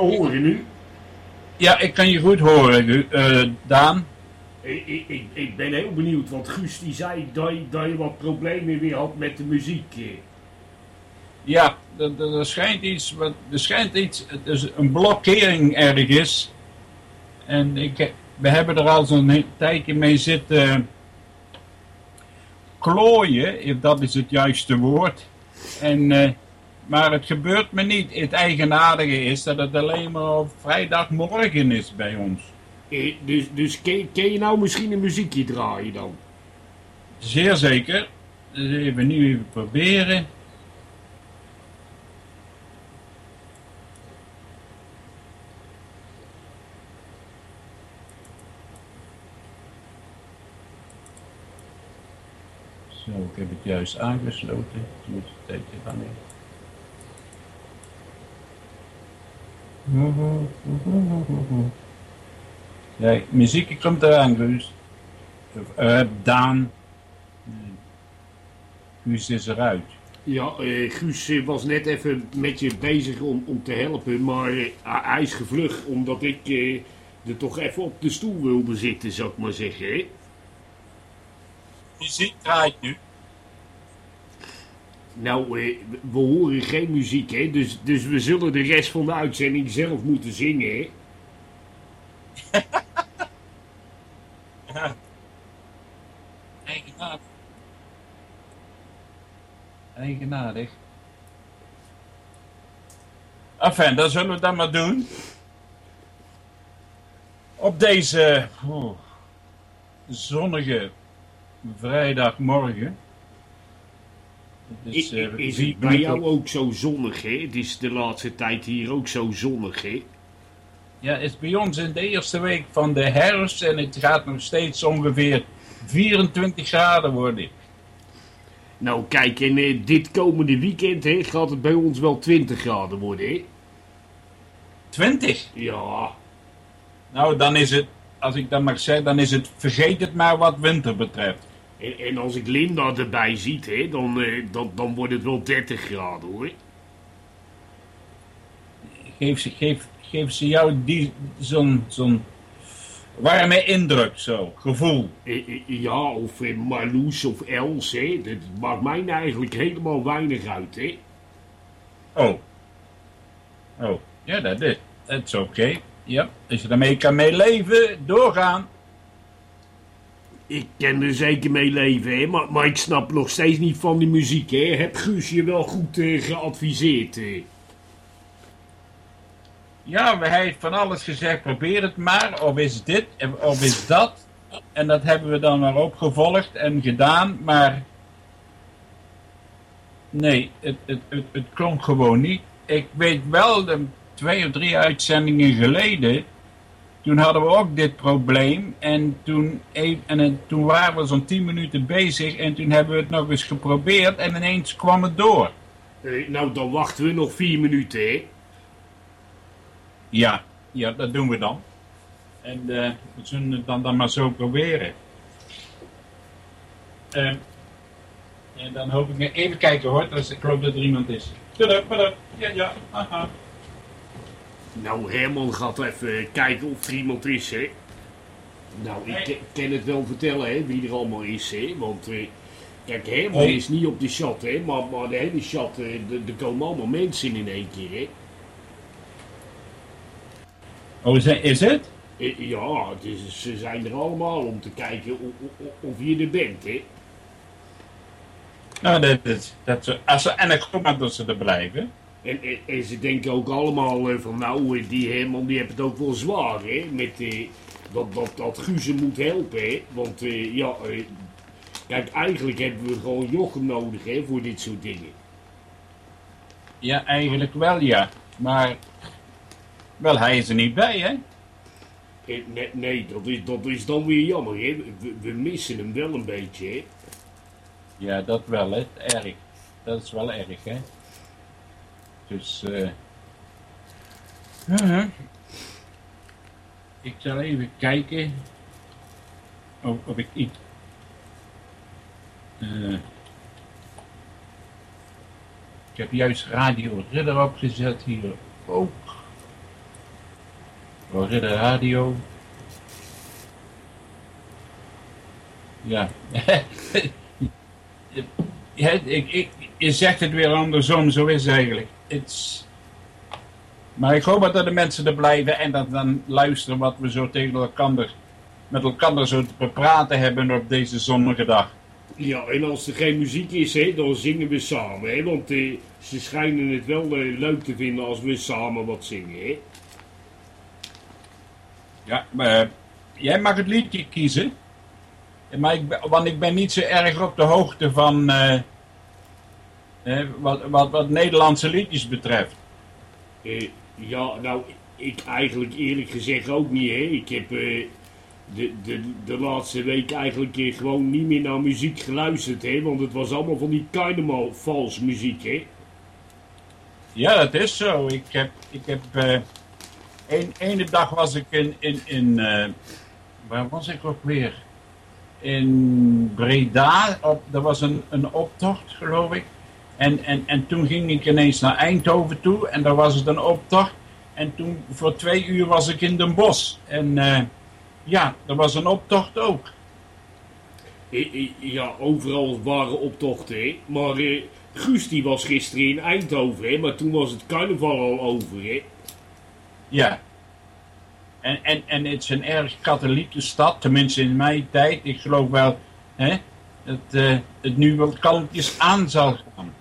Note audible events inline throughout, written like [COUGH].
horen nu? Ja, ik kan je goed horen, Gu- eh, Daan. Ik, ik, ik, ben heel benieuwd, want Guus die zei dat je, dat je wat problemen weer had met de muziek. eh. Ja, er, schijnt iets, wat- er schijnt iets, is een blokkering ergens. En ik, we hebben er al zo'n tijdje mee zitten klooien, if dat is het juiste woord. En, eh, maar het gebeurt me niet. Het eigenaardige is dat het alleen maar op vrijdagmorgen is bij ons. Eh, dus dus kun, kun je nou misschien een muziekje draaien dan? Zeer zeker. Dus even nu even proberen. Zo, ik heb het juist aangesloten. Het moet een tijdje gaan Ja, muziek komt eraan, Guus. Eh, Daan. Guus is eruit. Ja, eh, Guus eh, was net even met je bezig om, om te helpen, maar hij- is gevlucht omdat ik eh, er toch even op de stoel wilde zitten, zou ik maar zeggen. Hè? Muziek draait nu. Nou, eh, we horen geen muziek, hè? Dus, dus we zullen de rest van de uitzending zelf moeten zingen, hè? [LAUGHS] Eigenaardig. Enfin, dan zullen we dat maar doen. Op deze oh, zonnige vrijdagmorgen. Eh, is het bij jou ook zo zonnig, hè? Het is de laatste tijd hier ook zo zonnig, hè? Ja, het is bij ons in de eerste week van de herfst en het gaat nog steeds ongeveer 24 graden worden. Nou, kijk, en eh, dit komende weekend, hè, gaat het bij ons wel 20 graden worden, hè? 20? Ja, Nou, dan is het, als ik dat mag zeggen, dan is het, vergeet het maar wat winter betreft. En, en als ik Linda erbij ziet, hè, dan, eh, dan, dan wordt het wel 30 graden, hoor. Geef ze, geef, geef ze jou die, zo'n, zo'n warme indruk, zo, gevoel. Eh, eh, ja, of Marloes of Els, hè? Dat maakt mij nou eigenlijk helemaal weinig uit, hè? Oh. Oh, ja, dat is, dat is oké. Ja, als je daarmee kan meeleven, doorgaan. Ik kan er zeker mee leven? Maar, ik snap nog steeds niet van die muziek, hè? Heb Guus je wel goed eh, geadviseerd, hè? Ja, maar hij heeft van alles gezegd, probeer het maar, of is dit, of is dat. En dat hebben we dan maar opgevolgd en gedaan, maar... Nee, het, het, het, het klonk gewoon niet. Ik weet wel, de twee of drie uitzendingen geleden, toen hadden we ook dit probleem. En toen, e- en, het- toen waren we zo'n tien minuten bezig en toen hebben we het nog eens geprobeerd en ineens kwam het door. Eh, nou, dan wachten we nog vier minuten, hè? Ja, ja, dat doen we dan. En eh, we zullen het dan, dan maar zo proberen. Ehm, en dan hoop ik... Even kijken hoor, dus ik geloof dat er iemand is. Tada. Ja, ja. Nou, Herman gaat even kijken of er iemand is, hè? Nou, ik Nee. kan- het wel vertellen, hè, wie er allemaal is, hè? Want, eh, kijk, Herman is niet op de chat, hè? Maar, maar de hele chat, eh, er komen allemaal mensen in één keer, hè? Oh, is, het- is het? Eh, Ja, het is, ze zijn er allemaal om te kijken of, of, of je er bent, hè? Nou, dat is... Dat, ze- als ze, en ik hoop maar dat ze er blijven. En, en, en ze denken ook allemaal eh, van, nou, eh, die Herman die heeft het ook wel zwaar, hè? Met eh, dat, dat, dat hem moet helpen, hè? Want, eh, ja, eh, kijk, eigenlijk hebben we gewoon Jochem nodig, hè, voor dit soort dingen. Ja, eigenlijk wel, ja. Maar... Wel, hij is er niet bij, hè? Nee, nee dat, is, dat is dan weer jammer, hè? We, we missen hem wel een beetje, hè? Ja, dat wel, hè. Erg. Dat is wel erg, hè. Dus, eh... Ik zal even kijken of, of ik iets... Eh, ik heb juist Radio Ridder opgezet hier ook. Oh, Ridder Radio. Ja. ja ik, ik, je zegt het weer andersom, zo is het eigenlijk. Maar ik hoop dat de mensen er blijven en dat dan luisteren wat we zo tegen elkaar, met elkaar zo te praten hebben op deze zonnige dag. Ja, en als er geen muziek is, hè, dan zingen we samen. Hè, want eh, ze schijnen het wel eh, leuk te vinden als we samen wat zingen. Hè. Ja, maar eh, jij mag het liedje kiezen. Maar ik, want ik ben niet zo erg op de hoogte van uh, wat, wat, wat Nederlandse liedjes betreft. Uh, ja, nou, ik eigenlijk eerlijk gezegd ook niet. Hè. Ik heb uh, de, de, de laatste week eigenlijk gewoon niet meer naar muziek geluisterd. Hè, want het was allemaal van die vals muziek. Hè. Ja, dat is zo. Ik heb, ik heb een, ene dag was ik in, in, in waar was ik ook weer? in Breda. Op, er was een, een optocht, geloof ik. En, en, en toen ging ik ineens naar Eindhoven toe en daar was het een optocht. En toen voor twee uur was ik in Den Bosch. En uh, ja, er was een optocht ook. Ja, overal waren optochten, hè? Maar uh, Guus die was gisteren in Eindhoven, hè? Maar toen was het carnaval al over, hè? Ja, en, en, en het is een erg katholieke stad, tenminste in mijn tijd. Ik geloof wel hè, dat uh, het nu wel kalmpjes aan zal gaan.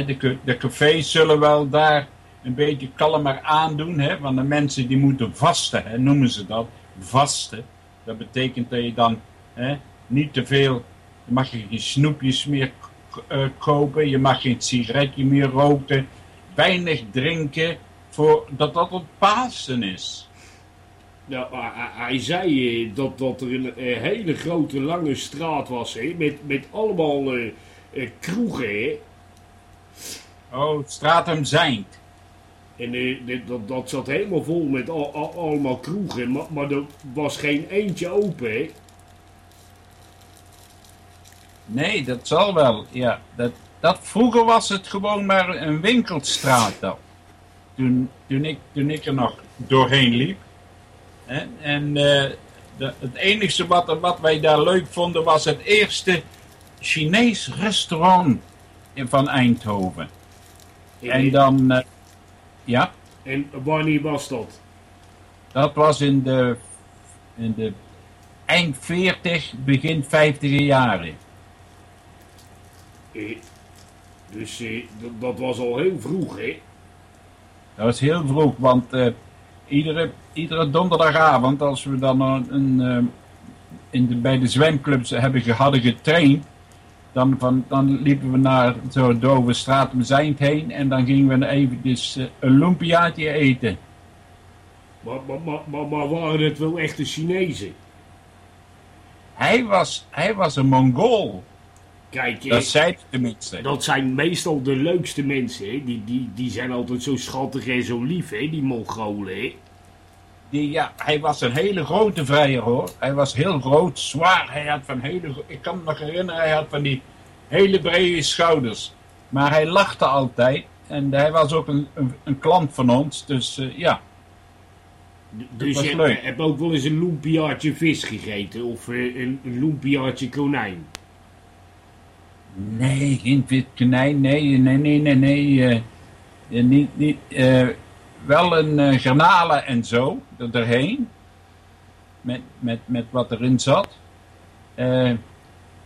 De, de cafés zullen wel daar een beetje kalmer aandoen. Hè, want de mensen die moeten vasten, hè, noemen ze dat. Vasten. Dat betekent dat je dan hè, niet te veel, je mag geen snoepjes meer uh, kopen. Je mag geen sigaretje meer roken. Weinig drinken voor, dat het Pasen is. Nou, hij zei eh, dat, dat er een, hele grote lange straat was, hè, met, met allemaal kroegen. Oh, Stratum Zijnd. En dat, dat zat helemaal vol met al, al, allemaal kroegen, maar, maar er was geen eentje open. Hè. Nee, dat zal wel. Ja, dat, dat, vroeger was het gewoon maar een winkelstraat. Dat toen, toen, ik, toen ik er nog doorheen liep. En, en uh, de, het enige wat, wat wij daar leuk vonden was het eerste Chinees restaurant van Eindhoven. En dan, uh, ja. En wanneer was dat? Dat was in de, in de eind 40, begin 50 jaren. Eh, dus eh, dat was al heel vroeg, hè? Dat was heel vroeg, want uh, iedere, iedere donderdagavond als we dan een, in de, bij de zwemclubs hebben, hadden getraind, dan, van, dan liepen we naar zo Dove straat om Zijnd heen en dan gingen we eventjes uh, een lumpiaatje eten. Maar, maar, maar, maar, waren het wel echte Chinezen? Hij was, hij was een Mongool. Kijk, dat zei tenminste. Dat zijn meestal de leukste mensen. Hè? Die, die, die zijn altijd zo schattig en zo lief, hè? die Mongolen. Hè? Die, ja, hij was een hele grote vrijer hoor. Hij was heel groot, zwaar. Hij had van hele, ik kan me nog herinneren, hij had van die hele brede schouders. Maar hij lachte altijd. En hij was ook een, een, een klant van ons. Dus uh, ja. Dus je hebt, heb ook wel eens een loempiaatje vis gegeten? Of uh, een, een loempiaatje konijn? Nee, geen wit konijn. Nee, nee, nee, nee, nee. Uh, niet, niet, wel een uh, garnalen en zo, erheen. Met, met, met wat erin zat.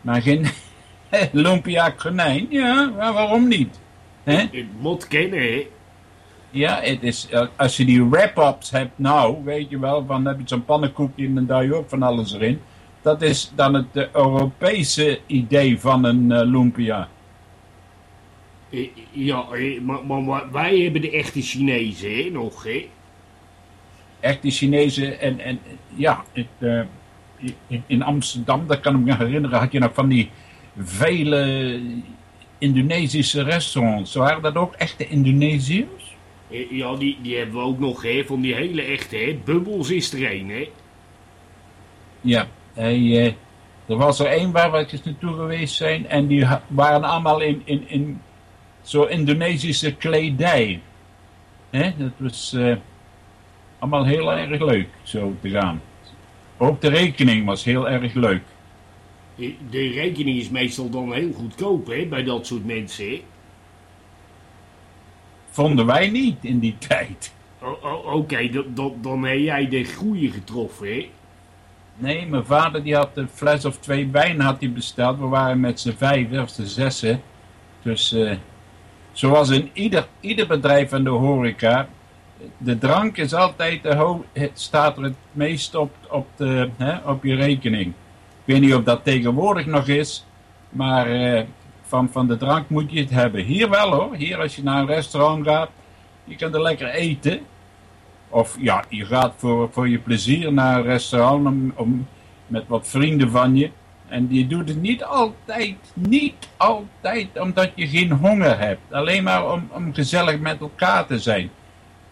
maar geen [LAUGHS] lumpia konijn. Ja, waarom niet? Het moet kennen, hè? Ja, het is, als je die wrap-ups hebt nou, weet je wel, van heb je zo'n pannenkoekje en dan daar je ook van alles erin dat is dan het Europese idee van een uh, lumpia. Ja, maar, maar, wij hebben de echte Chinezen hè, nog, hè? Echte Chinezen en, en ja, het, uh, in, in, Amsterdam, dat kan ik me herinneren, had je nog van die vele Indonesische restaurants. Waren dat ook echte Indonesiërs? Ja, die, die hebben we ook nog, hè, van die hele echte, hè. Bubbles is er een, hè? Ja. Hij, uh, Er was er één waar we eens naartoe geweest zijn en die waren allemaal in, in, in zo Indonesische kledij. Hè? Dat was eh, allemaal heel erg leuk zo te gaan. Ook de rekening was heel erg leuk. De rekening is meestal dan heel goedkoop, hè, bij dat soort mensen, hè. Vonden wij niet in die [LAUGHS] tijd. Oké, dan- heb jij de goede getroffen, hè. Nee, mijn vader die had een fles of twee wijn had hij besteld. We waren met z'n vijven of z'n zessen. Dus eh, zoals in ieder, ieder bedrijf in de horeca. De drank is altijd de het staat er het meest op, op, de, hè, op je rekening. Ik weet niet of dat tegenwoordig nog is. Maar eh, van, van de drank moet je het hebben. Hier wel hoor. Hier als je naar een restaurant gaat. Je kunt er lekker eten. Of ja, je gaat voor, voor je plezier naar een restaurant om, om, met wat vrienden van je. En je doet het niet altijd, niet altijd omdat je geen honger hebt. Alleen maar om, om gezellig met elkaar te zijn.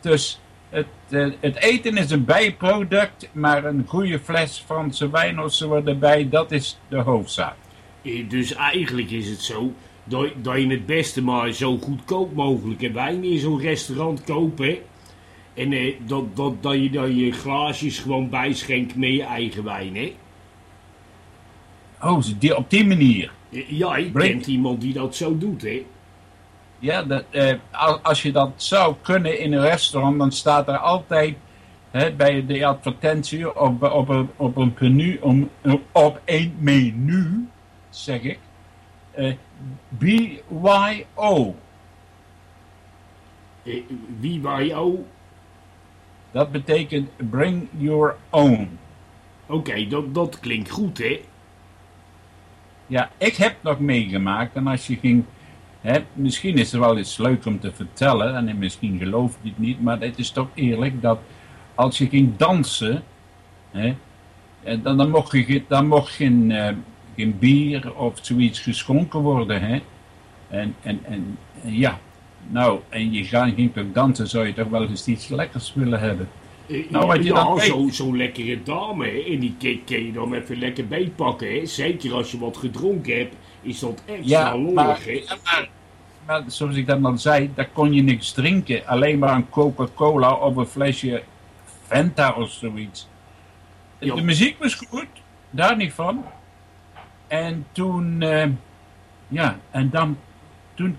Dus het, eh, het eten is een bijproduct, maar een goede fles Franse wijn of zo erbij, dat is de hoofdzaak. Eh, Dus eigenlijk is het zo dat, dat je het beste maar zo goedkoop mogelijke wijn in zo'n restaurant hè. En eh, dat, dat, dat, je, dat je glaasjes gewoon bijschenkt met je eigen wijn. Hè. Oh, die, op die manier. Ja, ik Brink- kent iemand die dat zo doet. Hè. Ja, dat, eh, al- als je dat zou kunnen in een restaurant, dan staat er altijd hè, bij de advertentie op, op, een, op een menu, om, op een menu, zeg ik, eh, BYO. Eh, oh, Dat betekent bring your own. Oké, dat, dat klinkt goed, hè? Ja, ik heb nog meegemaakt en als je ging, hè, misschien is het wel eens leuk om te vertellen en misschien geloof je het niet, maar het is toch eerlijk dat als je ging dansen, hè, eh, dan, dan mocht, je, dan mocht geen, geen bier of zoiets geschonken worden. Hè? En, en, en ja, nou, en je ging toch dansen, zou je toch wel eens iets lekkers willen hebben. Nou, wat je ja, dan weet- zo- zo'n lekkere dame, hè? En die kun- kun je dan even lekker beetpakken, hè? Zeker als je wat gedronken hebt, is dat extra Ja, lollig, maar, ja, maar, maar zoals ik dat al zei, daar kon je niks drinken. Alleen maar een Coca-Cola of een flesje Fanta of zoiets. Ja. De muziek was goed, daar niet van. En toen, eh, ja, en dan, toen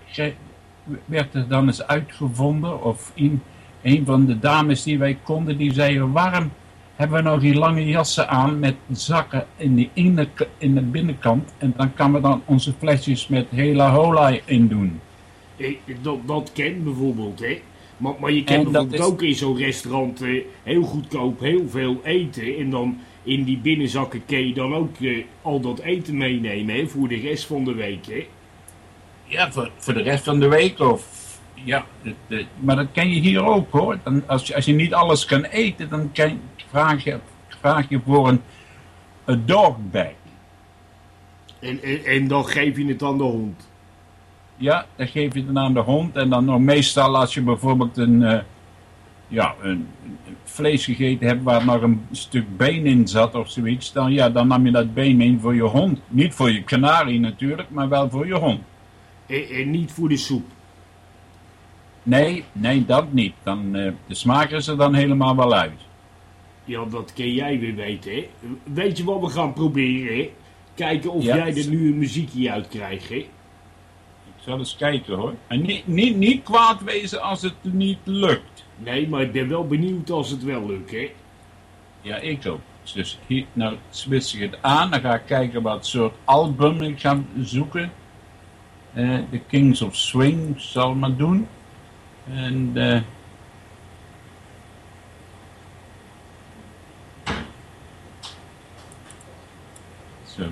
werd er dan eens uitgevonden, of een, een van de dames die wij konden, die zeiden, waarom hebben we nou die lange jassen aan met zakken in de, ene, in de binnenkant en dan kan we dan onze flesjes met Hela Hola in doen. Dat, dat kent bijvoorbeeld, hè? Maar, maar je dat bijvoorbeeld is- ook in zo'n restaurant eh, heel goedkoop heel veel eten. En dan in die binnenzakken kun je dan ook eh, al dat eten meenemen, hè? Voor de rest van de week, hè? Ja, voor, voor de rest van de week of... Ja, maar dat ken je hier ook hoor. Dan, als, je, als je niet alles kan eten, dan kan, vraag, je, vraag je voor een, een dogbag. En, en, en dan geef je het aan de hond. Ja, dan geef je het aan de hond. En dan nog meestal als je bijvoorbeeld een, eh, ja, een, een vlees gegeten hebt waar nog een stuk been in zat of zoiets. Dan, ja, dan nam je dat been in voor je hond. Niet voor je kanarie natuurlijk, maar wel voor je hond. En, en niet voor de soep. Nee, nee, dat niet. Dan, eh, de smaak is er dan helemaal wel uit. Ja, dat kun jij weer weten, hè? Weet je wat we gaan proberen, hè? Kijken of Ja. jij er nu een muziekje uit krijgt, hè? Ik zal eens kijken hoor. En niet, niet, niet kwaad wezen als het niet lukt. Nee, maar ik ben wel benieuwd als het wel lukt, hè? Ja, ik ook. Dus hier, nou switch ik het aan. Dan ga ik kijken wat soort album ik ga zoeken. Eh The Kings of Swing zal ik maar doen. Zo.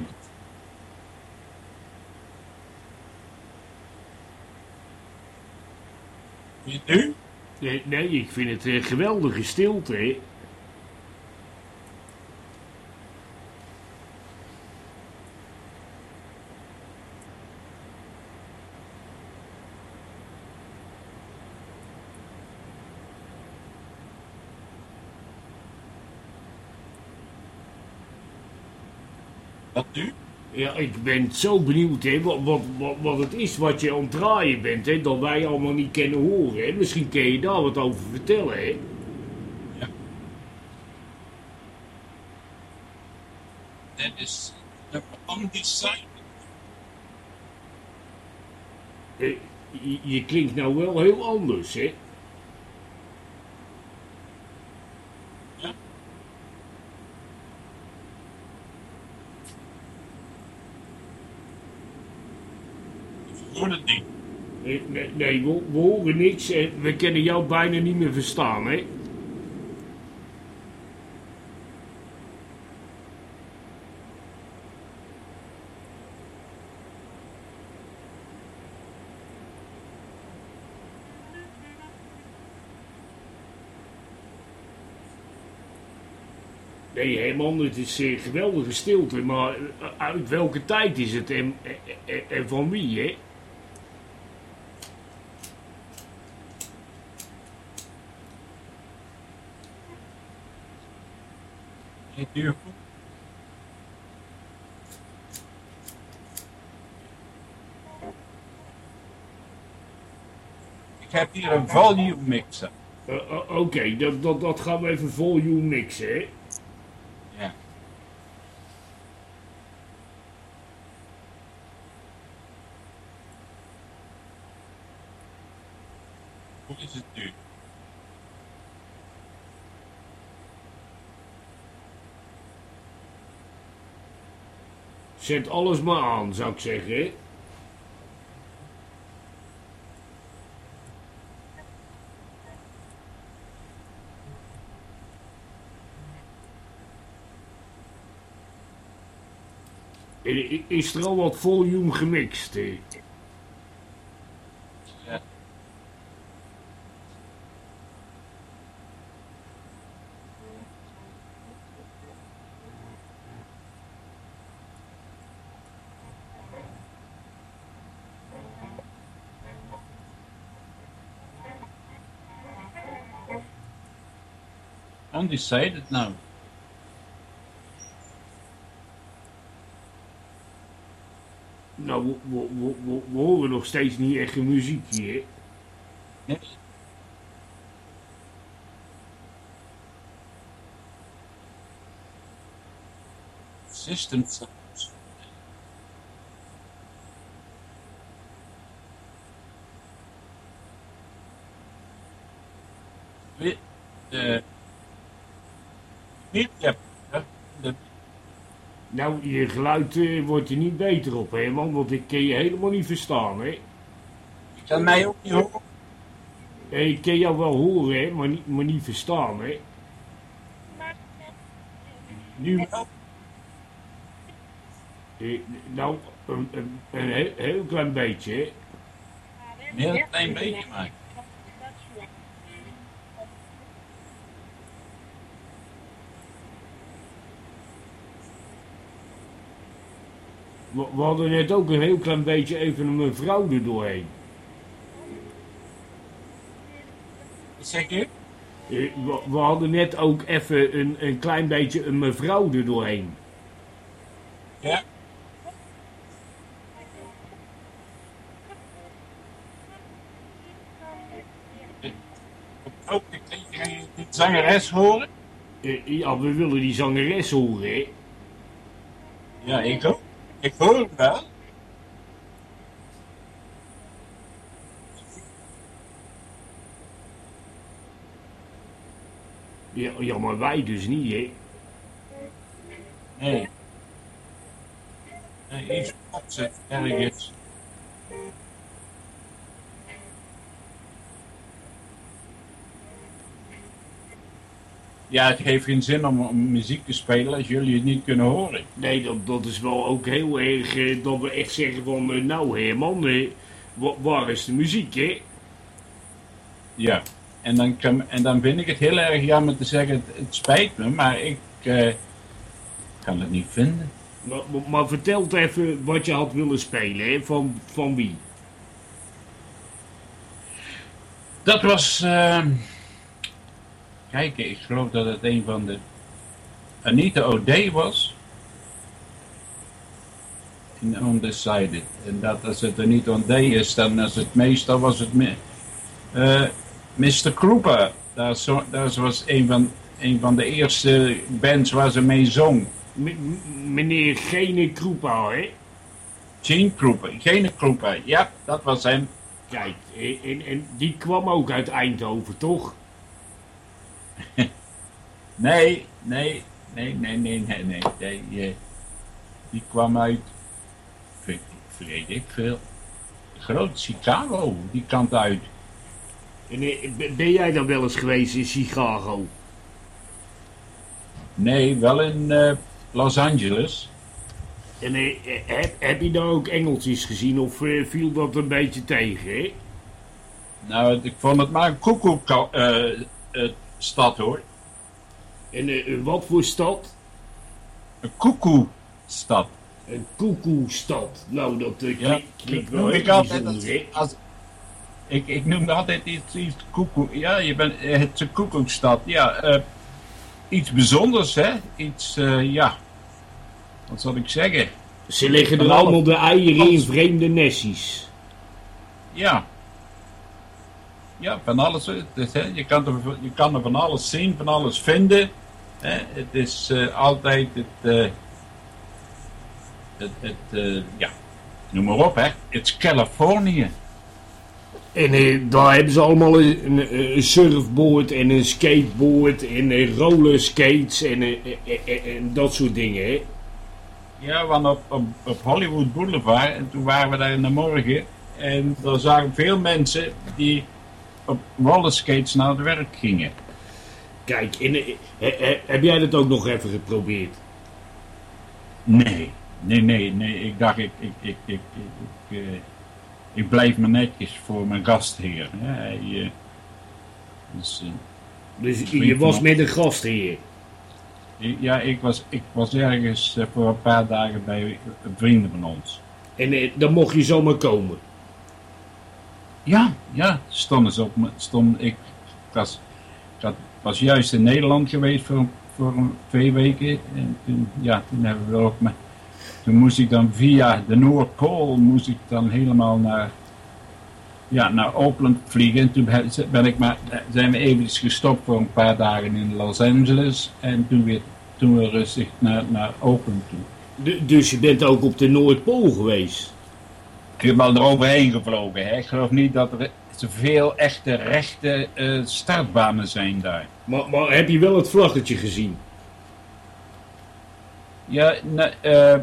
Vind je het nu? Nee, nee, ik vind het geweldige stilte, Wat nu? Ja, ik ben zo benieuwd hè, wat, wat, wat, wat het is wat je aan het draaien bent, hè, dat wij allemaal niet kunnen horen. Hè. Misschien kun je daar wat over vertellen. Hè. Dat is nummer Undecided. Eh, Je, je klinkt nou wel heel anders, hè? Het niet. Nee, nee we, horen niks en we kunnen jou bijna niet meer verstaan, hè? Nee, Herman, het is eh, geweldige stilte, maar uit welke tijd is het en, en- en van wie, hè? Ik heb hier een volume mixer. Eh, eh, Oké, dat, dat, dat gaan we even volume mixen, hè? Ja. Hoe is het nu? Zet alles maar aan, zou ik zeggen, i- Is er al wat volume gemixt? hè? Undecided nou. Nou, we, we, we, we- we horen nog steeds niet echt een muziek hier. hè? Nee. System sounds. Wi- De media, de, Nou, je geluid eh, wordt er niet beter op, hè, man? Want ik kan je helemaal niet verstaan, hè? ik kan mij ook niet horen. Eh, Ik kan jou wel horen, hè, maar niet, maar niet verstaan, hè? Nu. Eh, Nou, een, een, een heel, heel klein beetje, hè? Een heel klein beetje maar. We, we hadden net ook een heel klein beetje even een mevrouw er doorheen. Wat zeg je? Eh, We, we hadden net ook even een, een klein beetje een mevrouw er doorheen. Ja? Ook, ik kan je die zangeres horen? Eh, Ja, we willen die zangeres horen, hè? Ja, ik ook. Ik hoor hem wel. Ja, ja, maar wij dus niet, hè? Nee. Nee, iets opzet ergens. Ja, het heeft geen zin om, om muziek te spelen als jullie het niet kunnen horen. Nee, dat, dat is wel ook heel erg eh, dat we echt zeggen van... eh, nou, Herman, eh, wa- waar is de muziek, hè? Ja. En dan, kan, en dan vind ik het heel erg jammer te zeggen, het, het spijt me, maar ik eh, kan het niet vinden. Maar, maar, maar vertel even wat je had willen spelen, hè? Van, van wie? Dat was. Kijk, ik geloof dat het een van de. Anita O'Day was. in Undecided. En dat als het er niet on day is, dan is het meestal was het me- eh, Mr. Krupa. Dat, zo, dat was een van, een van de eerste bands waar ze mee zong. M- meneer Gene Kroepa, hè? Gene Krupa, geen Krupa. Ja, dat was hem. Kijk, en, en die kwam ook uit Eindhoven, toch? [LAUGHS] Nee, nee, nee, nee, nee, nee, nee. Die, die kwam uit, weet, weet ik veel, groot Chicago, die kant uit. En eh, ben jij dan wel eens geweest in Chicago? Nee, wel in eh, Los Angeles. En eh, heb, heb je daar ook engeltjes gezien of viel dat een beetje tegen, hè? Nou, ik vond het maar een koekoekstad hoor. En eh, eh, wat voor stad? Een koekoestad. Een koekoestad. Nou, dat eh, Ja, klinkt, wel ik altijd als, ik, ik noem altijd iets, iets koekoek. Ja, je bent, het is een koekoekstad. Ja, iets bijzonders hè. Iets, ja, wat zal ik zeggen? Ze leggen er allemaal de eieren in vreemde nestjes. Ja. Ja, van alles. hè, je, kan er, je kan er van alles zien, van alles vinden. Hè. Het is eh, altijd het, eh, het, het eh, ja, noem maar op hè. Het is Californië. En daar hebben ze allemaal een, surfboard en een skateboard en rollerskates en, eh, en dat soort dingen, hè? Ja, want op, op, op Hollywood Boulevard, en toen waren we daar in de morgen. En daar zagen veel mensen die op rollerskates naar het werk gingen. Kijk, eh, heb jij dat ook nog even geprobeerd? Nee, nee, nee, nee. Ik dacht, ik, ik, ik, ik, ik, ik, eh, ik blijf me netjes voor mijn gastheer. Hij, eh, dus, eh, Dus je was met een gastheer. ja, ik was, ik was ergens voor een paar dagen bij vrienden van ons. En dan mocht je zomaar komen. Ja, ja, stonden ze op me. Stond, ik, was, was juist in Nederland geweest voor, voor twee weken. En toen, ja, toen hebben we ook. Maar toen moest ik dan via de Noordpool moest ik dan helemaal naar, ja, naar Oakland vliegen. En toen ben ik maar, zijn we eventjes gestopt voor een paar dagen in Los Angeles. En toen weer, toen we rustig naar, naar Oakland toe. Du- dus je bent ook op de Noordpool geweest. Ik heb al eroverheen gevlogen. Hè. Ik geloof niet dat er zoveel echte rechte eh, startbanen zijn daar. Maar, maar heb je wel het vlaggetje gezien? Ja, nee, eh,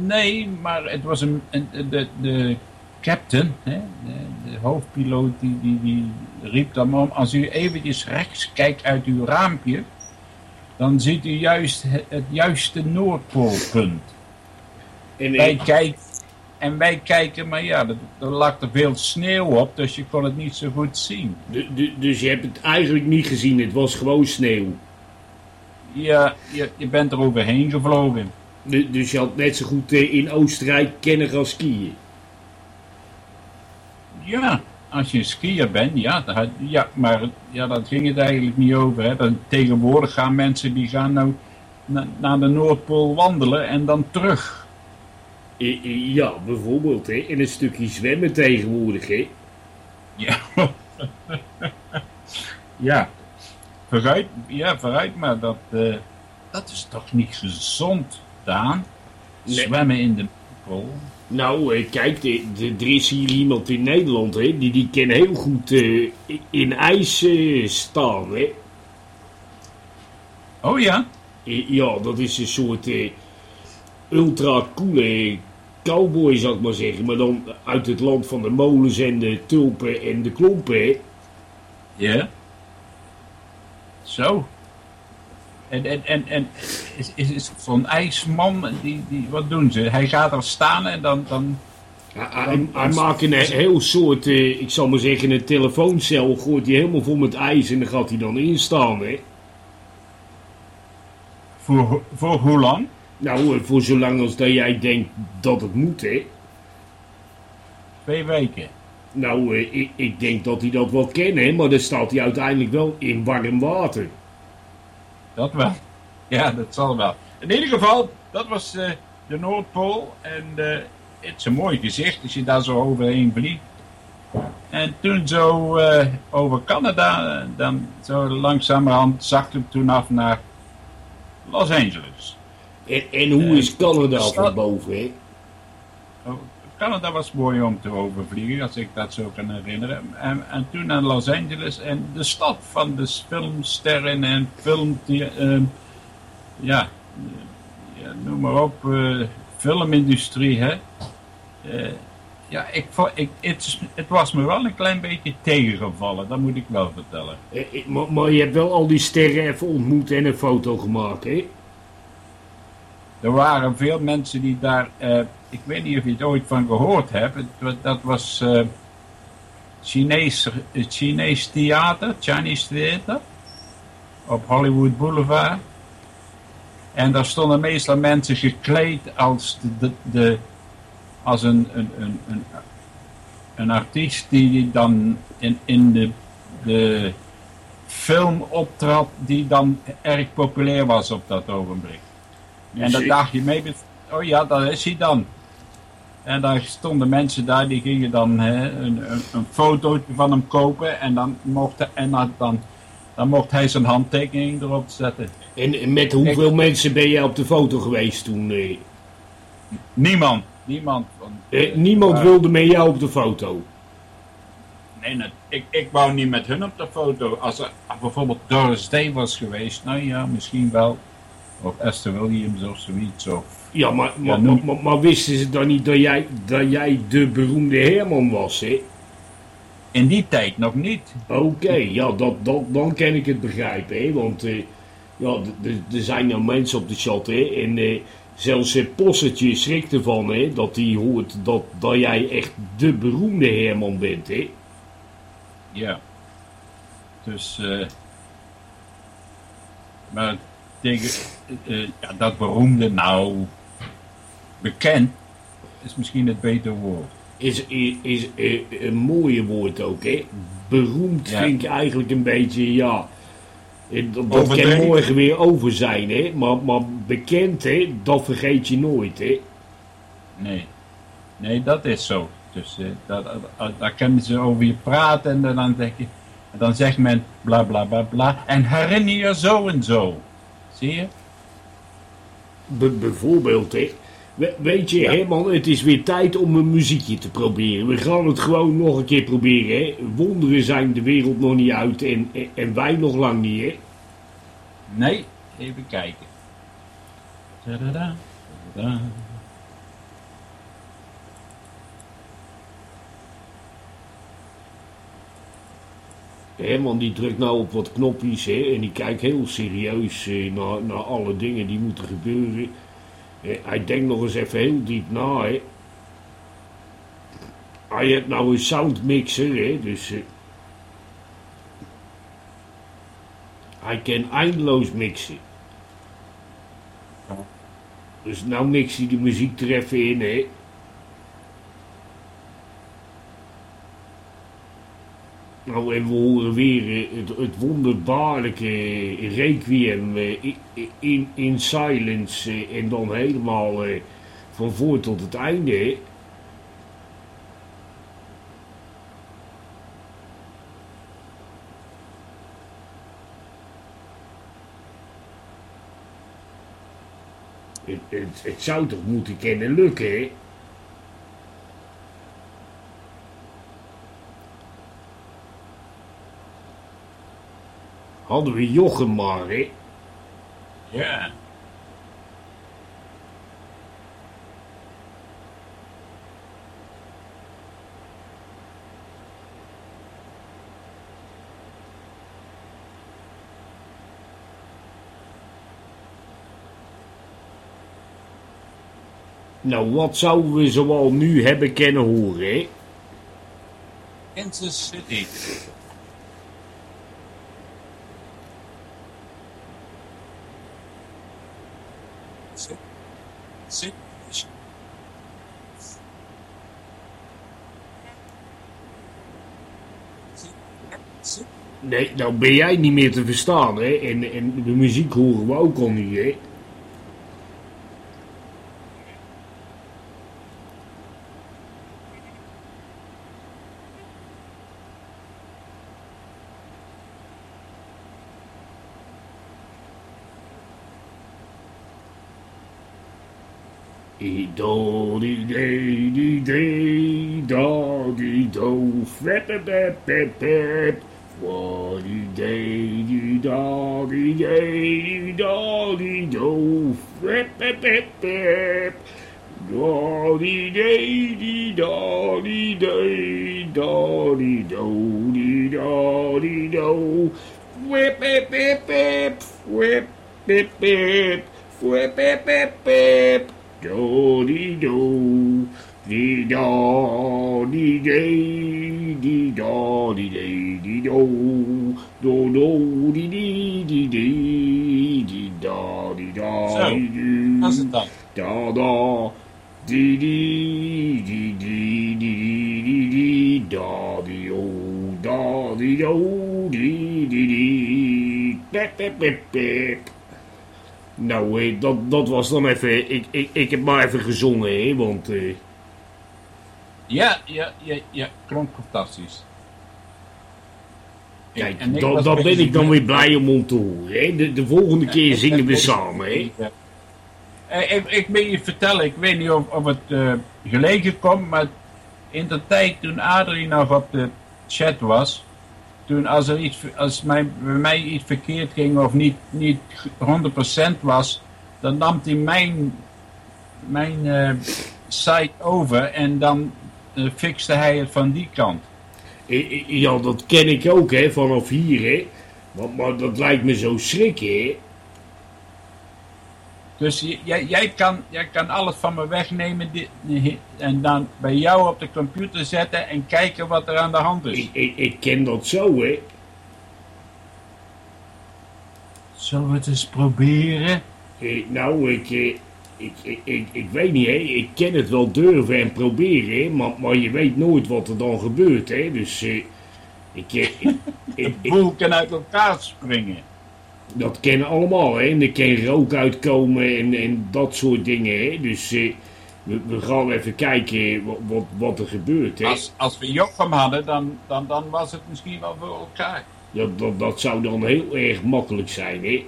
nee maar het was een, een- de, de captain, hè, de, de hoofdpiloot, die, die, die riep dan om, als u eventjes rechts kijkt uit uw raampje, dan ziet u juist het, het juiste Noordpoolpunt. En, Wij kijken, en wij kijken, maar ja, er, er lag er veel sneeuw op, dus je kon het niet zo goed zien. du- du- dus je hebt het eigenlijk niet gezien, het was gewoon sneeuw. Ja, je, je bent er overheen gevlogen. Du- dus je had net zo goed eh, in Oostenrijk kennen gaan skiën. Ja, als je een skier bent, ja, had- ja maar ja, dat ging het eigenlijk niet over. Hè. Dan, tegenwoordig gaan mensen die gaan nou na- naar de Noordpool wandelen en dan terug. Ja, bijvoorbeeld, hè. En een stukje zwemmen tegenwoordig, hè. Ja, ja. Vooruit, ja, vooruit maar dat, eh, dat is toch niet gezond, Daan? Nee. Zwemmen in de Noordpool. Nou, eh, kijk, er is hier iemand in Nederland, hè. Die, die kan heel goed eh, in ijs staan, hè. Oh ja? Ja, dat is een soort ultra coole cowboy, zou ik maar zeggen. Maar dan uit het land van de molens en de tulpen en de klompen. Ja. Zo. En, en, en, en is, is, is zo'n ijsman, die, die, wat doen ze? Hij gaat er staan en dan, dan Hij, hij, hij maakt een heel soort, eh, ik zal maar zeggen, een telefooncel. Gooit hij helemaal vol met ijs en dan gaat hij dan instaan, hè. voor, voor hoe lang? Nou, eh, voor zolang als dat jij denkt dat het moet, hè. Twee weken. Nou, eh, ik, ik denk dat hij dat wel kent, hè. Maar dan staat hij uiteindelijk wel in warm water. Dat wel. [LAUGHS] Ja, dat zal wel. In ieder geval, dat was eh, de Noordpool. En het is een mooi gezicht als je daar zo overheen vliegt. En toen zo over Canada, dan zo langzamerhand zakte ik toen af naar Los Angeles. En, en hoe Eh, is Canada van boven, hè? Oh, Canada was mooi om te overvliegen, als ik dat zo kan herinneren. En, en toen naar Los Angeles en de stad van de filmsterren en film... ehm, ja, ja, noem maar op, eh, filmindustrie, hè. Eh, ja, ik, ik, het, was me wel een klein beetje tegengevallen, dat moet ik wel vertellen. Maar, maar je hebt wel al die sterren even ontmoet en een foto gemaakt, hè? Er waren veel mensen die daar, eh, ik weet niet of je het ooit van gehoord hebt, dat was eh Chinees, het Chinees theater, Chinese theater, op Hollywood Boulevard. En daar stonden meestal mensen gekleed als, de, de- als een, een, een, een, een artiest die dan in, in de, de film optrad die dan erg populair was op dat ogenblik. En Dus dan ik- dacht je mee, oh ja, daar is hij dan. En daar stonden mensen daar, die gingen dan hè, een, een, een foto van hem kopen en dan mocht, hij, en dan, dan, dan mocht hij zijn handtekening erop zetten. En, en met hoeveel mensen ben jij op de foto geweest toen? eh? Niemand, niemand. Van, Eh, niemand Ja. wilde met jou op de foto. nee, nee, ik, ik wou niet met hun op de foto. Als er bijvoorbeeld Doris Day was geweest, nou ja, misschien wel. Of Esther Williams of zoiets. Of, Ja, maar, maar, noem- maar, maar, maar wisten ze dan niet dat jij, dat jij de beroemde Herman was, hè? in die tijd nog niet. Oké, ja, dat, dat, dan kan ik het begrijpen, hè? Want eh, ja, er zijn nou mensen op de chat, hè? En eh, zelfs het Possertje schrikt ervan, hè? Dat hij hoort dat, dat jij echt de beroemde Herman bent, hè? Ja. Dus, eh maar tegen eh, ja, dat beroemde, nou, bekend, is misschien het betere woord. Is, is, is eh, een mooie woord ook, hè? Beroemd Ja. vind ik eigenlijk een beetje, ja... eh, Dat, dat kan morgen weer over zijn, hè? Maar, maar bekend, hè? Dat vergeet je nooit, hè? Nee, nee, dat is zo. Dus eh, dat, dat, daar kunnen ze over je praten en dan denk je, en dan zegt men bla bla bla bla en herinner je zo en zo. Zie je? Be- bijvoorbeeld, hè. We- weet je, Ja. Herman, het is weer tijd om een muziekje te proberen. We gaan het gewoon nog een keer proberen, hè. Wonderen zijn de wereld nog niet uit en, en, wij nog lang niet, hè. Nee, even kijken. Tadada, tadada. Herman die drukt nou op wat knopjes, hè. En die kijkt heel serieus eh, naar, naar alle dingen die moeten gebeuren. Hij denkt nog eens even heel diep na, hè. Hij heeft nou een soundmixer, hè. Dus... eh, hij kan eindeloos mixen. Dus nou mixt hij de muziek er even in, hè. Nou, en we horen weer eh, het, wonderbaarlijke eh, requiem eh, in, in silence en dan helemaal van voor tot het einde. Het, het, het zou toch moeten kunnen lukken, Hadden we Jochem maar, hè? Ja. Nou, wat zouden we zoal nu hebben kunnen horen, hè? Kansas City. Sit. Nee, nou ben jij niet meer te verstaan, hè? En, en de muziek horen we ook al niet, hè? do, dee, dee, dee, do, dee, do, flip, bip, bip, bip, bip. Woody doggy doggy doggy doggy do flip bip bip bip doggy doggy doggy doggy doggy doggy doggy do flip bip bip bip flip bip bip flip bip bip bip do dee do dee do dee day dee do dee day dee do do do dee dee dee dee dee da dee da so, do how's it done? da da dee dee dee dee dee dee dee da dee oh da dee do dee dee dee bip bip bip bip nou, eh, dat, dat was dan even. Ik, ik, ik heb maar even gezongen, hè, want. eh, Ja, ja, ja, ja, klonk fantastisch. Kijk, en was dan ben ik dan weer blij om om te horen. Hè. De, de volgende keer zingen we samen, hè? Eh, ik, ik wil je vertellen, ik weet niet of, of het gelegen komt, maar in de tijd toen Adrie nog op de chat was, toen als er iets, als bij mij iets verkeerd ging of niet, niet 100% was, dan nam hij mijn, mijn eh, site over en dan eh, fixte hij het van die kant. Ja, dat ken ik ook, hè, vanaf hier, hè. Maar, maar dat lijkt me zo schrik, hè. Dus jij, jij, kan, jij kan alles van me wegnemen en dan bij jou op de computer zetten en kijken wat er aan de hand is. Ik, ik, ik ken dat zo, hè. Zullen we het eens proberen? Eh, nou, ik, eh, ik, ik, ik, ik weet niet, hè. Ik ken het wel durven en proberen, hè. Maar, maar je weet nooit wat er dan gebeurt, hè. Dus, eh, ik, eh, ik, [LAUGHS] ik, De ik- boel kan uit elkaar springen. Dat kennen allemaal, hè. En er kan rook uitkomen en, en dat soort dingen, hè. Dus, eh, we, we gaan even kijken wat, wat, wat er gebeurt, hè. Als, als we Jochem hadden, dan, dan, dan was het misschien wel voor elkaar. Ja, dat, dat zou dan heel erg makkelijk zijn, hè.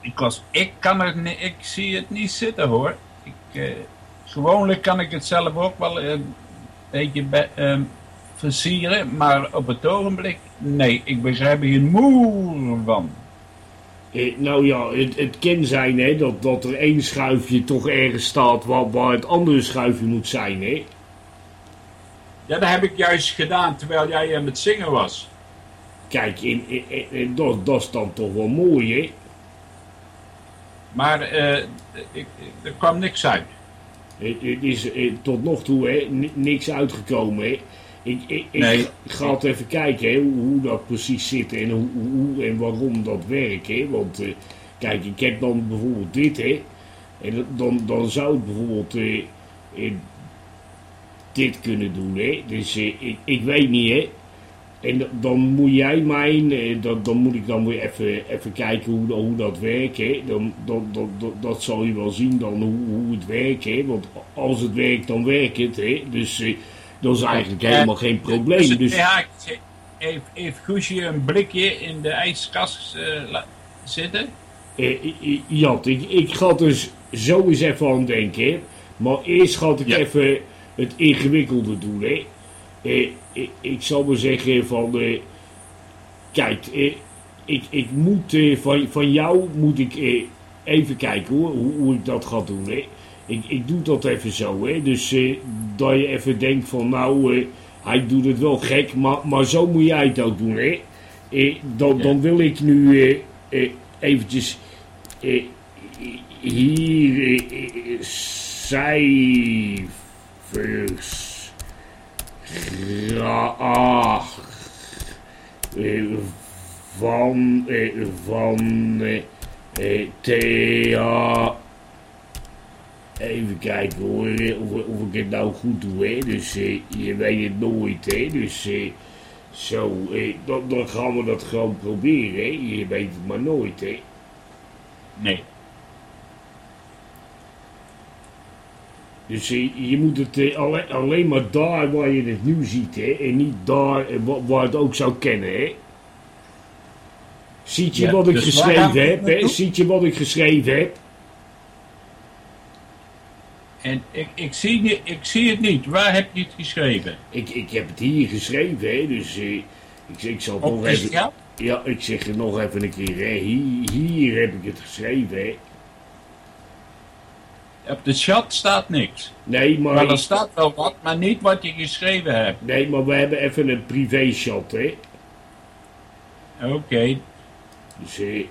Ik, was, ik, kan het, ni- ik zie het niet zitten hoor. Ik, eh, gewoonlijk kan ik het zelf ook wel een beetje be- ehm, versieren, maar op het ogenblik, nee, ik begrijp er geen moer van. Eh, nou ja, het, het kan zijn hè, dat, dat er één schuifje toch ergens staat waar, waar het andere schuifje moet zijn. Hè. Ja, dat heb ik juist gedaan terwijl jij aan het zingen was. Kijk, en- en dat, dat is dan toch wel mooi, hè? Maar eh, ik, er kwam niks uit. Het, het is eh, tot nog toe hè, ni- niks uitgekomen. Hè. Ik, ik, ik Nee. ga het even kijken hè, hoe, hoe dat precies zit en hoe, hoe en waarom dat werkt. Hè. Want eh, kijk, ik heb dan bijvoorbeeld dit. Hè, en dan, dan zou het bijvoorbeeld eh, dit kunnen doen. Hè. Dus eh, ik, ik weet niet. Hè. En dan moet jij mijn, dat, dan moet ik dan weer even, even kijken hoe, hoe dat werkt. Hè. Dan, dan, dan, dat, dat zal je wel zien dan hoe, hoe het werkt. Hè. Want als het werkt, dan werkt het. Hè. Dus dat is eigenlijk helemaal geen probleem. Dus, Dus, ja, heeft, heeft Guusje een blikje in de ijskast eh, zitten? eh, Jat, ik, ik ga dus zo eens even aan denken. Maar eerst ga ik Ja. even het ingewikkelde doen. Hè. Eh, ik, ik zal maar zeggen van... kijk, ik, ik moet van, van jou moet ik even kijken hoor, hoe, hoe ik dat ga doen. Hè. Ik, ik doe dat even zo. Hè. Dus eh, dat je even denkt van nou, eh, hij doet het wel gek, maar, maar zo moet jij het ook doen. Hè. Eh, dan, dan wil ik nu eventjes hier cijfers graag van, van Thea. Even kijken hoor, eh, of, of ik het nou goed doe. Hè. Dus eh, je weet het nooit. Hè. Dus eh, zo, eh, dan, dan gaan we dat gewoon proberen. Hè. Je weet het maar nooit. Hè. Nee. Dus eh, je moet het eh, alleen, alleen maar daar waar je het nu ziet, hè, en niet daar wa- waar het ook zou kennen, hè. Ziet je Ja, wat ik dus geschreven heb, hè? Ziet je wat ik geschreven heb? En ik, ik, zie, ik zie het niet. Waar heb je het geschreven? Ik, ik heb het hier geschreven, hè, dus eh, ik, ik zal het Op nog even... schat? Ja, ik zeg het nog even een keer, hè. Hier, hier heb ik het geschreven, hè. Op de chat staat niks. Nee, maar, Maar er staat wel wat, maar niet wat je geschreven hebt. nee, maar we hebben even een privé shot, hè. Oké, Dus, eh,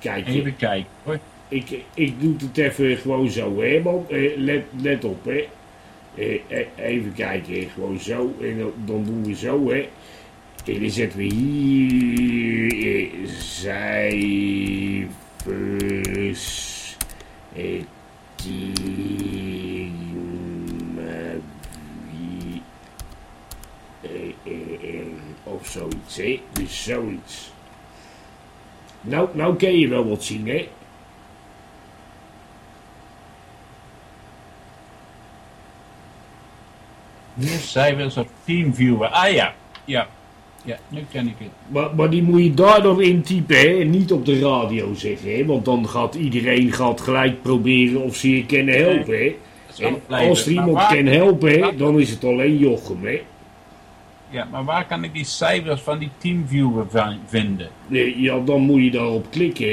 kijk, even kijken hoor. Ik, ik doe het even gewoon zo, hè, man. Eh, let, let op, hè. Eh, eh, even kijken, gewoon zo. En dan, doen we zo, hè. En dan zetten we hier cijfers. Eh, of zoiets, hè. Dus zoiets. Nou, nou kun je wel wat zien, hè. Hier cijfers op Teamviewer. Ah ja, ja. Ja, nu ken ik het. Maar, maar die moet je daar dan intypen, hè? En niet op de radio zeggen, hè? Want dan gaat iedereen gaat gelijk proberen of ze je kunnen helpen, hè? En als er iemand waar- kan helpen, hè, dan is het alleen Jochem, hè? Ja, maar waar kan ik die cijfers van die Teamviewer vi- vinden? Nee, ja, dan moet je daarop klikken, hè?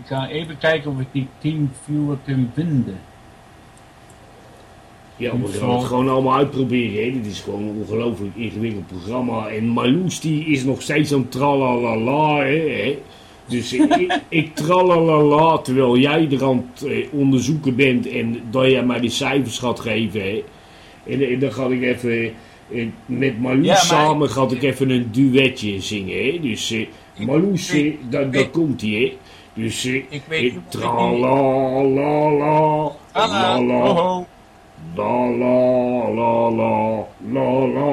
Ik ga even kijken of ik die Teamviewer kan vinden. Ja, we gaan het gewoon allemaal uitproberen, hè? Dit is gewoon een ongelooflijk ingewikkeld programma. En Marloes, die is nog steeds aan tralalala, hè? Dus ik, [LAUGHS] ik tralalala, terwijl jij er aan het eh, onderzoeken bent en dat jij mij de cijfers gaat geven, hè? En, en dan ga ik even, eh, met Marloes Ja, maar- samen, ga ik even een duetje zingen, hè? Dus eh, Marloes, eh, daar, komt hij, hè? Dus eh, Ik weet ik la la la la La la la la la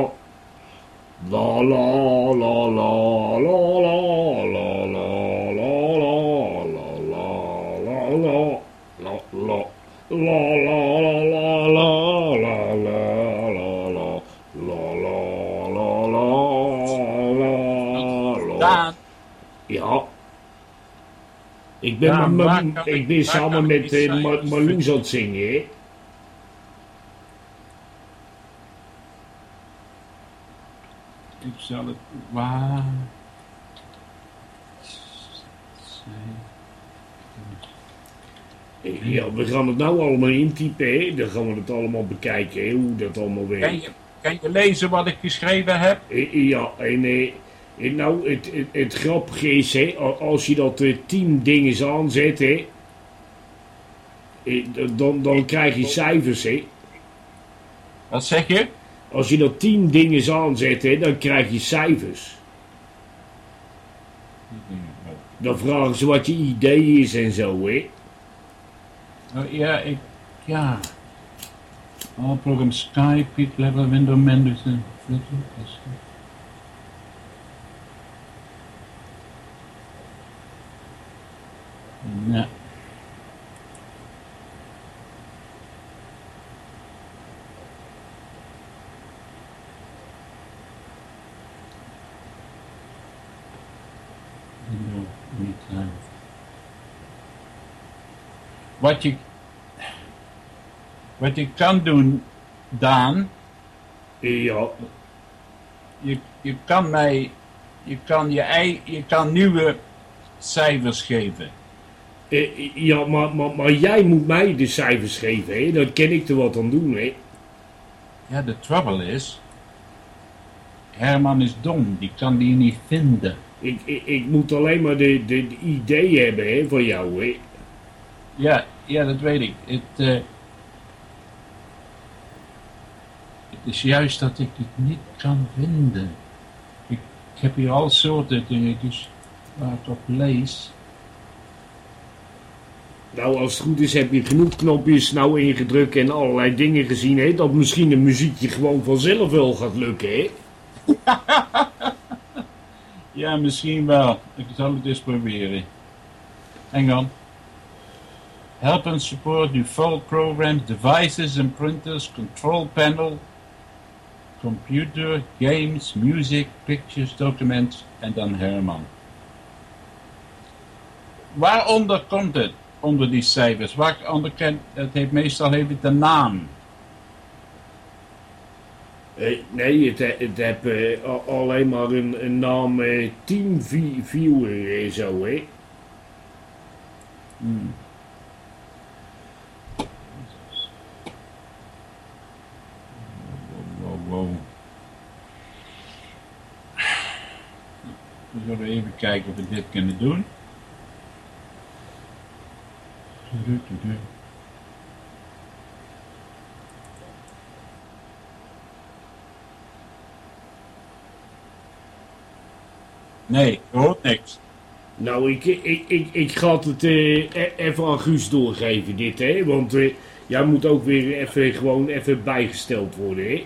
la la la la la la la la la la la La la la la la la la la la La la la la la la Daan, Ja. Ik ben, met- kan ik ben samen met eh, Marloes aan het zingen, hè? ik zal het... Waar... Ja, we gaan het nou allemaal intypen, hè? Dan gaan we het allemaal bekijken, hè? Hoe dat allemaal Kan werkt. je, kan je lezen wat ik geschreven heb? Eh, Ja, en, eh, en nou, het, het, het grappige is, hè? Als je dat eh, tien dingen aanzet, hè? eh, Dan, dan krijg je cijfers, hè? Wat zeg je? Als je dat tien dingen aanzet, hè? Dan krijg je cijfers. Dan vragen ze wat je idee is en zo, hè? Oh, ja, ik... Ja. All programs Skype, Peak Level, Window Mendelson. Ja. Window, anytime. Wat je, wat je kan doen, Daan, Ja, je, je kan mij, je kan, je, ei, je kan nieuwe cijfers geven. eh, ja maar, maar, maar jij moet mij de cijfers geven, hè? Dan kan ik er wat aan doen, hè? Ja, de trouble is, Herman is dom, die kan die niet vinden. Ik, ik, ik moet alleen maar de, de, de idee hebben, hè, van jou, hè? Ja, ja, dat weet ik. Het, eh, het is juist dat ik het niet kan vinden. Ik, ik heb hier al soorten dingen, dus waar ik op lees. Nou, als het goed is, heb je genoeg knopjes nou ingedrukt en allerlei dingen gezien, hè? Dat misschien een muziekje gewoon vanzelf wel gaat lukken, hè? [LAUGHS] Ja, misschien wel. Ik zal het eens proberen. Hang on. Help and support default programs, devices and printers, control panel, computer, games, music, pictures, documents en dan Herman. Waaronder komt het? onder die cijfers? Andere kent, het heeft meestal heeft het een naam. Eh, nee, het, he- het heb eh, alleen maar een, een naam eh, Team Vi- Viewer zo, hè. Hmm. Wow. We zullen even kijken of we dit kunnen doen. Nee, je hoort niks. Nou, ik, ik, ik, ik ga het eh, e- even aan Guus doorgeven, dit, hè. Want eh, jij moet ook weer even, gewoon even bijgesteld worden, hè.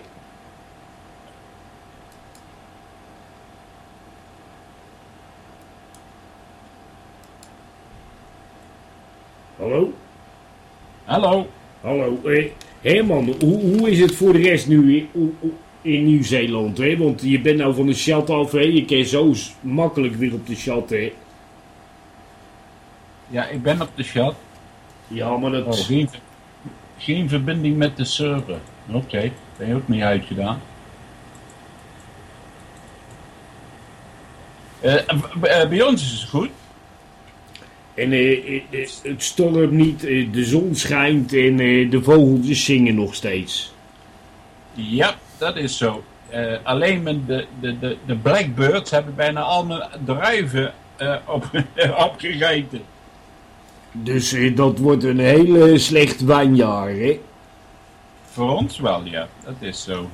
Hallo? Hallo? Hallo, eh, Herman, hoe, hoe is het voor de rest nu in, in Nieuw-Zeeland, hè? Want je bent nou van de chat af, hè? Je kan zo makkelijk weer op de chat, hè? Ja, ik ben op de chat. Ja, maar dat... Oh, geen, geen verbinding met de server. Oké, ben je ook niet uitgedaan. Eh, eh, bij ons is het goed. En eh, eh, eh, het stormt niet, de zon schijnt en de vogeltjes zingen nog steeds. Ja, dat is zo. Alleen met de, de, de, de blackbirds hebben bijna al mijn druiven op, [LAUGHS] opgegeten. Dus dat wordt een hele slecht wijnjaar, hè? Voor ons wel, ja. Dat is zo.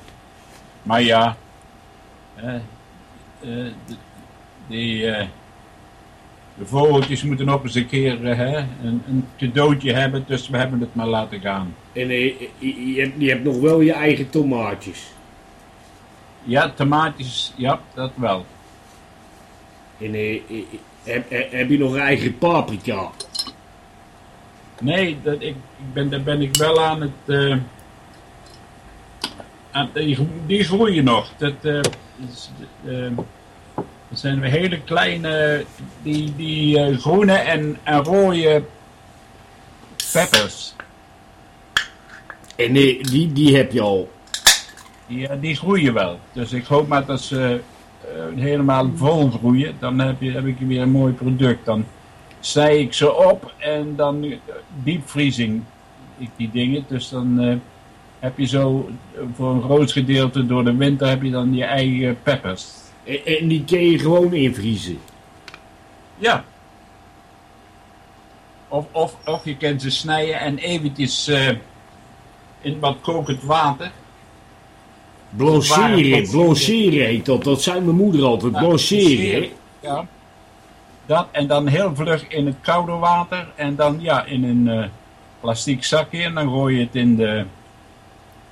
Maar ja. die, de vogeltjes moeten op eens een keer eh, hè, een, een cadeautje hebben. Dus we hebben het maar laten gaan. En eh, je, je hebt, je hebt nog wel je eigen tomaatjes. Ja, tomaatjes, ja, dat wel. En eh, heb, je nog eigen paprika? Nee, dat, ik, ik ben, daar ben ik wel aan het... eh, aan, die, die groeien nog. Dat, is, eh, dat zijn hele kleine, die, die eh, groene en, en rode peppers. En eh, die, die heb je al. Die, eh, die groeien wel. Dus ik hoop maar dat ze eh, helemaal vol groeien. Dan heb, je, heb ik weer een mooi product. Dan snij ik ze op en dan diepvriezing ik die dingen. Dus dan heb je zo voor een groot gedeelte door de winter heb je dan je eigen peppers. En, en die kun je gewoon invriezen. Ja. Of, of, of je kan ze snijden en eventjes eh, in wat kokend water. Blancheren, blancheren heet dat. Dat zei mijn moeder altijd. Ja, Blancheren? Ja. Dat, en dan heel vlug in het koude water. En dan ja, in een eh plastic zakje. En dan gooi je het in, de,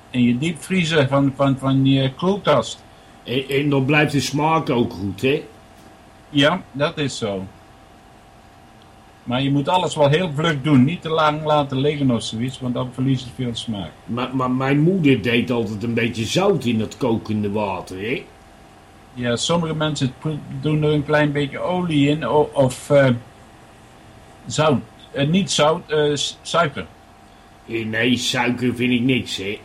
in je diepvriezer van, van, van je koelkast. En, en dan blijft de smaak ook goed, hè? Ja, dat is zo. Maar je moet alles wel heel vlug doen. Niet te lang laten liggen of zoiets. Want dan verliest het veel smaak. Maar, maar mijn moeder deed altijd een beetje zout in het kokende water, hè? Ja, sommige mensen doen er een klein beetje olie in. o- Of eh, zout. Eh, niet zout, eh, suiker. Nee, suiker vind ik niks, hè?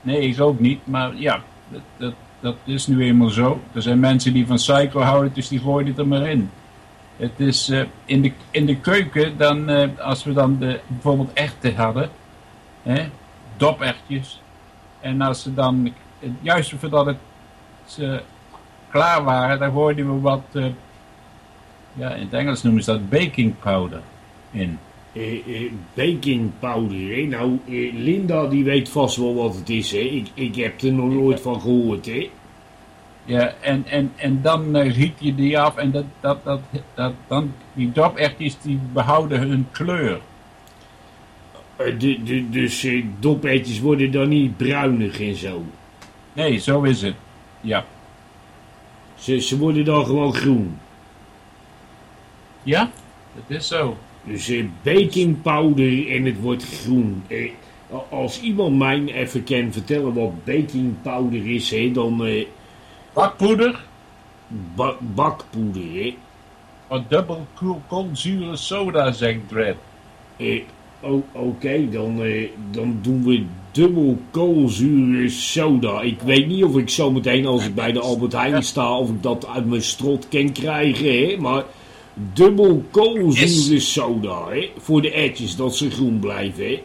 Nee, ik ook niet, maar ja, dat, dat, dat is nu eenmaal zo. Er zijn mensen die van suiker houden, dus die gooien het er maar in. Het is eh, in, de, in de keuken, dan, eh, als we dan de, bijvoorbeeld erwten hadden, hè, doperwtjes, en als ze dan, juist voordat het, ze klaar waren, dan gooiden we wat, eh, ja, in het Engels noemen ze dat baking powder in. Baking powder, hè? Nou, eh, Linda die weet vast wel wat het is, hè? Ik, ik heb er nog nooit van gehoord, hè? Ja, en, en, en dan eh, giet je die af en dat, dat, dat, dat, dan, die doperwtjes die behouden hun kleur. Eh, de, de, dus dopertjes worden dan niet bruinig en zo. Nee, zo is het. Ja. Ze, ze worden dan gewoon groen. Ja, dat is zo. Dus eh, baking powder en het wordt groen. Eh, als iemand mij even kan vertellen wat baking powder is, hè, dan eh, Bakpoeder, ba- bakpoeder. Hè. wat dubbel kool- koolzure soda, zegt Dredd. Eh, o- Oké, dan, eh, dan doen we dubbel koolzure soda. Ik weet niet of ik zometeen als ik bij de Albert Heijn sta, of ik dat uit mijn strot kan krijgen, hè. Maar dubbel koolzure soda, hè. Voor de etjes, dat ze groen blijven, hè.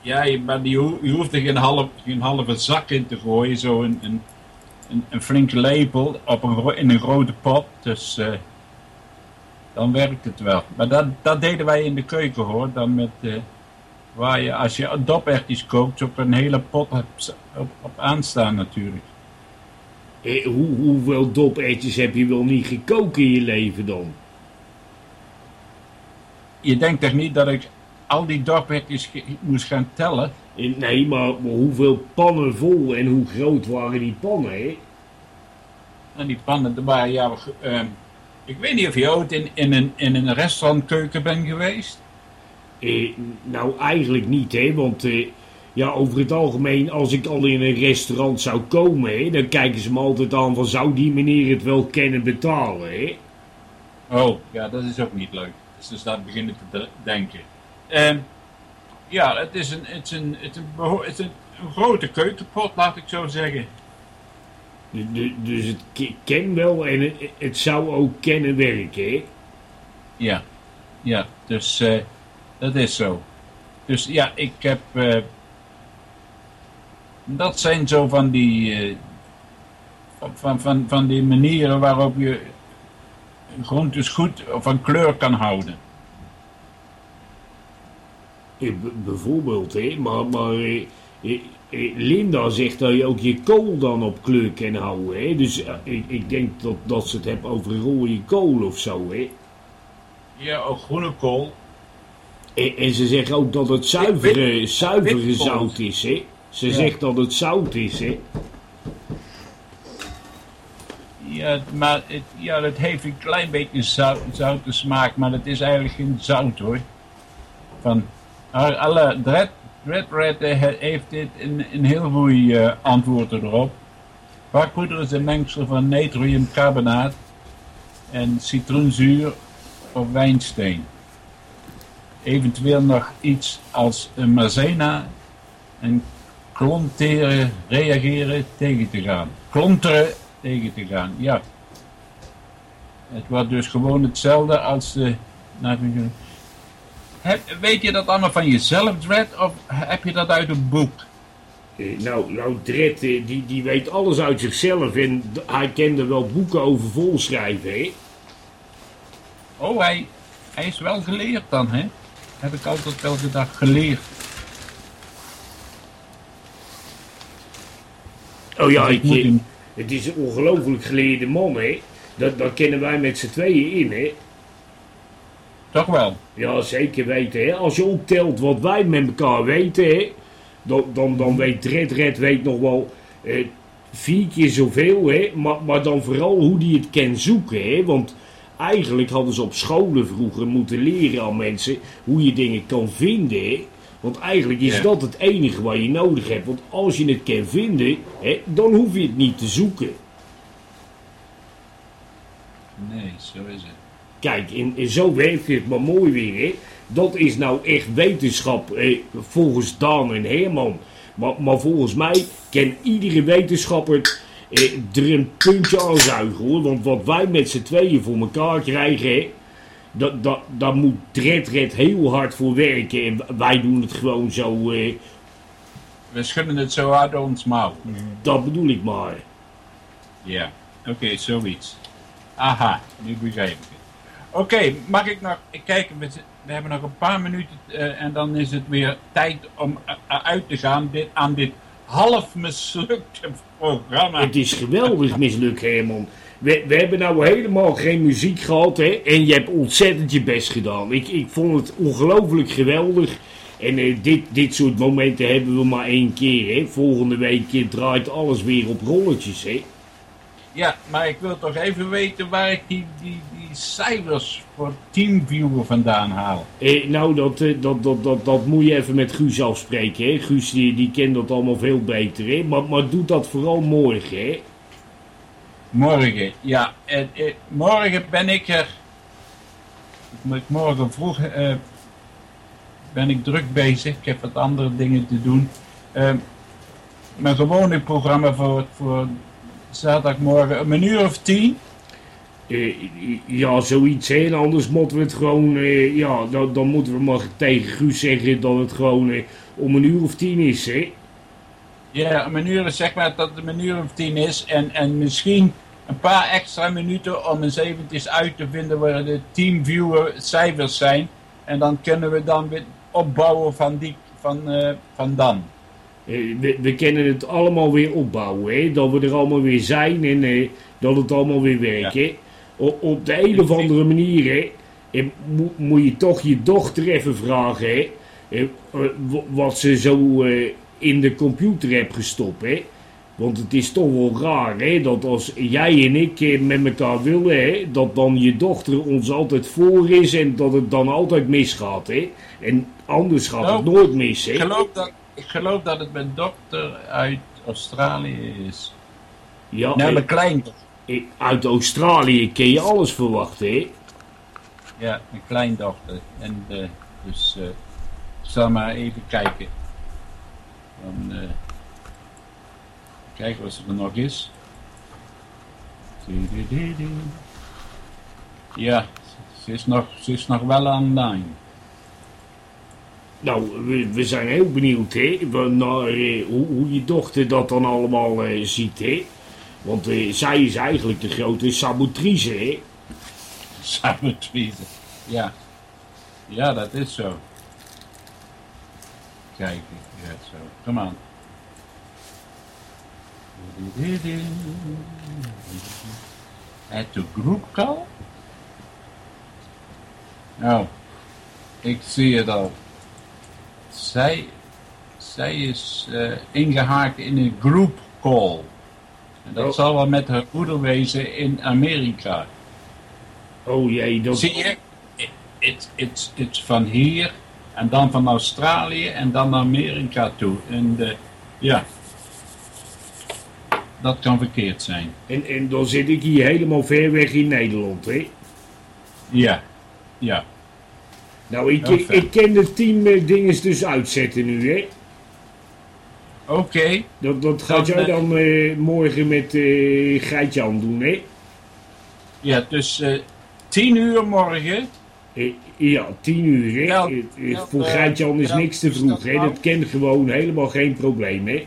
Ja, je, maar die, ho- je hoeft er geen, half, geen halve zak in te gooien. Zo een, een, een, een flinke lepel op een, in een grote pot. Dus eh, dan werkt het wel. Maar dat, dat deden wij in de keuken hoor. Dan met, eh, waar je, als je dopertjes kookt, ook een hele pot hebt, op, op aanstaan natuurlijk. Eh, hoe, hoeveel dopetjes heb je wel niet gekookt in je leven dan? Je denkt toch niet dat ik al die dopertjes ge- moest gaan tellen? Nee, maar, maar hoeveel pannen vol en hoe groot waren die pannen, hè? En die pannen, er waren ja, eh, ik weet niet of je ooit in, in, een, in een restaurantkeuken bent geweest. Eh, nou, eigenlijk niet, hè, want eh, ja, over het algemeen, als ik al in een restaurant zou komen, hè, dan kijken ze me altijd aan van, zou die meneer het wel kennen betalen, hè? Oh, ja, dat is ook niet leuk. Dus, dus daar begin ik te de- denken. Ehm, ja, het is, een, het, is een, het, is een, beho- het is een, een grote keukenpot, laat ik zo zeggen. Du- du- Dus het ken wel en het, het zou ook kennen werken, hè? Ja, ja, dus eh, dat is zo. Dus ja, ik heb. eh, dat zijn zo van die. eh, van, van, van, van die manieren waarop je groentes goed van kleur kan houden. Bijvoorbeeld, hè? Maar, maar eh, eh, eh, Linda zegt dat je ook je kool dan op kleur kan houden, hè? Dus ik, ik denk dat, dat ze het hebben over rode kool of zo, hè? Ja, ook groene kool. En, en ze zeggen ook dat het zuivere, wit- zuivere zout is, hè? Ze Ja. zegt dat het zout is, hè? Ja, maar het, ja, het heeft een klein beetje zout, zoute smaak, maar het is eigenlijk geen zout hoor. Van, alle Dread, Red he- heeft dit een, een heel goed eh, antwoord erop. Bakpoeder is een mengsel van natriumcarbonaat en citroenzuur of wijnsteen. Eventueel nog iets als een maizena en klonteren reageren tegen te gaan. Klonteren tegen te gaan, ja. Het wordt dus gewoon hetzelfde als de... nou, heb, weet je dat allemaal van jezelf, Dredd, of heb je dat uit een boek? Eh, nou, nou, Dred, eh, die, die weet alles uit zichzelf en hij kende wel boeken over volschrijven, hè? Oh, hij, hij is wel geleerd dan, hè? Heb ik altijd wel gedacht, geleerd. Oh ja, ik ik, moet hem... het is een ongelooflijk geleerde man, hè? Dat, dat kennen wij met z'n tweeën in, hè? Toch wel. Ja, zeker weten, hè? Als je optelt wat wij met elkaar weten, hè? Dan, dan, dan weet Dred, Red weet nog wel eh, vier keer zoveel, hè? Maar, maar dan vooral hoe die het kan zoeken, hè? Want eigenlijk hadden ze op scholen vroeger moeten leren aan mensen hoe je dingen kan vinden, hè? Want eigenlijk is Ja. dat het enige wat je nodig hebt. Want als je het kan vinden, hè, dan hoef je het niet te zoeken. Nee, zo is het. Kijk, en, en zo werkt het maar mooi weer, hè. Dat is nou echt wetenschap, eh, volgens Daan en Herman. Maar, maar volgens mij kan iedere wetenschapper eh, er een puntje aan zuigen, hoor. Want wat wij met z'n tweeën voor elkaar krijgen, hè, dat, dat, daar moet Dred Red heel hard voor werken. En wij doen het gewoon zo, eh, We schudden het zo hard ons mouw. dat bedoel ik maar. Ja, oké, zoiets. Aha, nu begrijp ik het. Oké, mag ik nog kijken? We, we hebben nog een paar minuten eh, en dan is het weer tijd om eh, uit te gaan dit, aan dit half mislukte programma. Het is geweldig mislukt, Herman. We, we hebben nou helemaal geen muziek gehad, hè? En je hebt ontzettend je best gedaan. Ik, ik vond het ongelooflijk geweldig. En eh, dit, dit soort momenten hebben we maar één keer, hè? Volgende week eh, draait alles weer op rolletjes, hè? Ja, maar ik wil toch even weten waar ik die, die, die cijfers voor TeamViewer vandaan haal. Eh, nou, dat, eh, dat, dat, dat, dat moet je even met Guus afspreken, hè? Guus die, die kent dat allemaal veel beter, hè? Maar, maar doe dat vooral morgen, hè? Morgen, ja. Eh, morgen ben ik er. Ik moet morgen vroeg. eh, ben ik druk bezig. Ik heb wat andere dingen te doen. Mijn gewone programma voor, voor zaterdagmorgen, om een uur of tien. Eh, ja, zoiets, hè. Anders moeten we het gewoon, eh, ja, dan, dan moeten we maar tegen Guus zeggen dat het gewoon eh, om een uur of tien is, hè. Ja, om een uur, zeg maar dat het een uur of tien is. En, en misschien een paar extra minuten om eens eventjes uit te vinden waar de teamviewer cijfers zijn. En dan kunnen we dan weer opbouwen van, die, van, van dan. We, we kunnen het allemaal weer opbouwen, hè. Dat we er allemaal weer zijn en eh, dat het allemaal weer werkt, Ja. Op de een of andere manier, hè, mo- moet je toch je dochter even vragen, hè. eh, eh, wat ze zo eh, in de computer heeft gestopt, hè. Want het is toch wel raar, hè, dat als jij en ik met elkaar willen, hè, dat dan je dochter ons altijd voor is en dat het dan altijd misgaat, hè. En anders gaat het Nou, nooit mis, Ik hè. geloof, dat, ik geloof dat het mijn dokter uit Australië is. Ja, eh, mijn kleindochter. Uit Australië kun je alles verwachten, hè. Ja, mijn kleindochter. En eh, dus eh, ik zal maar even kijken. Dan, eh, kijken wat ze er nog is. Ja, ze is nog, ze is nog wel online. Nou, we, we zijn heel benieuwd, hè, naar hoe, hoe je dochter dat dan allemaal ziet, hè. Want eh, zij is eigenlijk de grote sabotrice, hè. Tweeten. Ja. Ja, dat is zo. Kijk, ja, zo. Kom aan. Add to group call? Nou, ik zie het al. Zij, zij is eh, ingehaakt in een group call. En dat zal wel met haar moeder wezen in Amerika. Oh jee, dat... Zie je? Het het het van hier en dan van Australië en dan naar Amerika toe. En de, ja, dat kan verkeerd zijn. En, en dan zit ik hier helemaal ver weg in Nederland, hè. Ja, ja. Nou, ik, ik, ik ken de team eh, dinges dus uitzetten nu, hè. Oké, Dat, dat gaat Dat, jij eh, dan eh, morgen met eh Geitjan doen, hè. ja, dus eh tien uur morgen. Ja, tien uur, hè. Ja, ja, voor Geitjan is ja, niks te vroeg, dat hè. Dat kent gewoon helemaal geen probleem, hè.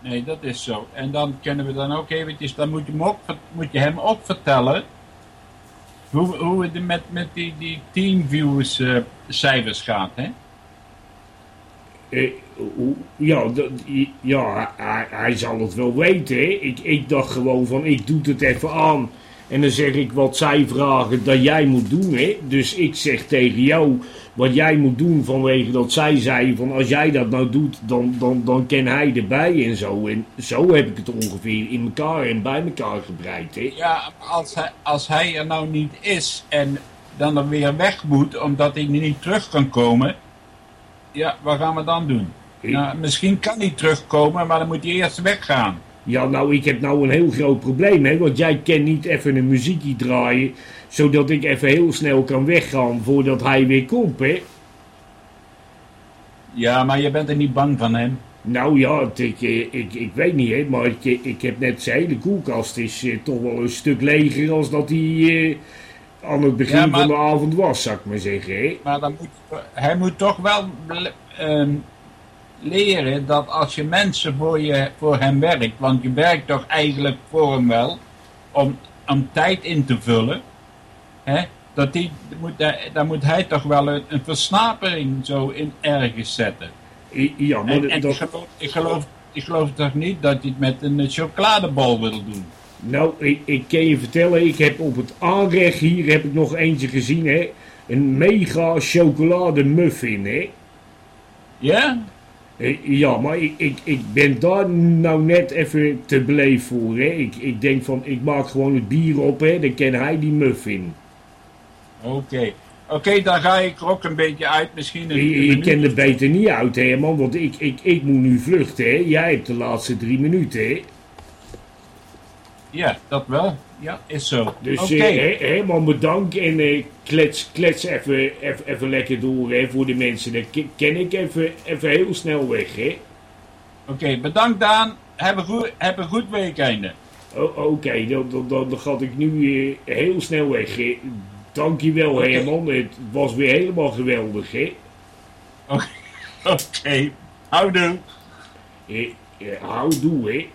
Nee, dat is zo. En dan kunnen we dan ook eventjes, dan moet je hem ook, moet je hem ook vertellen hoe, hoe het met, met die, die teamviews eh, cijfers gaat, hè? Eh, ja, ja hij, zal het wel weten. Ik, ik dacht gewoon van, ik doe het even aan. En dan zeg ik wat zij vragen dat jij moet doen. Hè? Dus ik zeg tegen jou wat jij moet doen vanwege dat zij zei van als jij dat nou doet, dan, dan, dan ken hij erbij en zo. En zo heb ik het ongeveer in elkaar en bij elkaar gebreid. Hè? Ja, als hij, als hij er nou niet is en dan er weer weg moet omdat hij niet terug kan komen, ja, wat gaan we dan doen? Nou, misschien kan hij terugkomen, maar dan moet hij eerst weggaan. Ja, nou, ik heb nou een heel groot probleem, hè. Want jij kan niet even een muziekje draaien, zodat ik even heel snel kan weggaan voordat hij weer komt, hè. Ja, maar je bent er niet bang van hem. Nou ja, het- ik, eh, ik, ik weet niet, hè. Maar ik, ik heb net zijn hele koelkast is eh, toch wel een stuk leger als dat hij eh, aan het begin Ja, maar- van de avond was, zou ik maar zeggen, hè. Maar dan moet, hij moet toch wel ehm, leren dat als je mensen voor, je, voor hem werkt, want je werkt toch eigenlijk voor hem wel, om, om tijd in te vullen, hè, dat die, moet, hij- dan moet hij toch wel een, een versnapering zo in ergens zetten. Ja, maar En, dat- en dat, ik, geloof, ik, geloof, ik geloof toch niet dat je het met een chocoladebal wil doen? Nou, ik, ik kan je vertellen, ik heb op het aanrecht hier heb ik nog eentje gezien, hè. Een mega chocolade muffin, hè. Ja? Eh, Ja, maar ik, ik, ik ben daar nou net even te beleefd voor. Hè. Ik, ik denk van, ik maak gewoon het bier op, hè. dan ken hij die muffin. Oké. Oké, dan ga ik er ook een beetje uit. Misschien Ik, ken er beter niet uit, hè, man, want ik, ik, ik moet nu vluchten, hè. Jij hebt de laatste drie minuten, hè. Ja, dat wel. Ja, is zo. Dus eh, he- helemaal bedankt en eh, klets, klets even, even, even lekker door hè, voor de mensen. Ke- ken ik even, even heel snel weg. Hè. Oké, bedankt Daan. Heb een goed, heb een goed weekende. Oké, dan, dan, dan, dan ga ik nu eh, heel snel weg. Hè. Dankjewel. Herman, het was weer helemaal geweldig. Hè. [LAUGHS] Oké. Houdoe. Houdoe hè.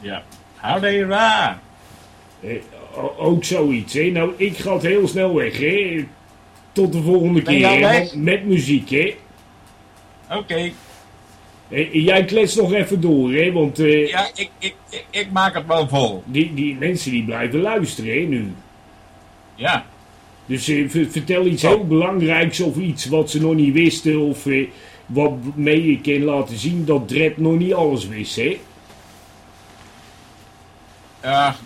Ja. Waar. Eh, ook zoiets hè. Nou, ik ga het heel snel weg hè. Tot de volgende Ben keer met muziek hè. Oké. Eh, jij klets nog even door hè, want... eh, Ja, ik, ik, ik, ik maak het wel vol. Die, die mensen die blijven luisteren hè, nu. Ja. Dus eh, ver- vertel iets heel belangrijks of iets wat ze nog niet wisten. Of eh, wat mee je kan laten zien dat Dred nog niet alles wist. Hè? Ja,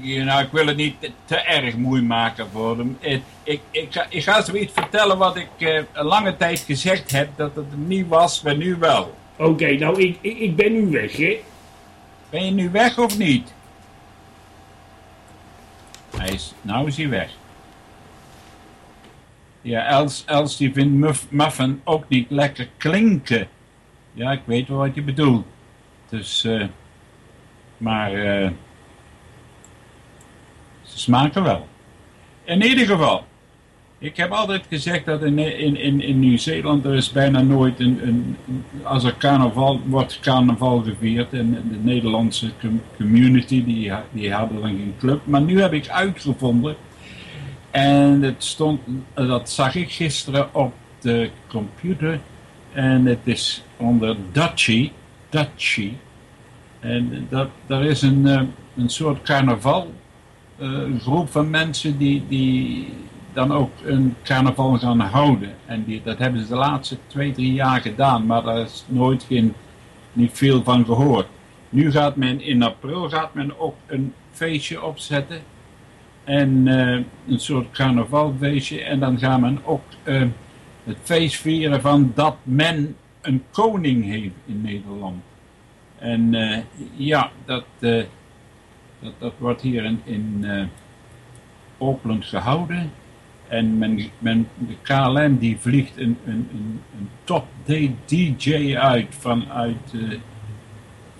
nou, ik wil het niet te, te erg moeilijk maken voor hem. Ik, ik, ik, ga, ik ga zoiets vertellen wat ik eh, een lange tijd gezegd heb, dat het niet was, maar nu wel. Oké, nou ik, ik, ik ben nu weg. Hè? Ben je nu weg of niet? Hij is, nou is hij weg. Ja, Els, Els die vindt muff, muffin ook niet lekker klinken. Ja, ik weet wel wat je bedoelt. Dus, eh, maar eh, ze smaken wel. In ieder geval, ik heb altijd gezegd dat in, in, in, in Nieuw-Zeeland er is bijna nooit een, een, als er carnaval wordt carnaval gevierd en de Nederlandse com- community die, die hadden dan geen club. Maar nu heb ik uitgevonden en het stond, dat zag ik gisteren op de computer en het is onder Dutchie, Dutchie. En dat, daar is een, eh, een soort carnaval eh, een groep van mensen die, die dan ook een carnaval gaan houden. En die, dat hebben ze de laatste twee, drie jaar gedaan, maar daar is nooit geen, niet veel van gehoord. Nu gaat men in april gaat men ook een feestje opzetten. En eh, een soort carnavalfeestje. En dan gaat men ook eh, het feest vieren van dat men een koning heeft in Nederland. En ja, dat, dat, wordt hier in, in eh, gehouden. En men, men, de KLM die vliegt een, een, een, een top DJ uit vanuit, eh,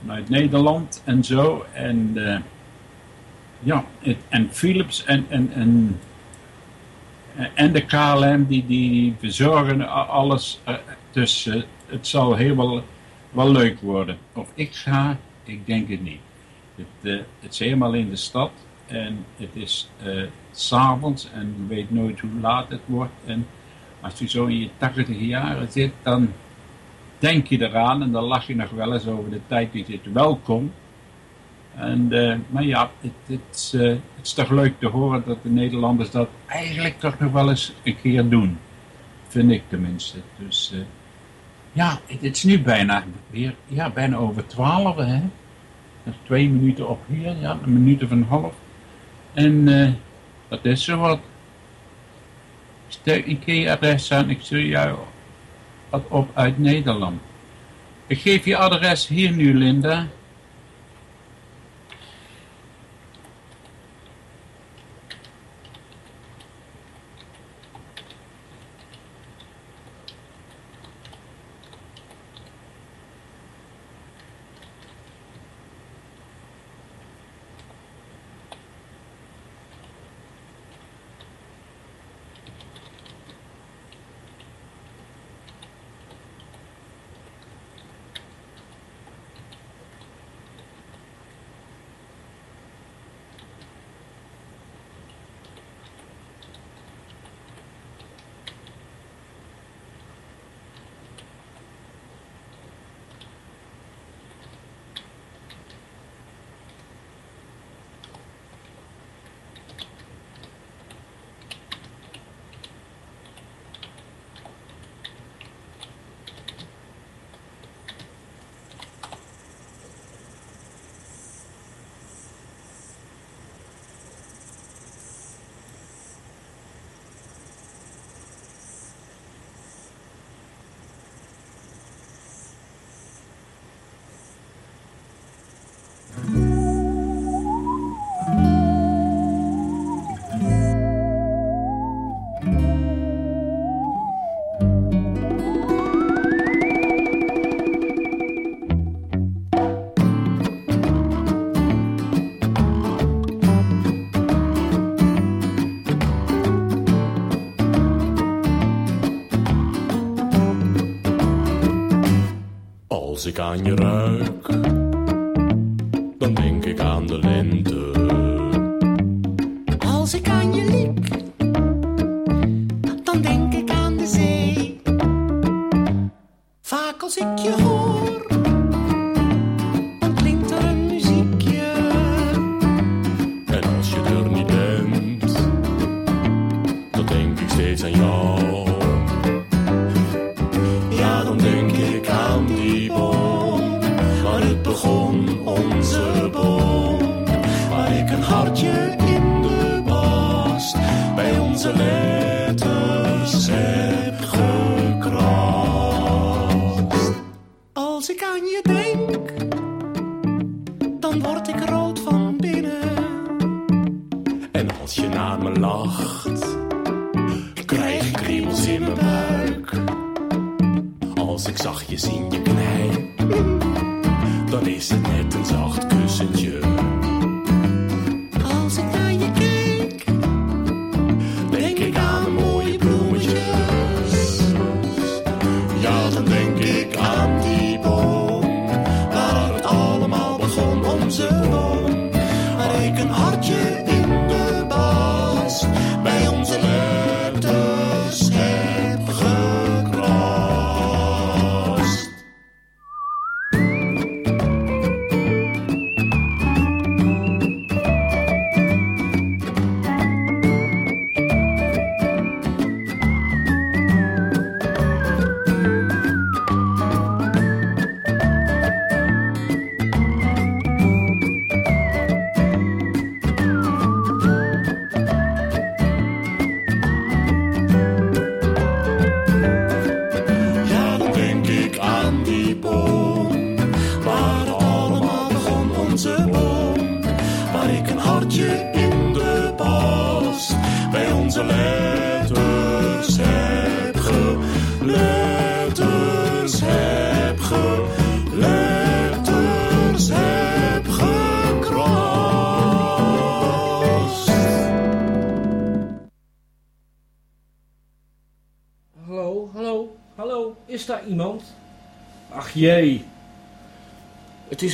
vanuit Nederland en zo. En eh, ja, het, en Philips en, en, en, en de KLM die, die verzorgen alles. dus het zal heel wel, wel leuk worden. Of ik ga, ik denk het niet. Het, eh, het is helemaal in de stad en het is eh, s s'avonds en je weet nooit hoe laat het wordt. En als je zo in je tachtig jaren zit, dan denk je eraan en dan lach je nog wel eens over de tijd die zit. Welkom. En, eh, maar ja, het, is, het is toch leuk te horen dat de Nederlanders dat eigenlijk toch nog wel eens een keer doen. Vind ik tenminste. Dus ja, het, het is nu bijna weer, ja, bijna over twaalf, hè. Dat is twee minuten op hier, ja, een minuut of een half. En eh, dat is zo wat. Steek een keer adres aan, ik stuur jou wat op uit Nederland. Ik geef je adres hier nu, Linda. Als ik aan je ruik,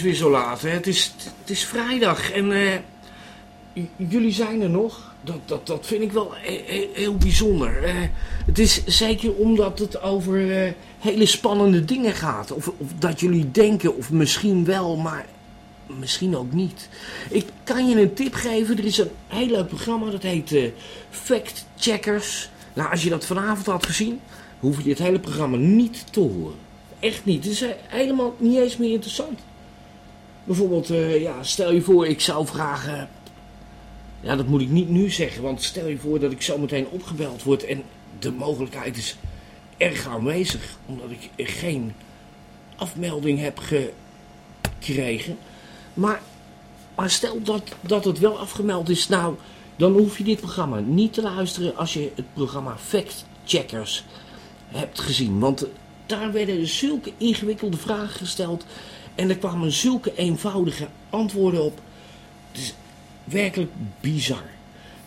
weer zo laat, hè? Het is, het is vrijdag en eh, jullie zijn er nog. Dat, dat, dat vind ik wel he- he- heel bijzonder. Het is zeker omdat het over eh, hele spannende dingen gaat. Of, of dat jullie denken, of misschien wel, maar misschien ook niet. Ik kan je een tip geven. Er is een heel leuk programma dat heet eh, Fact Checkers. Nou, als je dat vanavond had gezien, hoef je het hele programma niet te horen. Echt niet. Het is helemaal niet eens meer interessant. Bijvoorbeeld, eh, ja, stel je voor, ik zou vragen. Ja, dat moet ik niet nu zeggen, want stel je voor dat ik zo meteen opgebeld word en de mogelijkheid is erg aanwezig, omdat ik geen afmelding heb gekregen. Maar, maar stel dat, dat het wel afgemeld is, nou, dan hoef je dit programma niet te luisteren als je het programma Fact Checkers hebt gezien. Want daar werden zulke ingewikkelde vragen gesteld en er kwamen zulke eenvoudige antwoorden op. Het is werkelijk bizar.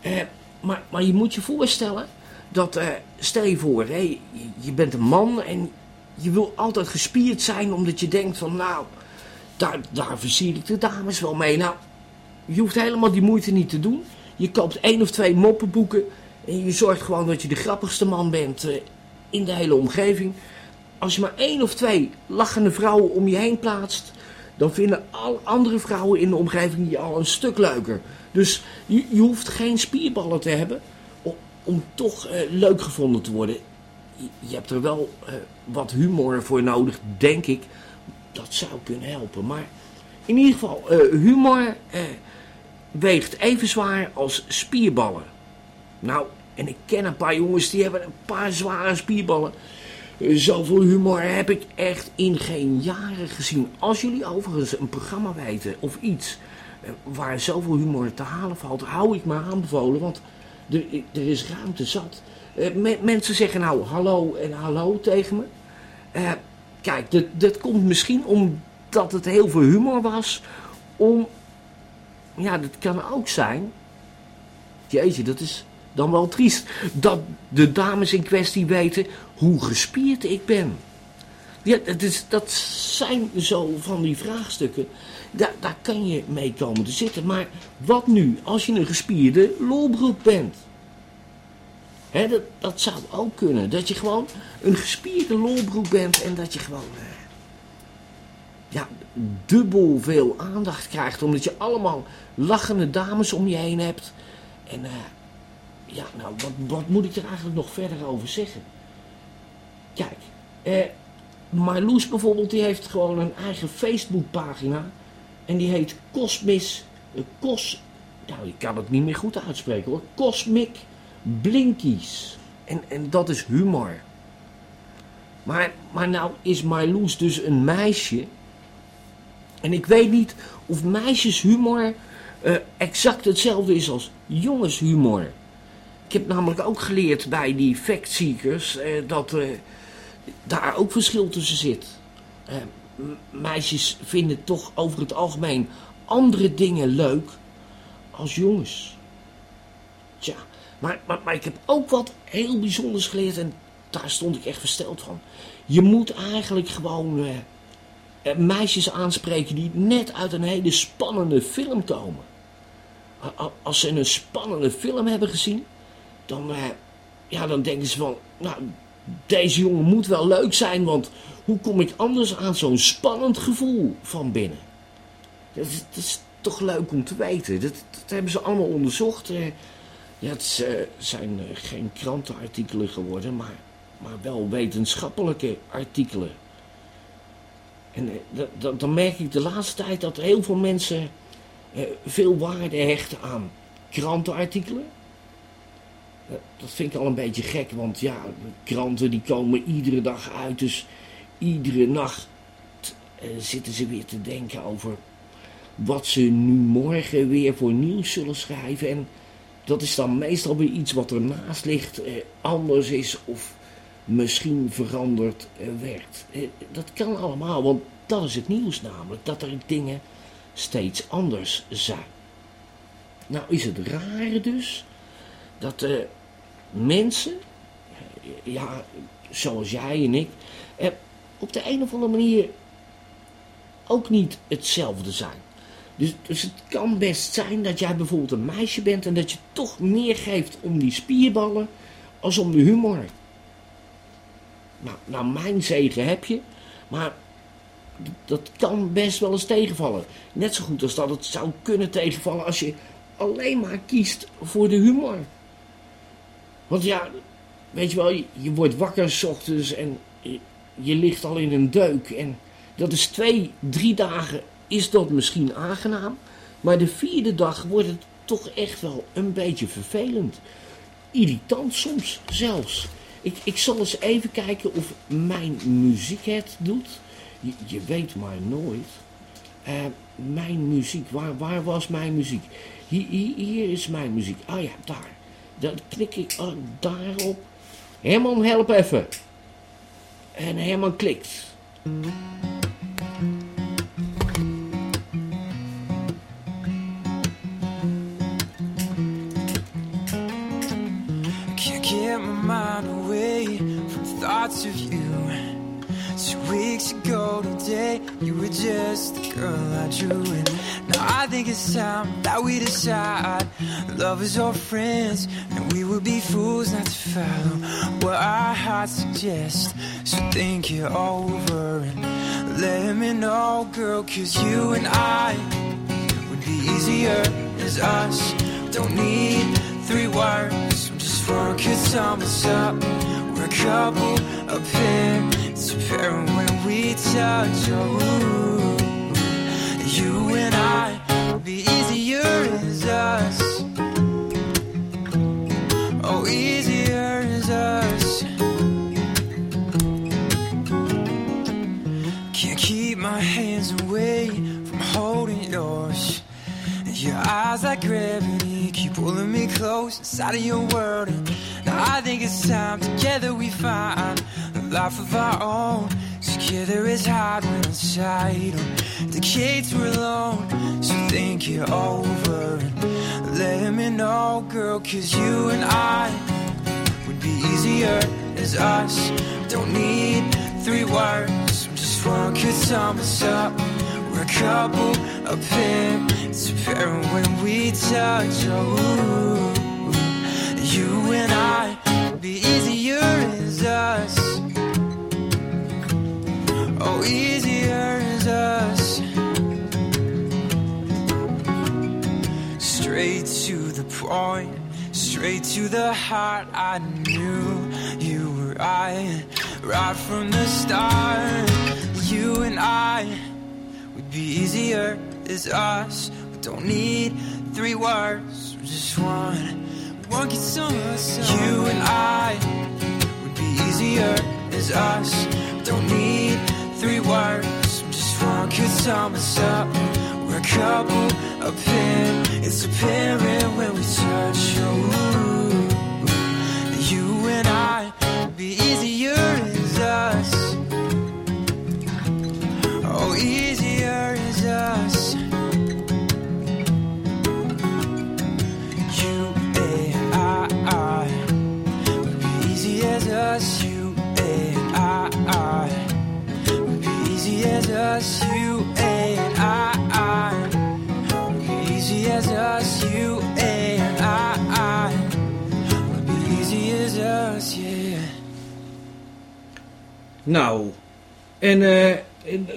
Eh, maar, maar je moet je voorstellen dat, eh, stel je voor, hè, je, bent een man en je wil altijd gespierd zijn omdat je denkt van nou, daar, daar versier ik de dames wel mee. Nou, je hoeft helemaal die moeite niet te doen. Je koopt één of twee moppenboeken en je zorgt gewoon dat je de grappigste man bent eh, in de hele omgeving. Als je maar één of twee lachende vrouwen om je heen plaatst, dan vinden al andere vrouwen in de omgeving je al een stuk leuker. Dus je, je hoeft geen spierballen te hebben om, toch eh, leuk gevonden te worden. Je, hebt er wel eh, wat humor voor nodig, denk ik. Dat zou kunnen helpen. Maar in ieder geval, eh, humor weegt even zwaar als spierballen. Nou, en ik ken een paar jongens die hebben een paar zware spierballen. Zoveel humor heb ik echt in geen jaren gezien. Als jullie overigens een programma weten of iets eh, waar zoveel humor te halen valt, hou ik me aanbevolen, want er, er is ruimte zat. Eh, me- mensen zeggen nou hallo en hallo tegen me. Eh, kijk, dat, dat komt misschien omdat het heel veel humor was. Om, ja, dat kan ook zijn. Jeetje, dat is dan wel triest. Dat de dames in kwestie weten hoe gespierd ik ben. Ja, dat, is, dat zijn zo van die vraagstukken. Daar, daar kan je mee komen te zitten. Maar wat nu als je een gespierde lolbroek bent? Hè, dat, dat zou ook kunnen. Dat je gewoon een gespierde lolbroek bent en dat je gewoon eh, ja, dubbel veel aandacht krijgt. Omdat je allemaal lachende dames om je heen hebt. En eh, ja, nou, wat, wat moet ik er eigenlijk nog verder over zeggen? Kijk, eh, Marloes bijvoorbeeld, die heeft gewoon een eigen Facebookpagina. En die heet Cosmis, eh, Cos, nou ik kan het niet meer goed uitspreken hoor. Cosmic Blinkies. En, en dat is humor. Maar, maar nou is Marloes dus een meisje. En ik weet niet of meisjeshumor eh, exact hetzelfde is als jongenshumor. Ik heb namelijk ook geleerd bij die factseekers eh, dat daar ook verschil tussen zit. Eh, meisjes vinden toch over het algemeen andere dingen leuk als jongens. Tja, maar, maar, ik heb ook wat heel bijzonders geleerd en daar stond ik echt versteld van. Je moet eigenlijk gewoon eh, eh, meisjes aanspreken die net uit een hele spannende film komen. Als ze een spannende film hebben gezien, dan, ja, dan denken ze van, nou, deze jongen moet wel leuk zijn, want hoe kom ik anders aan zo'n spannend gevoel van binnen? Dat is, toch leuk om te weten. Dat, hebben ze allemaal onderzocht. eh. Ja, het eh, zijn eh, geen krantenartikelen geworden, maar, maar wel wetenschappelijke artikelen. En dan merk ik de laatste tijd dat heel veel mensen veel waarde hechten aan krantenartikelen. Eh, Dat vind ik al een beetje gek, want ja, kranten die komen iedere dag uit. Dus iedere nacht eh, zitten ze weer te denken over wat ze nu morgen weer voor nieuws zullen schrijven. En dat is dan meestal weer iets wat ernaast ligt, eh, anders is of misschien veranderd werd. Dat kan allemaal, want dat is het nieuws namelijk, dat er dingen steeds anders zijn. Nou is het rare dus dat mensen, ja, zoals jij en ik, op de een of andere manier ook niet hetzelfde zijn. Dus, dus het kan best zijn dat jij bijvoorbeeld een meisje bent en dat je toch meer geeft om die spierballen als om de humor. Nou, nou mijn zegen heb je, maar dat kan best wel eens tegenvallen. Net zo goed als dat het zou kunnen tegenvallen als je alleen maar kiest voor de humor. Want ja, weet je wel, je, wordt wakker s ochtends en je, ligt al in een deuk. En dat is twee, drie dagen is dat misschien aangenaam. Maar de vierde dag wordt het toch echt wel een beetje vervelend. Irritant soms zelfs. Ik, ik zal eens even kijken of mijn muziek het doet. Je, weet maar nooit. Eh, mijn muziek, waar, waar was mijn muziek? Hier, hier is mijn muziek. Ah ja, daar. Dan klik ik daarop. Herman, help even. En Herman klikt. Can't get my mind away from thoughts of you. Weeks ago today, you were just the girl I drew. And now I think it's time that we decide. Love is our friends, and we would be fools not to follow what our hearts suggest. So think it over and let me know, girl, cause you and I would be easier as us. Don't need three words, just a good thumbs up. We're a couple, a pair, it's apparent when we touch. Oh, you and I be easier as us. Oh, easier as us. Can't keep my hands away from holding yours. Your eyes like gravity keep pulling me close inside of your world. And now I think it's time together we find life of our own. Together it's hard when inside. Decades we're alone. So think it over let me know, oh, girl, cause you and I would be easier as us. Don't need three words, Just one could sum us up. We're a couple of pin. It's apparent when we touch. Oh, you and I would be easier as us. Oh, easier as us. Straight to the point, straight to the heart. I knew you were right, right from the start. You and I would be easier as us. We don't need three words, we just one. One can sum us up. You and I would be easier as us. Don't need three words, just one could sum us up. We're a couple a pin. It's apparent when we touch. Oh, you and I would be easier as us. Oh, easier as us. You and I, I would be easy as us. You and I, I You. Nou, en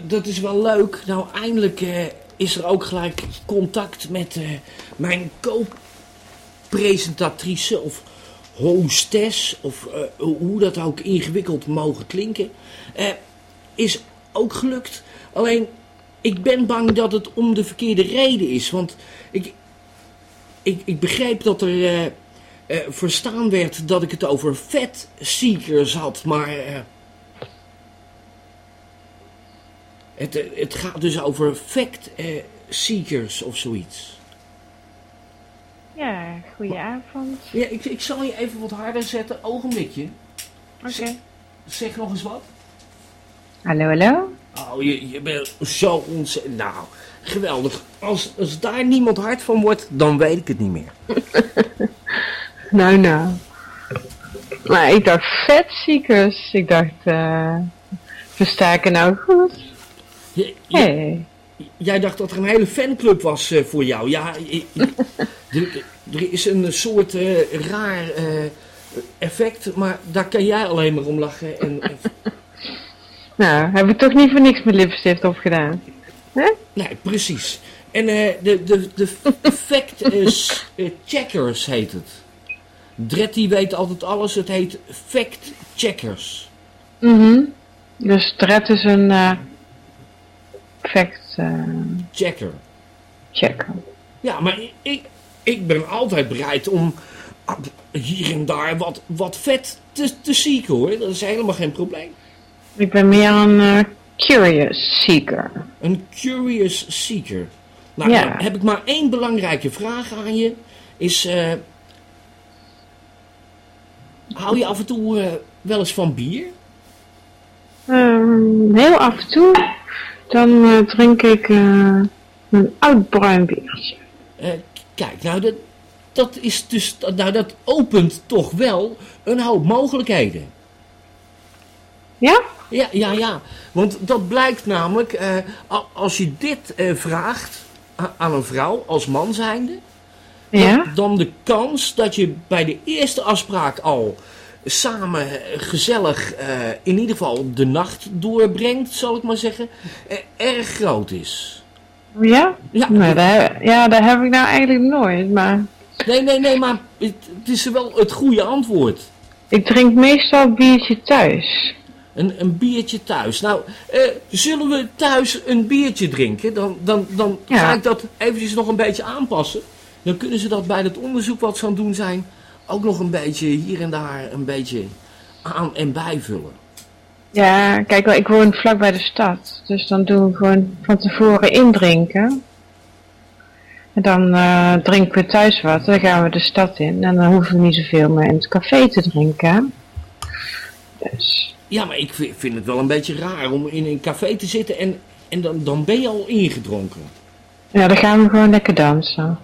dat is wel leuk. Nou, eindelijk eh, is er ook gelijk contact met eh, mijn co-presentatrice of hostess, of eh, hoe dat ook ingewikkeld mogen klinken, is ook gelukt. Alleen, ik ben bang dat het om de verkeerde reden is. Want ik, ik, ik begreep dat er eh, eh, verstaan werd dat ik het over vetseekers had, maar... eh, Het, het gaat dus over fact seekers of zoiets. Ja, goedenavond. Ja, ik, ik zal je even wat harder zetten. Ogenblikje. Oké. Zeg nog eens wat. Hallo, hallo. Oh, je, je bent zo ontzettend... Nou, geweldig. Als, als daar niemand hard van wordt, dan weet ik het niet meer. [LAUGHS] Nou, nou. Maar ik dacht vetziekers. Ik dacht, versta ik het nou goed? Je- je- Hey. Jij dacht dat er een hele fanclub was eh, voor jou. Ja, je- er, er is een soort eh, raar effect, maar daar kan jij alleen maar om lachen. En, en- Nou, heb ik toch niet voor niks met lipstift opgedaan. Nee, precies. En eh, de, de, de fact is eh, checkers heet het. Dretty weet altijd alles. Het heet fact checkers. Mhm. Dus Dred is een eh fact Checker. checker. Ja, maar ik, ik ben altijd bereid om hier en daar wat, wat vet te, te zieken hoor. Dat is helemaal geen probleem. Ik ben meer een eh, curious seeker. Een curious seeker. Nou, Ja. heb ik maar één belangrijke vraag aan je. Is, eh, hou je af en toe eh, wel eens van bier? Ehm, heel af en toe, dan drink ik een oud bruin biertje. Kijk, nou dat, dat is dus, nou dat opent toch wel een hoop mogelijkheden. Ja? Ja, ja, ja. Want dat blijkt namelijk, eh, als je dit eh, vraagt aan een vrouw als man zijnde, Ja? dan de kans dat je bij de eerste afspraak al samen eh, gezellig eh, in ieder geval de nacht doorbrengt, zal ik maar zeggen, erg groot is. Ja? Ja, Nee, daar, ja, daar heb ik nou eigenlijk nooit, maar nee, nee, nee, maar het, het is wel het goede antwoord. ik drink meestal biertje thuis. Een, een biertje thuis. Nou, eh, zullen we thuis een biertje drinken? Dan, dan, dan Ja. ga ik dat eventjes nog een beetje aanpassen. Dan kunnen ze dat bij het onderzoek wat ze aan het doen zijn... ook nog een beetje hier en daar een beetje aan en bijvullen. Ja, kijk wel, ik woon vlak bij de stad, dus dan doen we gewoon van tevoren indrinken. En dan eh, drinken we thuis wat, dan gaan we de stad in en dan hoeven we niet zoveel meer in het café te drinken. Dus, Ja, maar ik vi- vind het wel een beetje raar om in een café te zitten... en, en dan, dan ben je al ingedronken. ja, dan gaan we gewoon lekker dansen.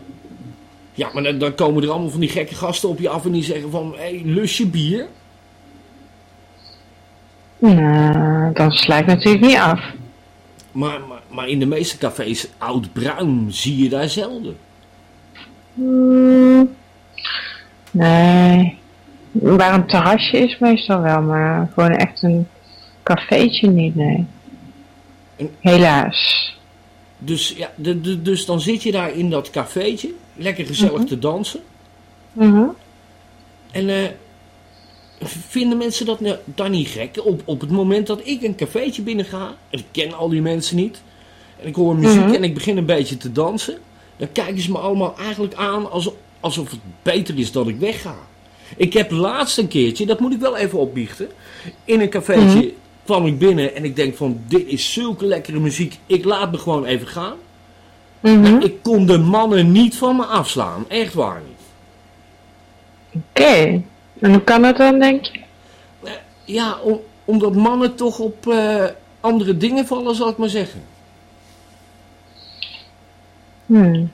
Ja, maar dan, dan komen er allemaal van die gekke gasten op je af... en die zeggen van, hé, hey, lus je bier? Nou, dan sla ik natuurlijk niet af. Maar, maar, maar in de meeste cafés, oud-bruin, zie je daar zelden. Hmm, nee. Waar een terrasje is meestal wel, maar gewoon echt een cafeetje niet, nee. Helaas. Dus, ja, de, de- dus dan zit je daar in dat cafeetje, lekker gezellig Mhm. te dansen. Mhm. En eh, vinden mensen dat nou, dan niet gek? Op, op het moment dat ik een cafeetje binnen ga, en ik ken al die mensen niet, en ik hoor muziek Mhm. en ik begin een beetje te dansen, dan kijken ze me allemaal eigenlijk aan alsof, alsof het beter is dat ik wegga. Ik heb laatst een keertje, dat moet ik wel even opbiechten, in een cafeetje Mhm. kwam ik binnen en ik denk van, dit is zulke lekkere muziek, ik laat me gewoon even gaan. Mhm. Ik kon de mannen niet van me afslaan, echt waar niet. Oké. En hoe kan dat dan, denk je? Ja, om, omdat mannen toch op eh, andere dingen vallen, zal ik maar zeggen. Hmm.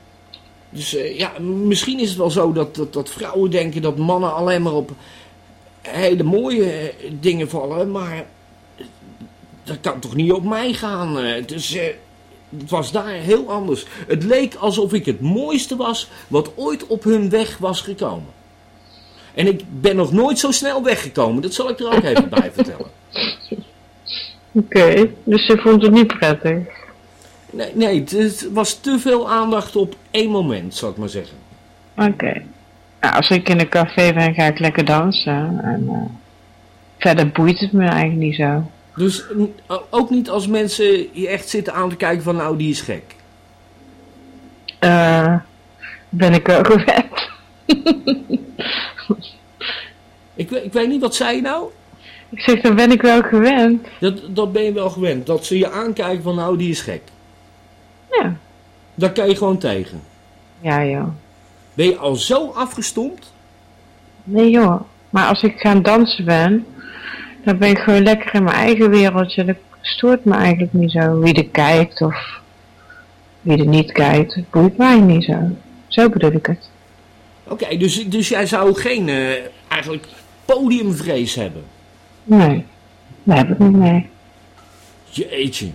Dus eh, ja, misschien is het wel zo dat, dat, dat vrouwen denken dat mannen alleen maar op hele mooie eh, dingen vallen, maar dat kan toch niet op mij gaan. dus het was daar heel anders. Het leek alsof ik het mooiste was wat ooit op hun weg was gekomen. En ik ben nog nooit zo snel weggekomen, dat zal ik er ook even bij vertellen. [LAUGHS] Oké, dus je vond het niet prettig. Nee, nee, het- was te veel aandacht op één moment, zal ik maar zeggen. Oké. Nou, als ik in een café ben, ga ik lekker dansen. En eh, verder boeit het me eigenlijk niet zo. Dus mm, ook niet als mensen je echt zitten aan te kijken van nou, die is gek. Eh, ben ik wel [LAUGHS] gewend. Ik, ik weet niet, wat zei je nou? Ik zeg, dan ben ik wel gewend. Dat, dat ben je wel gewend. Dat ze je aankijken van nou, die is gek. Ja. Daar kan je gewoon tegen. Ja, joh. Ben je al zo afgestompt? Nee, joh. Maar als ik gaan dansen ben, dan ben ik gewoon lekker in mijn eigen wereldje. Dat stoort me eigenlijk niet zo. Wie er kijkt of wie er niet kijkt, het boeit mij niet zo. Zo bedoel ik het. Oké, dus, dus jij zou geen eh, eigenlijk podiumvrees hebben. Nee, daar heb ik niet mee. Jeetje.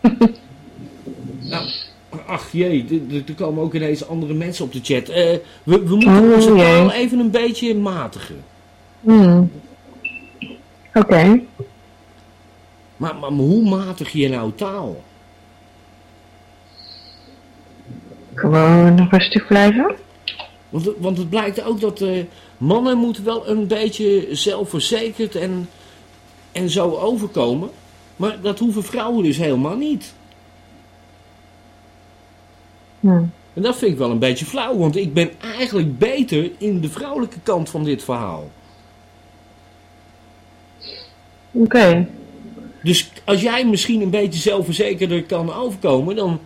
[LAUGHS] nou, ach jee, er komen ook ineens andere mensen op de chat. Eh, we, we moeten Oh, onze taal even een beetje matigen. Hmm. Oké. Maar, maar, maar hoe matig je nou taal? Gewoon rustig blijven. Want, het- want het blijkt ook dat eh, mannen moeten wel een beetje zelfverzekerd en, en zo overkomen. Maar dat hoeven vrouwen dus helemaal niet. En dat vind ik wel een beetje flauw, want ik ben eigenlijk beter in de vrouwelijke kant van dit verhaal. Oké. Dus als jij misschien een beetje zelfverzekerder kan overkomen, dan...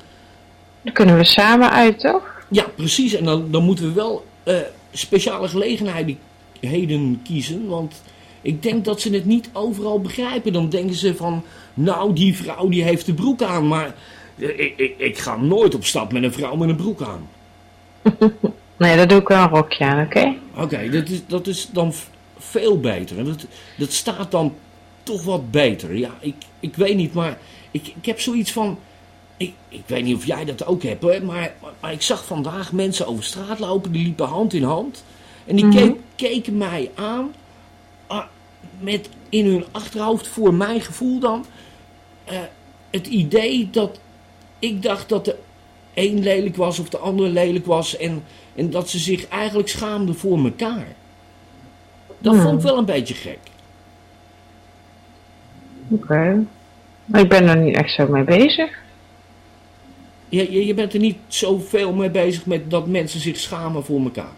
Dan kunnen we samen uit, toch? Ja, precies. En dan, dan moeten we wel eh, speciale gelegenheden kiezen, want ik denk dat ze het niet overal begrijpen. Dan denken ze van, nou, die vrouw die heeft de broek aan, maar ik, ik, ik ga nooit op stap met een vrouw met een broek aan. [LAUGHS] Nee, dat doe ik wel een rokje aan, oké? Oké, dat, is, dat is dan veel beter. En Dat, dat staat dan toch wat beter. Ja, ik, ik weet niet, maar ik, ik heb zoiets van... Ik, ik weet niet of jij dat ook hebt, maar, maar, ik zag vandaag mensen over straat lopen, die liepen hand in hand. En die keek- keken mij aan, ah, met in hun achterhoofd, voor mijn gevoel dan, eh, het idee dat ik dacht dat de een lelijk was of de ander lelijk was en, en dat ze zich eigenlijk schaamden voor elkaar. Dat Hmm. vond ik wel een beetje gek. Oké. Maar ik ben er niet echt zo mee bezig. Je, je, je bent er niet zoveel mee bezig met dat mensen zich schamen voor elkaar.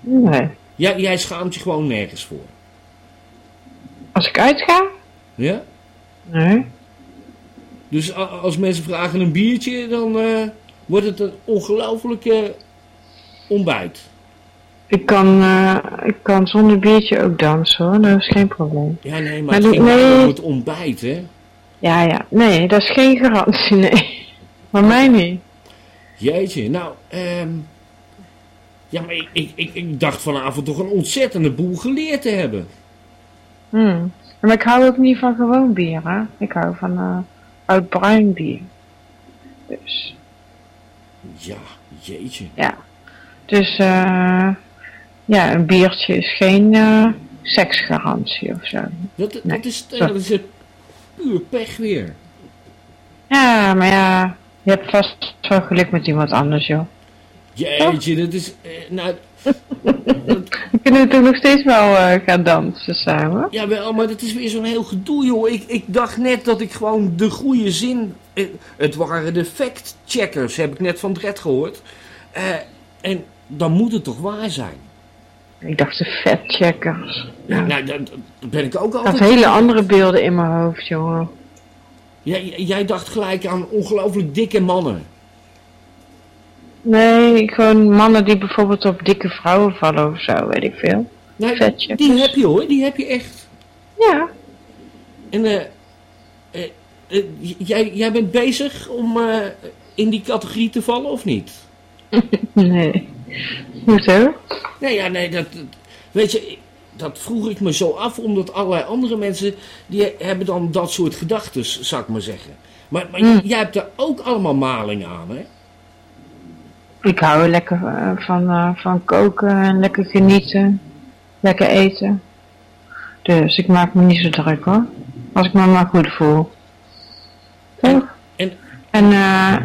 Nee. Jij, jij schaamt je gewoon nergens voor. Als ik uitga? Ja? Nee. Dus als mensen vragen een biertje, dan eh, wordt het een ongelofelijke ontbijt. Ik kan, eh, ik kan zonder biertje ook dansen hoor, dat is geen probleem. Ja, nee, maar Maar het nee. het ontbijt, hè? Ja, ja. Nee, dat is geen garantie, nee. [LAUGHS] Maar mij niet. Jeetje, nou, ehm ja, maar ik, ik, ik, ik dacht vanavond toch een ontzettende boel geleerd te hebben. Hmm. Maar ik hou ook niet van gewoon bier, hè. Ik hou van eh oud bruin bier. Dus, Ja, jeetje. ja. Dus, eh ja, een biertje is geen eh seksgarantie of zo. Dat, dat, Nee, is, zo. dat is het puur pech weer. Ja, maar ja, je hebt vast wel geluk met iemand anders, joh. Jeetje, dat is... eh, nou, We kunnen toch nog steeds wel eh, gaan dansen samen? jawel, maar dat is weer zo'n heel gedoe, joh. Ik, ik dacht net dat ik gewoon de goede zin... eh, het waren de fact-checkers, heb ik net van Dred gehoord. Eh, en dan moet het toch waar zijn? Ik dacht de vetcheckers. Ja. Nou, dat, dat ben ik ook Ik had altijd... hele andere beelden in mijn hoofd, jongen. Jij, jij dacht gelijk aan ongelooflijk dikke mannen. Nee, gewoon mannen die bijvoorbeeld op dikke vrouwen vallen of zo, weet ik veel. Nou, Vetcheckers. die heb je hoor, die heb je echt. Ja, En eh, eh, eh, jij, jij bent bezig om eh, in die categorie te vallen of niet? [LAUGHS] nee. Hoezo? Nee, ja, nee, dat, dat- weet je, dat vroeg ik me zo af, omdat allerlei andere mensen, die he- hebben dan dat soort gedachten, zou ik maar zeggen. Maar, maar Hmm. jij hebt daar ook allemaal maling aan, hè? Ik hou er lekker eh, van, eh, van koken en lekker genieten. Lekker eten. Dus ik maak me niet zo druk hoor. Als ik me maar goed voel. Toch? En, En eh,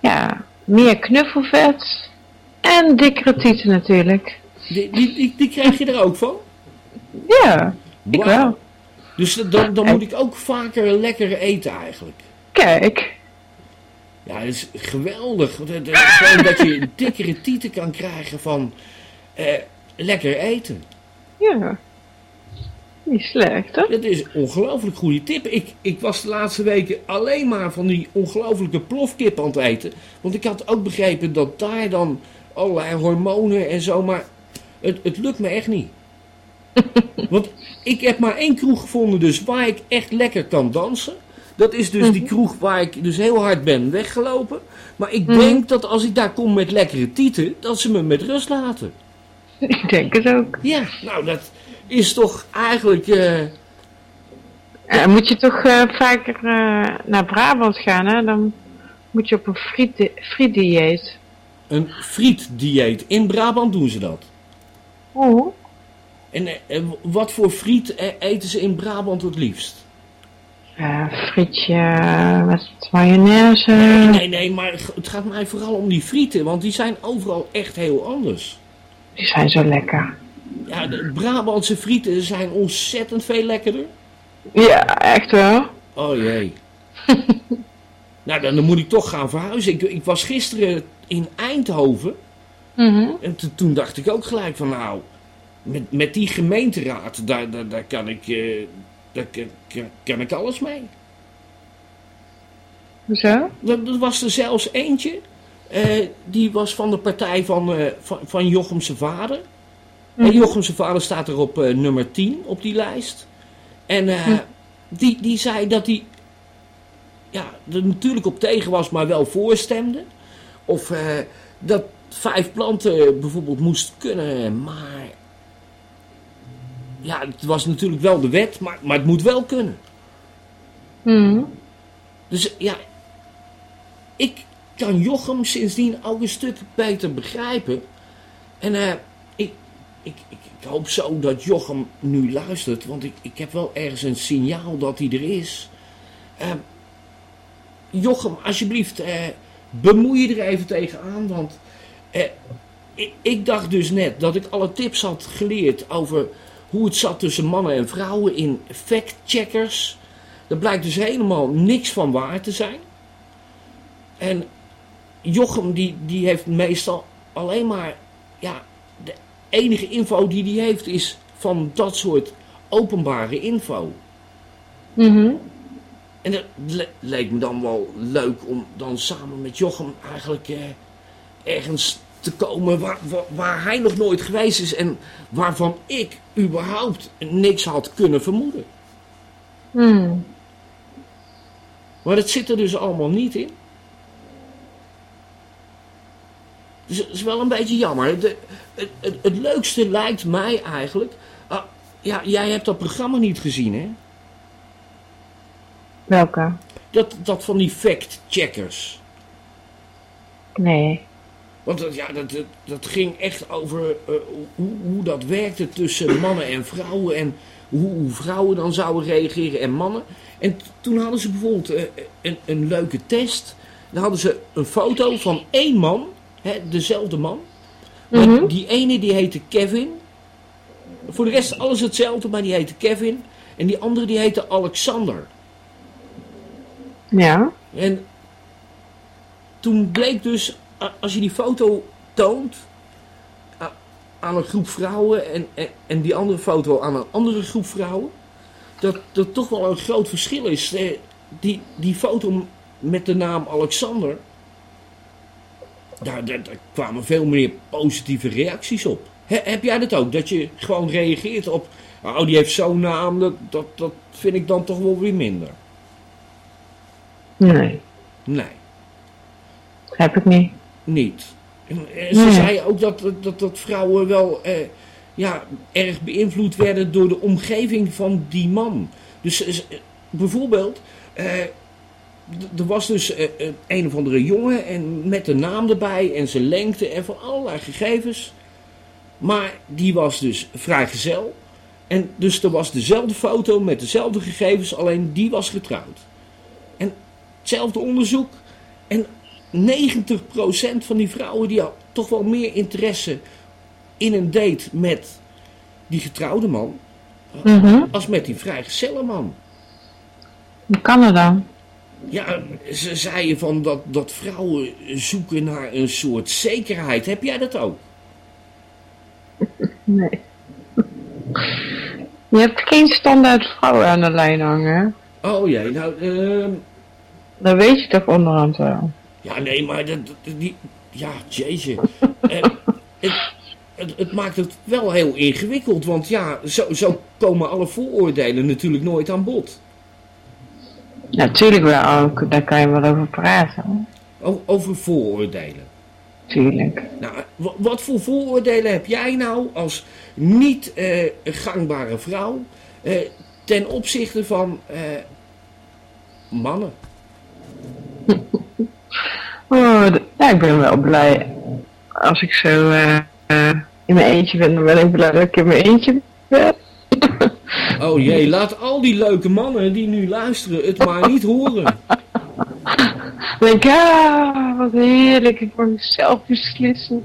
ja, meer knuffelvet. En dikkere tieten natuurlijk. die, die, die, die krijg je er ook van? Ja, ik wel. Dus dan, dan moet ik ook vaker lekker eten eigenlijk. Kijk. Ja, dat is geweldig. Dat, dat, gewoon dat je dikkere tieten kan krijgen van eh, lekker eten. Ja. Niet slecht hè? Dat is een ongelooflijk goede tip. Ik, ik was de laatste weken alleen maar van die ongelooflijke plofkip aan het eten. Want ik had ook begrepen dat daar dan allerlei hormonen en zo, maar het, het lukt me echt niet. [LAUGHS] Want ik heb maar één kroeg gevonden dus waar ik echt lekker kan dansen. Dat is dus die kroeg waar ik dus heel hard ben weggelopen. Maar ik denk dat als ik daar kom met lekkere tieten, dat ze me met rust laten. [LAUGHS] Ik denk het ook. Ja, nou dat is toch eigenlijk... Ja, moet je toch eh, vaker eh, naar Brabant gaan hè? Dan moet je op een friet, frietdieet. Een frietdieet. In Brabant doen ze dat. Oeh. En eh, eh, wat voor friet eten ze in Brabant het liefst? Ja, frietje met mayonaise. Nee, nee, maar het gaat mij vooral om die frieten, want die zijn overal echt heel anders. Die zijn zo lekker. Ja, de Brabantse frieten zijn ontzettend veel lekkerder. Ja, echt wel. Oh jee. [LAUGHS] nou, dan, dan moet ik toch gaan verhuizen. Ik, ik was gisteren in Eindhoven Mhm. en to- toen dacht ik ook gelijk van nou, met, met die gemeenteraad, daar, daar, daar kan ik... eh, daar kan ik alles mee. Hoezo? Er, was er zelfs eentje. eh, die was van de partij van, eh van, van Jochemse vader. En Jochemse vader staat er op eh, nummer 10 op die lijst. En eh, die, die zei dat hij ja, er natuurlijk op tegen was, maar wel voorstemde. Of dat vijf planten bijvoorbeeld moest kunnen, maar... Ja, het was natuurlijk wel de wet, maar, maar het moet wel kunnen. Mhm. Dus ja, ik kan Jochem sindsdien ook een stuk beter begrijpen. En eh, ik, ik, ik, ik hoop zo dat Jochem nu luistert, want ik, ik heb wel ergens een signaal dat hij er is. Eh, Jochem, alsjeblieft, eh, bemoei je er even tegenaan, want eh, ik, ik dacht dus net dat ik alle tips had geleerd over hoe het zat tussen mannen en vrouwen in fact-checkers. Er blijkt dus helemaal niks van waar te zijn. En Jochem die, die heeft meestal alleen maar... Ja, de enige info die hij heeft is van dat soort openbare info. Mhm. En het le- leek me dan wel leuk om dan samen met Jochem eigenlijk eh, ergens te komen waar, waar, waar hij nog nooit geweest is en waarvan ik überhaupt niks had kunnen vermoeden. Mhm. Maar dat zit er dus allemaal niet in. Dus het is wel een beetje jammer. De, het, het, het leukste lijkt mij eigenlijk. ah, ja, jij hebt dat programma niet gezien, hè? Welke? Dat, dat van die fact-checkers. Nee. Want dat, ja, dat, dat, dat ging echt over eh, hoe, hoe dat werkte tussen mannen en vrouwen. En hoe, hoe vrouwen dan zouden reageren en mannen. En toen hadden ze bijvoorbeeld eh, een, een leuke test. Dan hadden ze een foto van één man. Hè, dezelfde man. Maar Mhm. die ene die heette Kevin. Voor de rest alles hetzelfde, maar die heette Kevin. En die andere die heette Alexander. Ja. En toen bleek dus, als je die foto toont aan een groep vrouwen en, en, en die andere foto aan een andere groep vrouwen, dat er toch wel een groot verschil is. Eh, Die, die foto met de naam Alexander, daar, daar, daar kwamen veel meer positieve reacties op. He- heb jij dat ook? Dat je gewoon reageert op, oh die heeft zo'n naam, dat, dat, dat vind ik dan toch wel weer minder. Nee. Nee. Heb ik niet. Niet. En, eh, Ze Nee. zei ook dat, dat, dat vrouwen wel eh, ja, erg beïnvloed werden door de omgeving van die man. Dus eh, bijvoorbeeld, eh, er was dus eh, een een of andere jongen en met de naam erbij en zijn lengte en van allerlei gegevens. Maar die was dus vrijgezel. En dus er was dezelfde foto met dezelfde gegevens, alleen die was getrouwd. En hetzelfde onderzoek. En 90% van die vrouwen die had toch wel meer interesse in een date met die getrouwde man Mhm. als met die vrijgezelle man. Hoe kan dat dan? Ja, ze zeiden van dat, dat vrouwen zoeken naar een soort zekerheid. Heb jij dat ook? Nee. Je hebt geen standaard vrouwen aan de lijn hangen. Oh jee, nou, ehm, Dat weet je toch onderhand wel. Ja nee, maar dat, die, ja, jeetje. [LAUGHS] Eh, het, het, het maakt het wel heel ingewikkeld, want ja, zo, zo komen alle vooroordelen natuurlijk nooit aan bod. Natuurlijk wel ook, daar kan je wel over praten. O- Over vooroordelen. Tuurlijk. Nou, wa- wat voor vooroordelen heb jij nou als niet eh, gangbare vrouw eh, ten opzichte van mannen? [LAUGHS] Oh, ja, ik ben wel blij. Als ik zo eh, eh, in mijn eentje ben, dan ben ik blij dat ik in mijn eentje ben. [LAUGHS] Oh jee, laat al die leuke mannen die nu luisteren het maar niet horen. Dan denk ik, ah, wat heerlijk, ik mag zelf beslissen.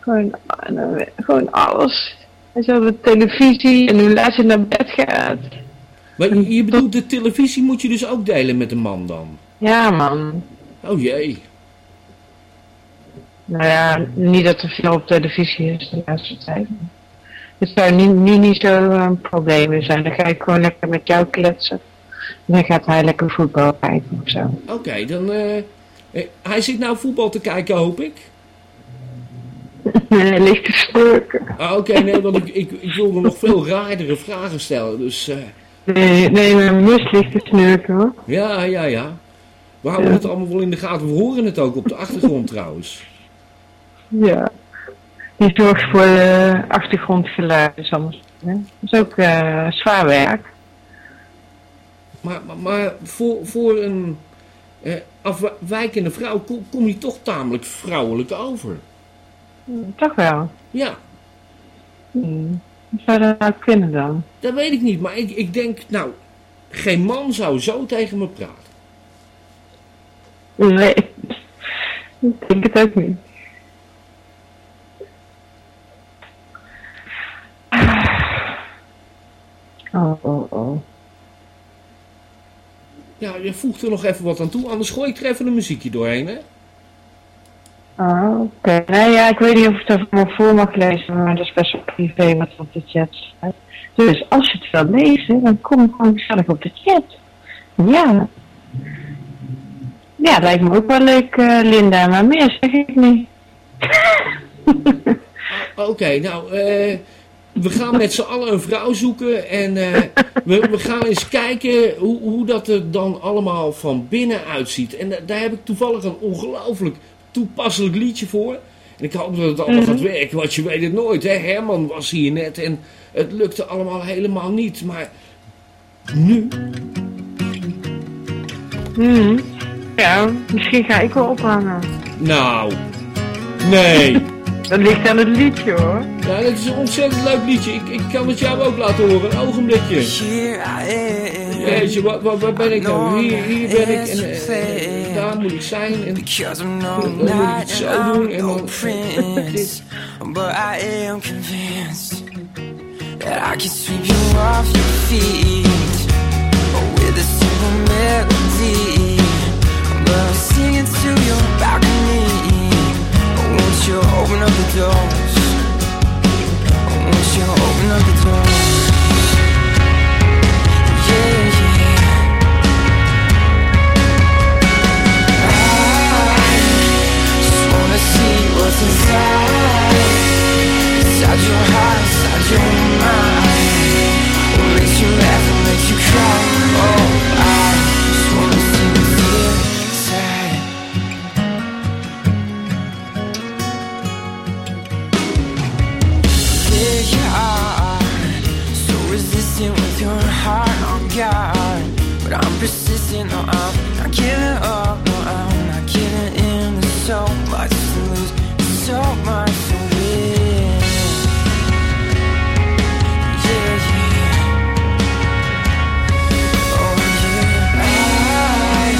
Gewoon, eh, gewoon alles. En zo de televisie en hoe laat je naar bed gaat. Maar je je bedoelt, de televisie moet je dus ook delen met een man dan? Ja, man. Oh jee. Nou ja, niet dat er veel op televisie is de laatste tijd. Het zou nu, nu niet zo een probleem zijn. Dan ga ik gewoon lekker met jou kletsen. En dan gaat hij lekker voetbal kijken of zo. Oké, dan... eh, eh, hij zit nou voetbal te kijken, hoop ik. [LAUGHS] Nee, ligt te snurken. Ah, Oké, nee, want ik, ik, ik wilde nog veel raardere vragen stellen. Dus eh, Nee, nee, mijn mus ligt te snurken hoor. ja, ja, ja. We houden het allemaal wel in de gaten. We horen het ook op de achtergrond [LAUGHS] trouwens. Ja. Die zorgt voor de achtergrondgeluiden soms. hè. Dat is ook eh, zwaar werk. Maar, maar, maar voor, voor een eh, afwijkende vrouw kom, kom je toch tamelijk vrouwelijk over. Toch wel. Ja, Hmm. Hoe zou dat nou kunnen dan? dat weet ik niet. Maar ik, ik denk, nou, geen man zou zo tegen me praten. Nee. Ik denk het ook niet. [SIGHS] Oh, oh, oh. Ja, je voegt er nog even wat aan toe. Anders gooi ik er even een muziekje doorheen, hè? Oh, oké. Nee, ja, ik weet niet of ik dat allemaal voor mag lezen, maar dat is best wel privé wat op de chat staat. Dus als je het wil lezen, dan kom gewoon gezellig op de chat. Ja. Ja, lijkt me ook wel leuk, eh, Linda, maar meer zeg ik niet. [LAUGHS] Oké, nou, eh, we gaan met z'n allen een vrouw zoeken en eh, we, we gaan eens kijken hoe, hoe dat er dan allemaal van binnen uitziet. En da- daar heb ik toevallig een ongelooflijk toepasselijk liedje voor. En ik hoop dat het allemaal gaat werken, want je weet het nooit. Hè? Herman was hier net en het lukte allemaal helemaal niet. Maar nu Hmm. Ja, misschien ga ik wel ophangen. Nou, nee. [LAUGHS] Dat ligt aan het liedje hoor. Ja, dat is een ontzettend leuk liedje. Ik, ik kan het jou ook laten horen. Een ogenblikje. Here I am. Jeetje, waar, waar, waar ben ik nou? Hier, hier ben ik en eh, daar moet ik zijn. En Dan moet ik het zo doen en dan but I am convinced that I can sweep you off your feet with a simple melody. Singing to your balcony. You open up the doors? You open up the doors? Yeah, yeah. Just wanna see what's inside Inside your heart, inside your mind What makes you laugh, makes you cry Oh, I just wanna see guard But I'm persistent, no, I'm not giving up No, I'm not giving in. There's so much to lose So much to win. Yeah, yeah. Oh, yeah. I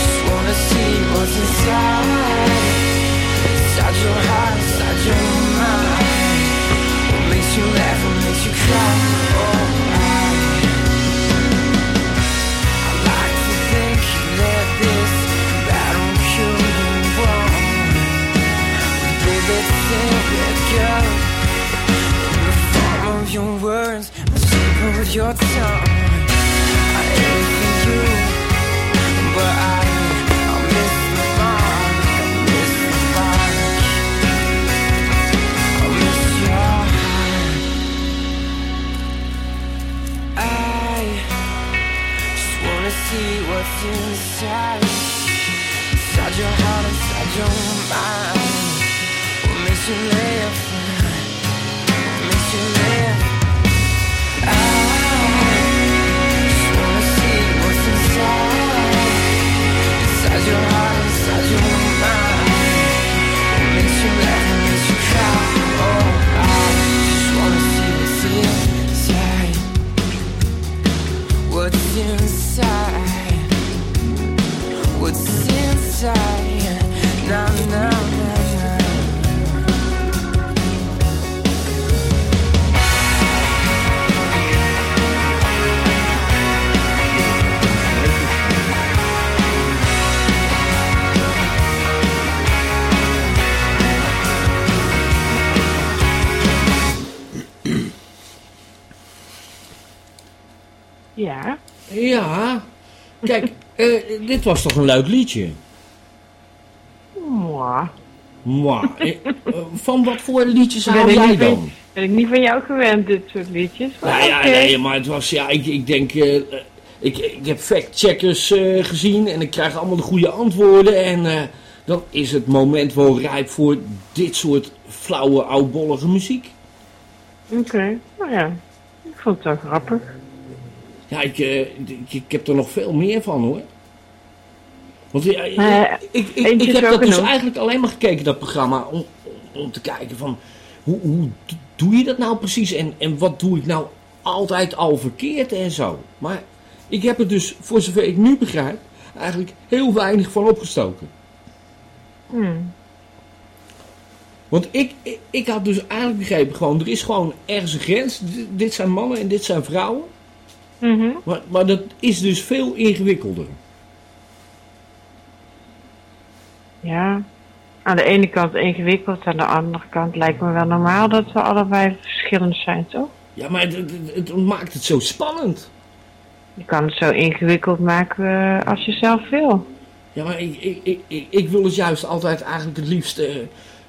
just wanna see what's inside. Inside your heart, inside your mind. What makes you laugh, what makes you cry? Inside. Inside your heart, inside your mind. What makes you laugh? Ja. Ja, kijk, eh, dit was toch een leuk liedje? Maar, eh, eh, van wat voor liedjes hou jij niet van- dan? Ben ik niet van jou gewend, dit soort liedjes. Maar Nou ja, nee, maar het was, ja, ik, ik denk, eh, ik, ik heb factcheckers eh gezien en ik krijg allemaal de goede antwoorden. En dan is het moment wel rijp voor dit soort flauwe, oudbollige muziek. Oké, nou ja. Ik vond het wel grappig. Ja, ik, ik, ik heb er nog veel meer van hoor. Want ja, ik, Eh, ik, ik, ik heb dat dus eigenlijk alleen maar gekeken, dat programma, om, om, te kijken van hoe, hoe doe je dat nou precies en, en wat doe ik nou altijd al verkeerd en zo. Maar ik heb er dus, voor zover ik nu begrijp, eigenlijk heel weinig van opgestoken. Hmm. Want ik, ik, ik had dus eigenlijk begrepen, gewoon, er is gewoon ergens een grens. D- dit zijn mannen en dit zijn vrouwen. Mhm. Maar, maar dat is dus veel ingewikkelder. Ja. Aan de ene kant ingewikkeld, aan de andere kant lijkt me wel normaal dat we allebei verschillend zijn, toch? Ja, maar het, het, het maakt het zo spannend. Je kan het zo ingewikkeld maken eh, als je zelf wil. Ja, maar ik, ik, ik, ik, ik wil het juist altijd eigenlijk het liefst... eh,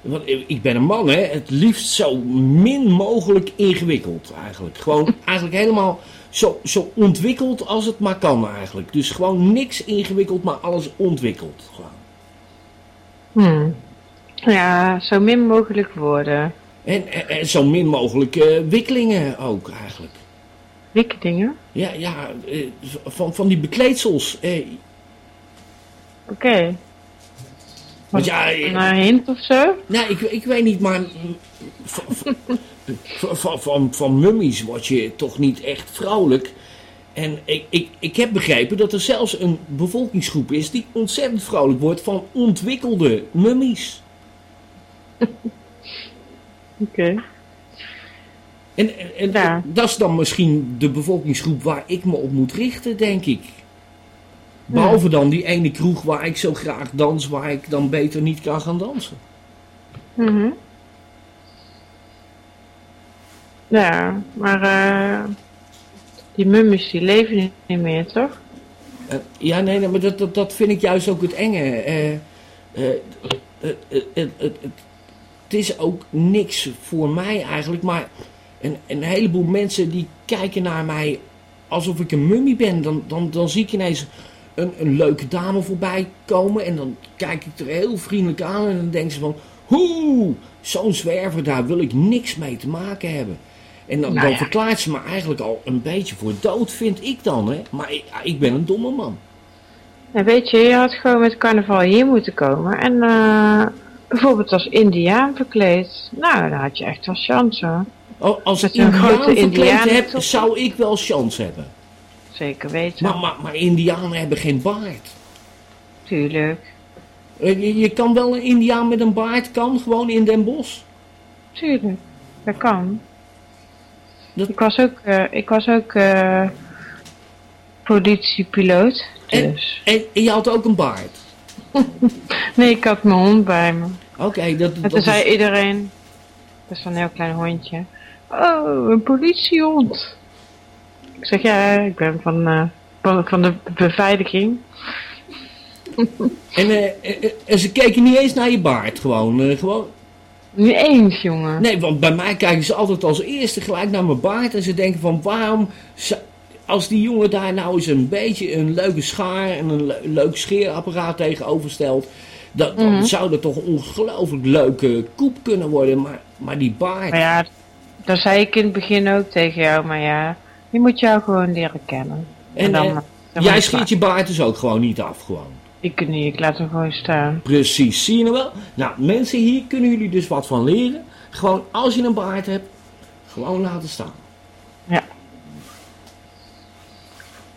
want ik ben een man, hè. Het liefst zo min mogelijk ingewikkeld eigenlijk. Gewoon [LAUGHS] eigenlijk helemaal zo, zo ontwikkeld als het maar kan eigenlijk. Dus gewoon niks ingewikkeld, maar alles ontwikkeld. Gewoon. Hmm. Ja, zo min mogelijk woorden. En, en, en zo min mogelijk eh, wikkelingen ook eigenlijk. Wikke dingen. Ja, ja eh, van, van die bekleedsels. Eh, Oké. Want ja, Een hint of zo? nou, ik, ik weet niet, maar van, van, van, van, van mummies word je toch niet echt vrouwelijk. En ik, ik, ik heb begrepen dat er zelfs een bevolkingsgroep is die ontzettend vrouwelijk wordt van ontwikkelde mummies. [LAUGHS] Oké. En, en, en Ja. dat is dan misschien de bevolkingsgroep waar ik me op moet richten, denk ik. Behalve dan die ene kroeg waar ik zo graag dans, waar ik dan beter niet kan gaan dansen. Mhm. Ja, maar eh, die mummies die leven niet- meer, toch? Eh, ja, nee, maar dat, dat, dat vind ik juist ook het enge. Eh, eh, het- is ook niks voor mij eigenlijk, maar een, een heleboel mensen die kijken naar mij alsof ik een mummie ben. Dan, dan, dan zie ik ineens een, een leuke dame voorbij komen en dan kijk ik er heel vriendelijk aan en dan denken ze van... Hoe, zo'n zwerver, daar wil ik niks mee te maken hebben. En dan, Nou dan ja. verklaart ze me eigenlijk al een beetje voor dood, vind ik dan. Hè? Maar ik, ik ben een domme man. En weet je, je had gewoon met carnaval hier moeten komen. En eh, bijvoorbeeld als indiaan verkleed. Nou, dan had je echt wel chance hoor. Al- Als ik een indiaan grote indianen heb, zou ik wel chance hebben. Zeker weten. Maar, maar, maar indianen hebben geen baard. Tuurlijk. Eh, Je, je kan wel een indiaan met een baard, kan gewoon in Den Bosch. Tuurlijk. Dat kan. Dat- Ik was ook, eh, ik was ook politiepiloot. En, Dus. en, en je had ook een baard. [LAUGHS] Nee, ik had mijn hond bij me. Oké, dat, En dat toen is... zei iedereen, dat is een heel klein hondje. Oh, een politiehond. Ik zeg, ja, ik ben van, eh, van, de beveiliging. En, en ze keken niet eens naar je baard, gewoon. gewoon. Niet eens, jongen. Nee, want bij mij kijken ze altijd als eerste gelijk naar mijn baard. En ze denken van, waarom... Als die jongen daar nou eens een beetje een leuke schaar en een le- leuk scheerapparaat tegenover stelt... Dat, dan Mhm. zou dat toch een ongelooflijk leuke koep kunnen worden. Maar, maar die baard... Maar ja, dat zei ik in het begin ook tegen jou, maar ja, je moet jou gewoon leren kennen. En, dan, eh, dan jij scheert je baard dus ook gewoon niet af, gewoon. Ik niet, ik laat hem gewoon staan. Precies, zie je nou wel? Nou, mensen, hier kunnen jullie dus wat van leren. Gewoon, als je een baard hebt, gewoon laten staan. Ja.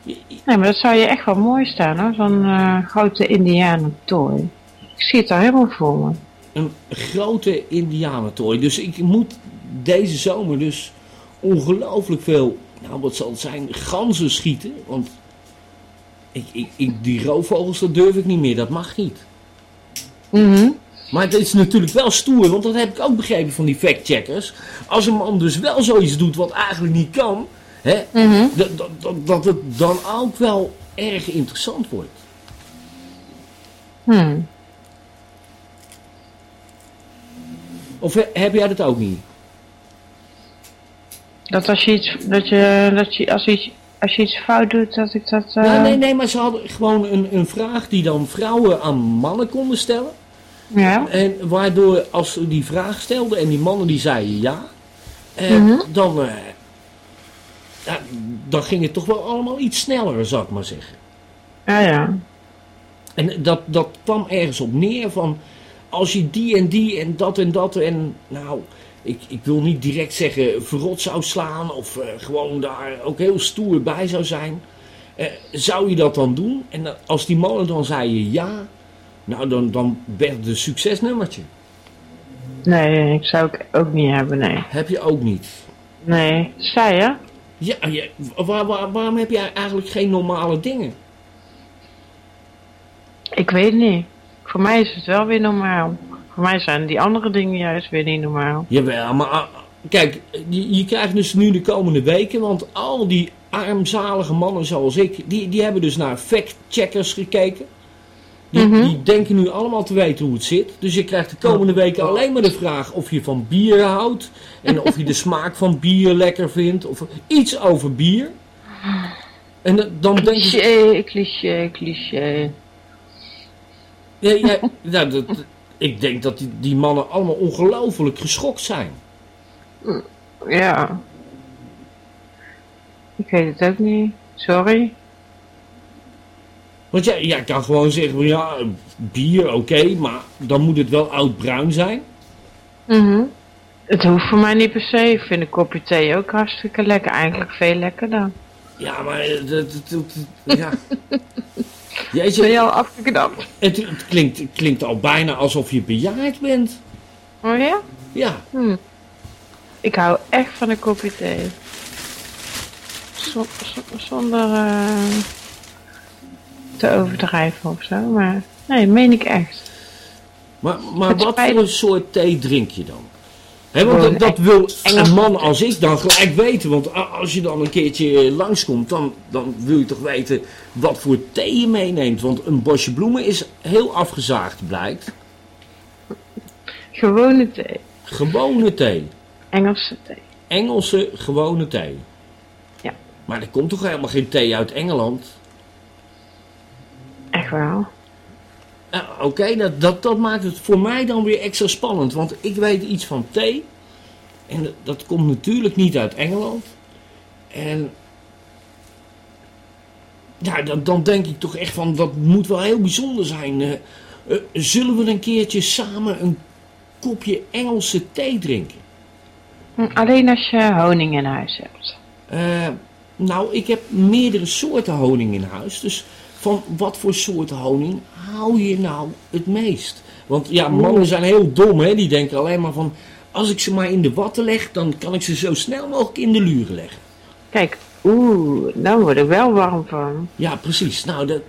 Nee, maar dat zou je echt wel mooi staan hoor, zo'n eh, grote indianentooi. Ik zie het al helemaal voor me. Een grote indianentooi. Dus ik moet deze zomer dus ongelooflijk veel, nou wat zal het zijn, ganzen schieten. Want ik, ik, ik, die roofvogels, dat durf ik niet meer, dat mag niet. Mhm. Maar het is natuurlijk wel stoer, want dat heb ik ook begrepen van die factcheckers. Als een man dus wel zoiets doet wat eigenlijk niet kan, hè, Mhm. dat, het dan ook wel erg interessant wordt. Hmm. Of he- heb jij dat ook niet? Dat als je iets, dat je, dat je, als, iets, als je iets fout doet, dat ik dat... Ja, nee, nee, maar ze hadden gewoon een, een vraag die dan vrouwen aan mannen konden stellen. Ja? En waardoor als ze die vraag stelden en die mannen die zeiden ja, eh, Mhm. dan, eh, ja, dan ging het toch wel allemaal iets sneller, zou ik maar zeggen. Ja, ja. En dat, dat kwam ergens op neer van als je die en die en dat en dat en nou, ik, ik wil niet direct zeggen verrot zou slaan of eh, gewoon daar ook heel stoer bij zou zijn. eh, zou je dat dan doen? En dan- als die mannen dan zeiden ja, nou dan, dan werd het een succesnummertje. Nee, ik zou ik ook niet hebben, nee. Heb je ook niet. Nee, zei je? Ja, ja, waar, waar- waarom heb jij eigenlijk geen normale dingen? Ik weet niet. Voor mij is het wel weer normaal. Voor mij zijn die andere dingen juist weer niet normaal. Jawel, maar ah, kijk, je, je krijgt dus nu de komende weken, want al die armzalige mannen zoals ik, die, die hebben dus naar fact-checkers gekeken. Die, Mhm. die denken nu allemaal te weten hoe het zit. Dus je krijgt de komende weken alleen maar de vraag of je van bier houdt. En of je de [LAUGHS] smaak van bier lekker vindt. Of iets over bier. En dan- dan denken ze... Cliché, cliché, cliché. Ja, ja, ja, dat, ik denk dat die, die mannen allemaal ongelooflijk geschokt zijn. Ja. Ik weet het ook niet. Sorry. Want jij, jij kan gewoon zeggen, ja, bier, oké, maar dan moet het wel oud-bruin zijn. Mhm. Het hoeft voor mij niet per se. Ik vind een kopje thee ook hartstikke lekker. Eigenlijk veel lekkerder. Ja, maar eh, dat, dat, dat- dat- ja. [LAUGHS] Jeetje, Ben je al afgeknapt? het, het klinkt, het klinkt al bijna alsof je bejaard bent. Oh ja? Ja, Ik hou echt van een kopje thee. Zon- zon- zonder eh, te overdrijven of zo. Maar nee, meen ik echt. maar, maar wat voor een soort thee drink je dan? Hè, want dat, dat wil Engels- een man als ik dan gelijk weten. Want als je dan een keertje langskomt, dan, dan wil je toch weten wat voor thee je meeneemt. Want een bosje bloemen is heel afgezaagd, blijkt. Gewone thee. Gewone thee. Engelse thee. Engelse gewone thee. Ja. Maar er komt toch helemaal geen thee uit Engeland? Echt wel. Eh, Oké, dat, dat, dat maakt het voor mij dan weer extra spannend. Want ik weet iets van thee. En dat, dat komt natuurlijk niet uit Engeland. En. Ja, dan, dan denk ik toch echt van, dat moet wel heel bijzonder zijn. Eh, eh, zullen we een keertje samen een kopje Engelse thee drinken? Hm, Alleen als je honing in huis hebt. Nou, ik heb meerdere soorten honing in huis. Dus van wat voor soort honing hou je nou het meest? Want ja, mannen zijn heel dom, hè. Die denken alleen maar van... Als ik ze maar in de watten leg, dan kan ik ze zo snel mogelijk in de luren leggen. Kijk, oeh, daar word ik wel warm van. Ja, precies. Nou, dat...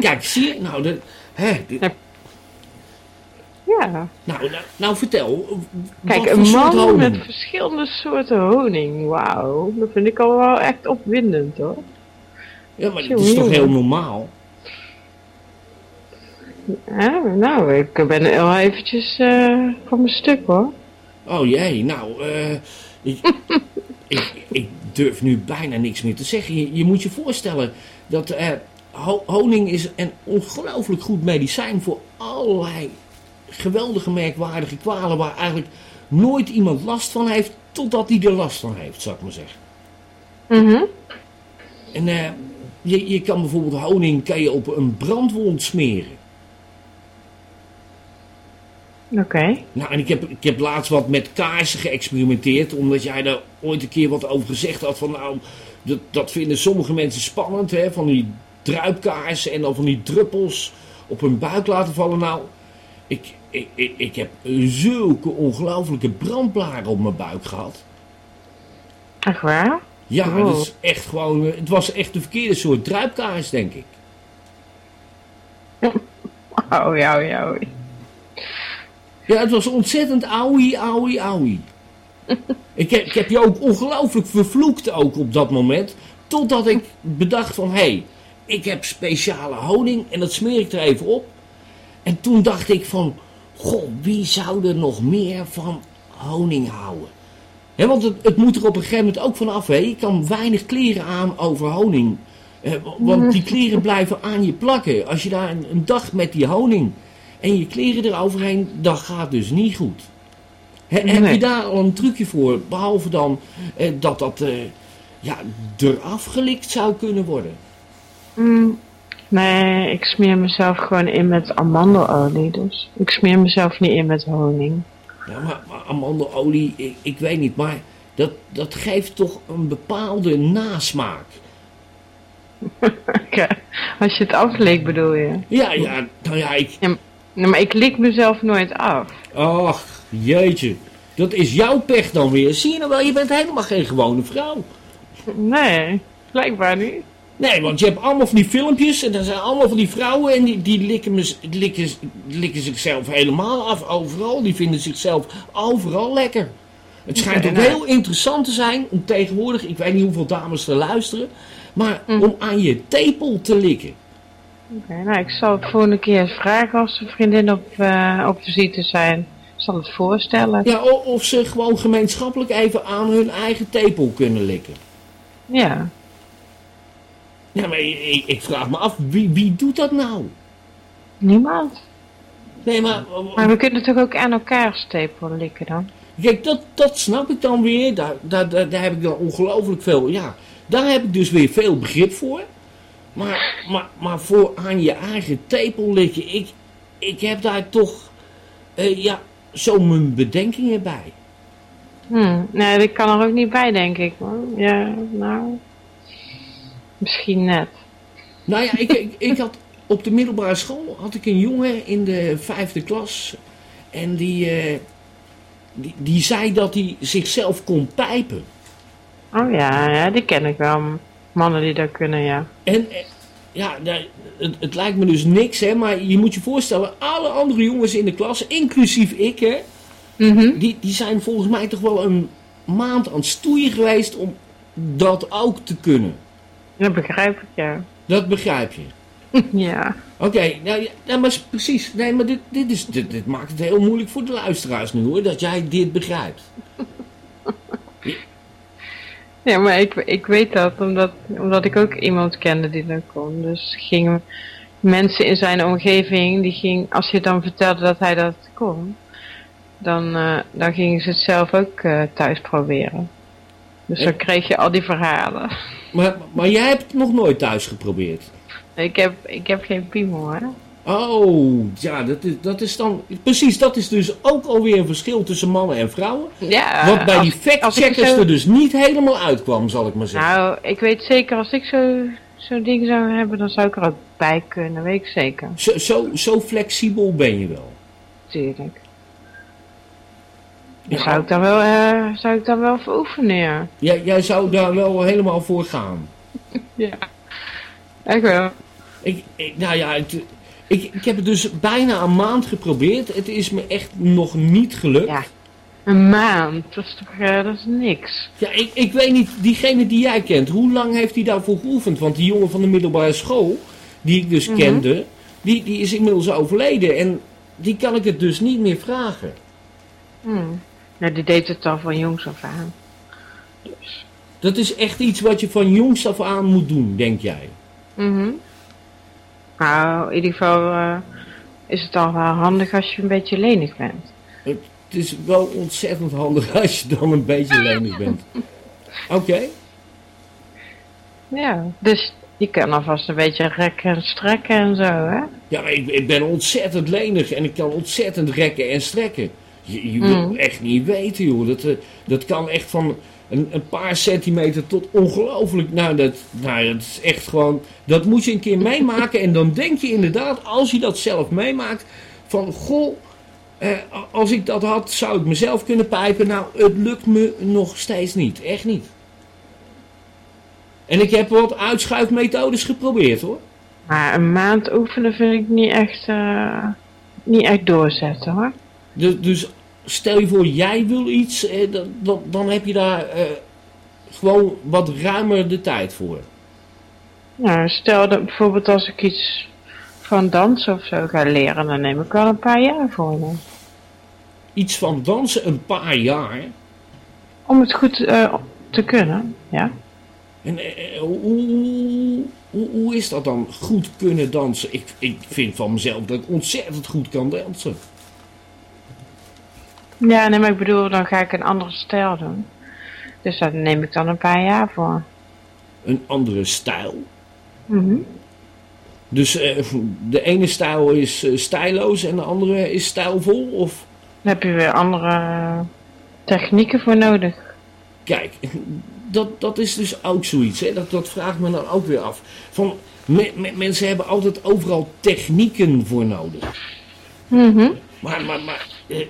Kijk, zie je? Nou, dat... Hè, dit- Ja. nou, nou, nou, vertel. Kijk, een man met verschillende soorten honing. Wauw, dat vind ik al wel echt opwindend hoor. Ja, maar dat is toch heel normaal? Ja, nou, ik ben heel eventjes eh van mijn stuk hoor. Oh jee, nou, eh, ik, [LAUGHS] ik, ik durf nu bijna niks meer te zeggen. Je, je moet je voorstellen dat eh, ho- honing is een ongelooflijk goed medicijn voor allerlei geweldige merkwaardige kwalen waar eigenlijk nooit iemand last van heeft, totdat hij er last van heeft, zou ik maar zeggen. Mhm. En eh, je, je kan bijvoorbeeld honing kan je op een brandwond smeren. Oké. Nou, en ik heb, ik heb laatst wat met kaarsen geëxperimenteerd, omdat jij daar ooit een keer wat over gezegd had van nou, dat, dat vinden sommige mensen spannend, hè, van die druipkaarsen en dan van die druppels op hun buik laten vallen. Nou, ik, ik, ik, ik heb zulke ongelooflijke brandblaren op mijn buik gehad. Echt waar? Ja, Wow. dat is echt gewoon, eh, het was echt de verkeerde soort druipkaars, denk ik. [LAUGHS] Oh ja, oh ja, oh ja. Ja, het was ontzettend auwie, auwie, auwie. [LAUGHS] ik, heb, ik heb je ook ongelooflijk vervloekt ook op dat moment. Totdat ik bedacht van, hé, hey, ik heb speciale honing en dat smeer ik er even op. En toen dacht ik van, goh, wie zou er nog meer van honing houden? Hè, want het, het moet er op een gegeven moment ook vanaf. Je kan weinig kleren aan over honing. Want die kleren [LAUGHS] blijven aan je plakken. Als je daar een, een dag met die honing en je kleren eroverheen, dat gaat dus niet goed. Heb je daar al een trucje voor? Behalve dan eh, dat dat eh, ja, eraf gelikt zou kunnen worden. Mm, nee, ik smeer mezelf gewoon in met amandelolie. Dus ik smeer mezelf niet in met honing. Ja, maar, maar amandelolie, ik, ik weet niet, maar dat, dat geeft toch een bepaalde nasmaak. [LAUGHS] Als je het afleek bedoel je. Ja, ja, nou ja, ik, maar ik lik mezelf nooit af. Ach, jeetje. Dat is jouw pech dan weer. Zie je nou wel, je bent helemaal geen gewone vrouw. Nee, blijkbaar niet. Nee, want je hebt allemaal van die filmpjes en er zijn allemaal van die vrouwen en die, die likken, likken, likken zichzelf helemaal af overal. Die vinden zichzelf overal lekker. Het schijnt ook nou. heel interessant te zijn om tegenwoordig, ik weet niet hoeveel dames er luisteren, maar om aan je tepel te likken. Oké, nou ik zal het volgende keer eens vragen als een vriendin op, eh, op visite zijn. Ik zal het voorstellen. Ja, of ze gewoon gemeenschappelijk even aan hun eigen tepel kunnen likken. Ja. Ja, maar ik, ik vraag me af, wie, wie doet dat nou? Niemand. Nee, maar Maar we kunnen toch ook aan elkaar stepel likken dan? Kijk, dat, dat snap ik dan weer. Daar, daar, daar, daar heb ik dan ongelooflijk veel. Ja, daar heb ik dus weer veel begrip voor. Maar, maar, maar voor aan je eigen tepel liggen, ik, ik heb daar toch, eh, ja, zo mijn bedenkingen bij. Hm, nee, dat kan er ook niet bij, denk ik. Hoor. Ja, nou... Misschien net. Nou ja, ik, ik, ik had op de middelbare school had ik een jongen in de vijfde klas. En die, eh, die, die zei dat hij zichzelf kon pijpen. Oh ja, ja, die ken ik wel. Mannen die dat kunnen, ja. En eh, ja, het, het lijkt me dus niks, hè. Maar je moet je voorstellen, alle andere jongens in de klas, inclusief ik, hè. Mhm. Die, die zijn volgens mij toch wel een maand aan het stoeien geweest om dat ook te kunnen. Dat begrijp ik, ja. Dat begrijp je. [LAUGHS] ja. Oké, nou ja, ja, maar precies. Nee, maar dit, dit, is, dit, dit maakt het heel moeilijk voor de luisteraars nu hoor, dat jij dit begrijpt. [LAUGHS] Ja, maar ik, ik weet dat omdat, omdat ik ook iemand kende die dat kon. Dus gingen mensen in zijn omgeving, die ging, als je dan vertelde dat hij dat kon, dan, eh, dan gingen ze het zelf ook eh, thuis proberen. Dus dan kreeg je al die verhalen. Maar, maar jij hebt het nog nooit thuis geprobeerd. Ik heb, ik heb geen piemel, hè. Oh, ja, dat is, dat is dan... Precies, dat is dus ook alweer een verschil tussen mannen en vrouwen. Ja, Wat bij als- die fact-checkers zo- er dus niet helemaal uitkwam, zal ik maar zeggen. Nou, ik weet zeker, als ik zo'n zo ding zou hebben, dan zou ik er ook bij kunnen, weet ik zeker. Zo, zo, zo flexibel ben je wel. Tuurlijk. Ja. Zou ik dan wel, eh, zou ik dan wel voor oefenen, ja. Jij, jij zou daar wel helemaal voor gaan. [LAUGHS] Ja. Echt wel. Ik, ik, nou ja, het- ik, ik heb het dus bijna een maand geprobeerd. Het is me echt nog niet gelukt. Ja. Een maand, dat is toch, eh, dat is niks. Ja, ik, ik weet niet, diegene die jij kent, hoe lang heeft hij daarvoor geoefend? Want die jongen van de middelbare school, die ik dus Mhm. kende, die, die is inmiddels overleden. En die kan ik het dus niet meer vragen. Hmm. Nou, die deed het al van jongs af aan. Dat is echt iets wat je van jongs af aan moet doen, denk jij? Mhm. Nou, in ieder geval eh, is het al wel handig als je een beetje lenig bent. Het is wel ontzettend handig [LAUGHS] als je dan een beetje lenig bent. Oké. Ja, dus je kan alvast een beetje rekken en strekken en zo, hè? Ja, ik, ik ben ontzettend lenig en ik kan ontzettend rekken en strekken. Je, je wil Mm. echt niet weten, joh. Dat, eh, dat kan echt van een, een paar centimeter tot ongelooflijk. Nou dat, nou, dat is echt gewoon. Dat moet je een keer meemaken. En dan denk je inderdaad, als je dat zelf meemaakt, van goh. eh, als ik dat had, zou ik mezelf kunnen pijpen. Nou, het lukt me nog steeds niet. Echt niet. En ik heb wat uitschuifmethodes geprobeerd hoor. Maar een maand oefenen vind ik niet echt, eh, niet echt doorzetten, hoor. Dus, dus stel je voor, jij wil iets, eh, dan, dan, dan heb je daar eh, gewoon wat ruimer de tijd voor. Nou, stel dat bijvoorbeeld als ik iets van dansen of zo ga leren, dan neem ik wel een paar jaar voor me. Iets van dansen een paar jaar. Om het goed eh, te kunnen, ja. En eh, hoe, hoe, hoe is dat dan? Goed kunnen dansen? Ik, ik vind van mezelf dat ik ontzettend goed kan dansen. Ja, nee, maar ik bedoel, dan ga ik een andere stijl doen. Dus daar neem ik dan een paar jaar voor. Een andere stijl. Mhm. Dus eh, de ene stijl is eh, stijloos en de andere is stijlvol? Of Daar heb je weer andere technieken voor nodig. Kijk, dat, dat is dus ook zoiets. Hè? Dat, dat vraagt me dan ook weer af. Van, me- me- mensen hebben altijd overal technieken voor nodig. Mhm. Maar, maar, maar eh,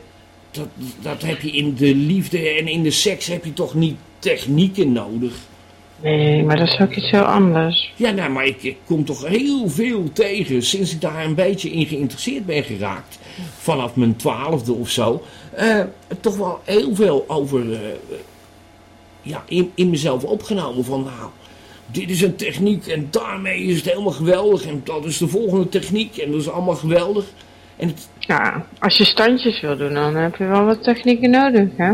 dat, dat heb je in de liefde en in de seks heb je toch niet technieken nodig? Nee, maar dat is ook iets heel anders. Ja, nou, maar ik, ik kom toch heel veel tegen sinds ik daar een beetje in geïnteresseerd ben geraakt. Vanaf mijn twaalfde of zo. eh, toch wel heel veel over eh, ja, in, in mezelf opgenomen. Van nou, dit is een techniek en daarmee is het helemaal geweldig. En dat is de volgende techniek en dat is allemaal geweldig. En Ja, als je standjes wil doen, dan heb je wel wat technieken nodig, hè?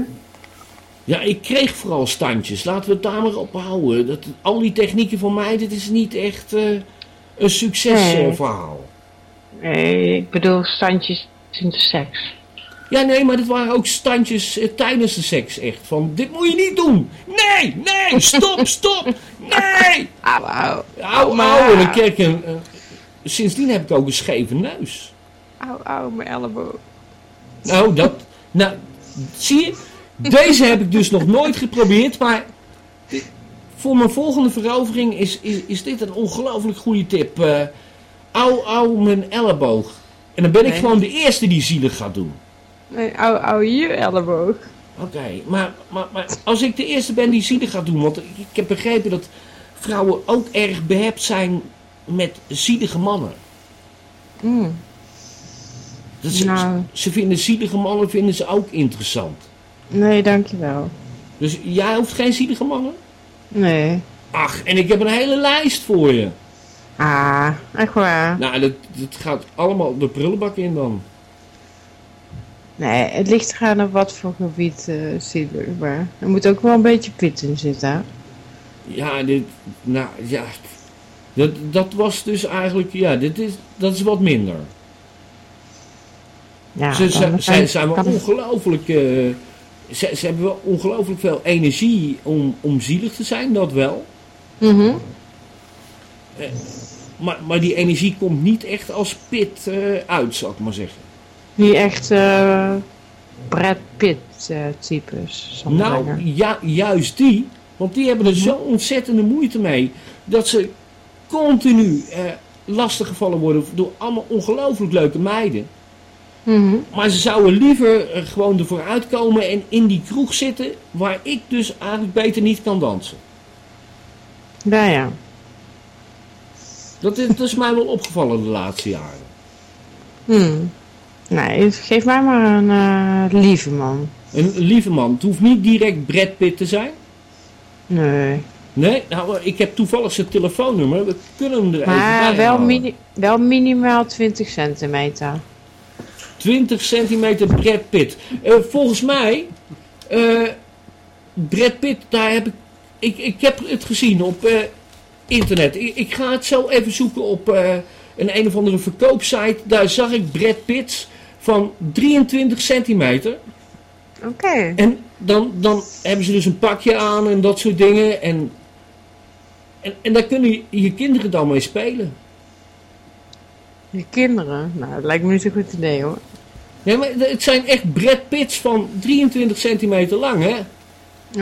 ja, ik kreeg vooral standjes. Laten we het daar maar op houden. Dat, al die technieken van mij, dit is niet echt eh, een succesverhaal. Nee, ik bedoel standjes in de seks. Ja, nee, maar dat waren ook standjes eh, tijdens de seks echt. Van, dit moet je niet doen. Nee, nee, stop, [LAUGHS] stop. Nee! Auw, maar- auw. En ik een, een- sindsdien heb ik ook een scheve neus. Auw, auw, mijn elleboog. Nou, dat... Nou, zie je? Deze heb ik dus nog nooit geprobeerd, maar... Voor mijn volgende verovering is, is, is dit een ongelooflijk goede tip. Eh auw, auw, mijn elleboog. En dan ben ik gewoon de eerste die zielig gaat doen. Nee, auw, auw, je elleboog. Oké, maar, maar, maar als ik de eerste ben die zielig gaat doen, want ik, ik heb begrepen dat vrouwen ook erg behept zijn met zielige mannen. Mm. Dat Nou. ze vinden zielige mannen vinden ze ook interessant. Nee, dankjewel. Dus jij hoeft geen zielige mannen? Nee. Ach, en ik heb een hele lijst voor je. Ah, echt waar. Nou, dat, dat gaat allemaal de prullenbak in dan. Nee, het ligt eraan op wat voor gebied zielig, maar er moet ook wel een beetje pit in zitten. Ja, dit, nou ja, dat, dat was dus eigenlijk, ja, dit is, dat is wat minder. Ja, ze, ze, dan- zij zijn wel ongelooflijk, eh, ze, ze hebben wel ongelooflijk veel energie om, om zielig te zijn, dat wel. Mhm. Maar, maar die energie komt niet echt als pit eh, uit, zou ik maar zeggen. Niet echt eh Brad Pitt eh, types. Nou, ja, juist die. Want die hebben er zo ontzettende moeite mee. Dat ze continu eh, lastiggevallen worden door allemaal ongelooflijk leuke meiden. Mhm. Maar ze zouden liever eh, gewoon ervoor uitkomen en in die kroeg zitten. Waar ik dus eigenlijk beter niet kan dansen. Ja, ja. Dat is, dat is mij wel opgevallen de laatste jaren. Hmm. Nee, geef mij maar een eh, lieve man. Een lieve man, het hoeft niet direct Brad Pitt te zijn. Nee. Nee, nou, ik heb toevallig zijn telefoonnummer. We kunnen hem er even Maar bij wel, mini wel minimaal 20 centimeter. 20 centimeter Brad Pitt. Eh, volgens mij, eh Brad Pitt, daar heb ik, ik, ik heb het gezien op eh, internet. Ik, ik ga het zo even zoeken op een een of andere verkoopsite. Daar zag ik Brad Pitt van 23 centimeter. Oké. En dan, dan hebben ze dus een pakje aan en dat soort dingen. En, en, en daar kunnen je, je kinderen dan mee spelen. Je kinderen? Nou, dat lijkt me niet zo'n goed idee hoor. Nee, maar het zijn echt Brad Pitts van 23 centimeter lang, hè?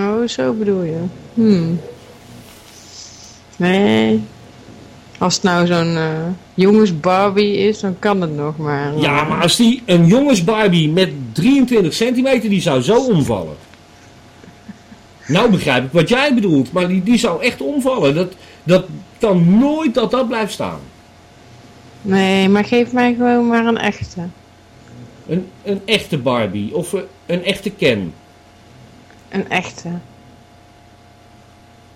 Oh, zo bedoel je. Hmm. Nee. Als het nou zo'n eh, jongens Barbie is, dan kan het nog maar. eh, Ja, maar als die een jongens Barbie met 23 centimeter, die zou zo omvallen. Nou begrijp ik wat jij bedoelt, maar die, die zou echt omvallen. Dat, dat kan nooit dat dat blijft staan. Nee, maar geef mij gewoon maar een echte. Een, een echte Barbie of een echte Ken. Een echte.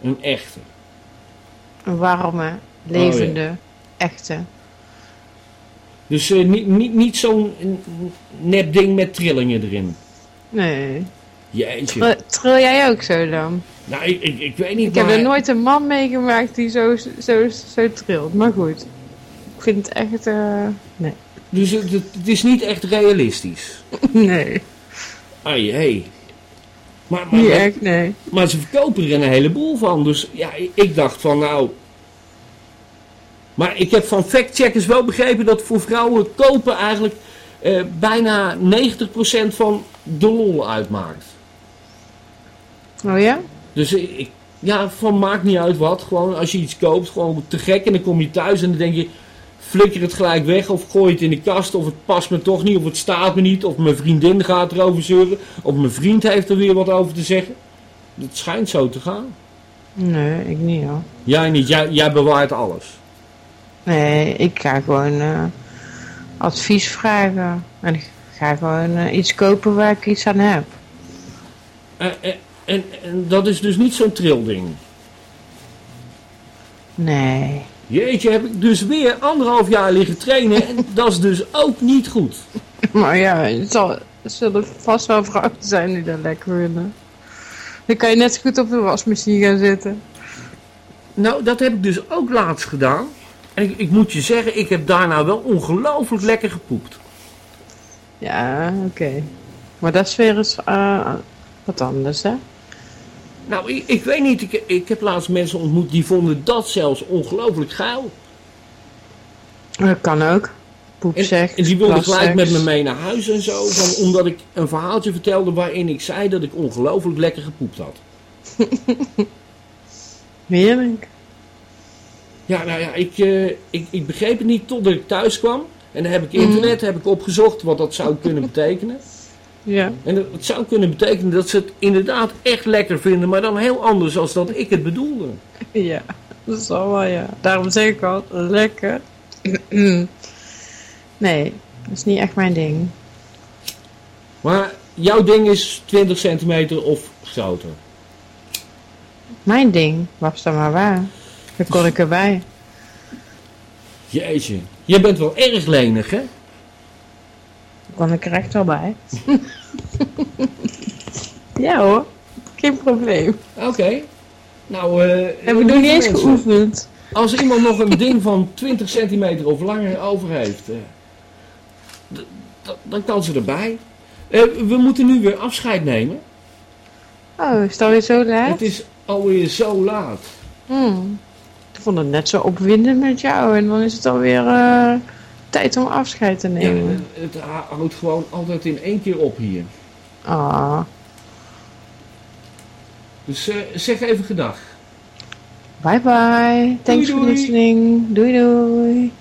Een echte. Een warme, levende, echte. Dus eh, niet, niet, niet zo'n nep ding met trillingen erin. Nee. Jeetje. Tril, tril jij ook zo dan? Nou, ik, ik, ik weet niet, Ik heb er nooit een man meegemaakt die zo, zo, zo trilt. Maar goed. Ik vind het echt... eh, nee. Dus het, het is niet echt realistisch. [LAUGHS] Nee. Ai, hey. Maar, maar, Niet echt, nee. Maar ze verkopen er een heleboel van. Dus ja, ik- dacht van nou. Maar ik heb van factcheckers wel begrepen dat voor vrouwen kopen eigenlijk eh, bijna 90% van de lol uitmaakt. Oh ja? Dus ik- ja, van maakt niet uit wat. Gewoon als je iets koopt, gewoon te gek. En dan kom je thuis en dan denk je, flikker het gelijk weg. Of gooi het in de kast. Of het past me toch niet. Of het staat me niet. Of mijn vriendin gaat erover zeuren. Of mijn vriend heeft er weer wat over te zeggen. Het schijnt zo te gaan. Nee, ik niet hoor. Jij niet, jij, jij bewaart alles. Nee, ik ga gewoon eh, advies vragen. En ik ga gewoon eh, iets kopen waar ik iets aan heb. En, en, en, en dat is dus niet zo'n trilding. Nee. Jeetje, heb ik dus weer anderhalf jaar liggen trainen. En [LAUGHS] dat is dus ook niet goed. Maar ja, het zal, er zullen vast wel vrouwen zijn die dat lekker vinden. Dan kan je net zo goed op de wasmachine gaan zitten. Nou, dat heb ik dus ook laatst gedaan. En ik, ik moet je zeggen, ik heb daarna wel ongelooflijk lekker gepoept. Ja, oké. Maar dat is weer eens eh, wat anders, hè? Nou, ik, ik weet niet. Ik, ik heb laatst mensen ontmoet die vonden dat zelfs ongelooflijk geil. Dat kan ook. En, Poepseks, en die wilden gelijk met me mee naar huis en zo. Van, omdat ik een verhaaltje vertelde waarin ik zei dat ik ongelooflijk lekker gepoept had. [LAUGHS] Heerlijk. Ja, nou ja, ik, eh, ik, ik begreep het niet totdat ik thuis kwam. En dan heb ik internet heb ik opgezocht wat dat zou kunnen [LAUGHS] betekenen. Ja. En dat, het zou kunnen betekenen dat ze het inderdaad echt lekker vinden, maar dan heel anders als dat ik het bedoelde. [LAUGHS] Ja, dat is al wel ja. Daarom zeg ik al, lekker. [CLEARS THROAT] nee, dat is niet echt mijn ding. Maar jouw ding is 20 centimeter of groter. Mijn ding, was dan maar waar. Dan kon ik erbij. [LAUGHS] Jeetje, jij bent wel erg lenig, hè? Kon ik er echt wel bij. [LAUGHS] ja hoor, geen probleem. Oké. Nou. Heb ik nog niet eens mensen, geoefend. Als iemand nog een ding van 20 centimeter of langer over heeft, eh, dan kan ze erbij. Eh, we moeten nu weer afscheid nemen. Oh, is het alweer zo laat? Het is alweer zo laat. Hmm. Ik vond het net zo opwindend met jou en dan is het alweer eh, tijd om afscheid te nemen. het het houdt gewoon altijd in één keer op hier. Ah, Dus eh, zeg even gedag. bye bye. Thanks for doei. listening. Doei doei.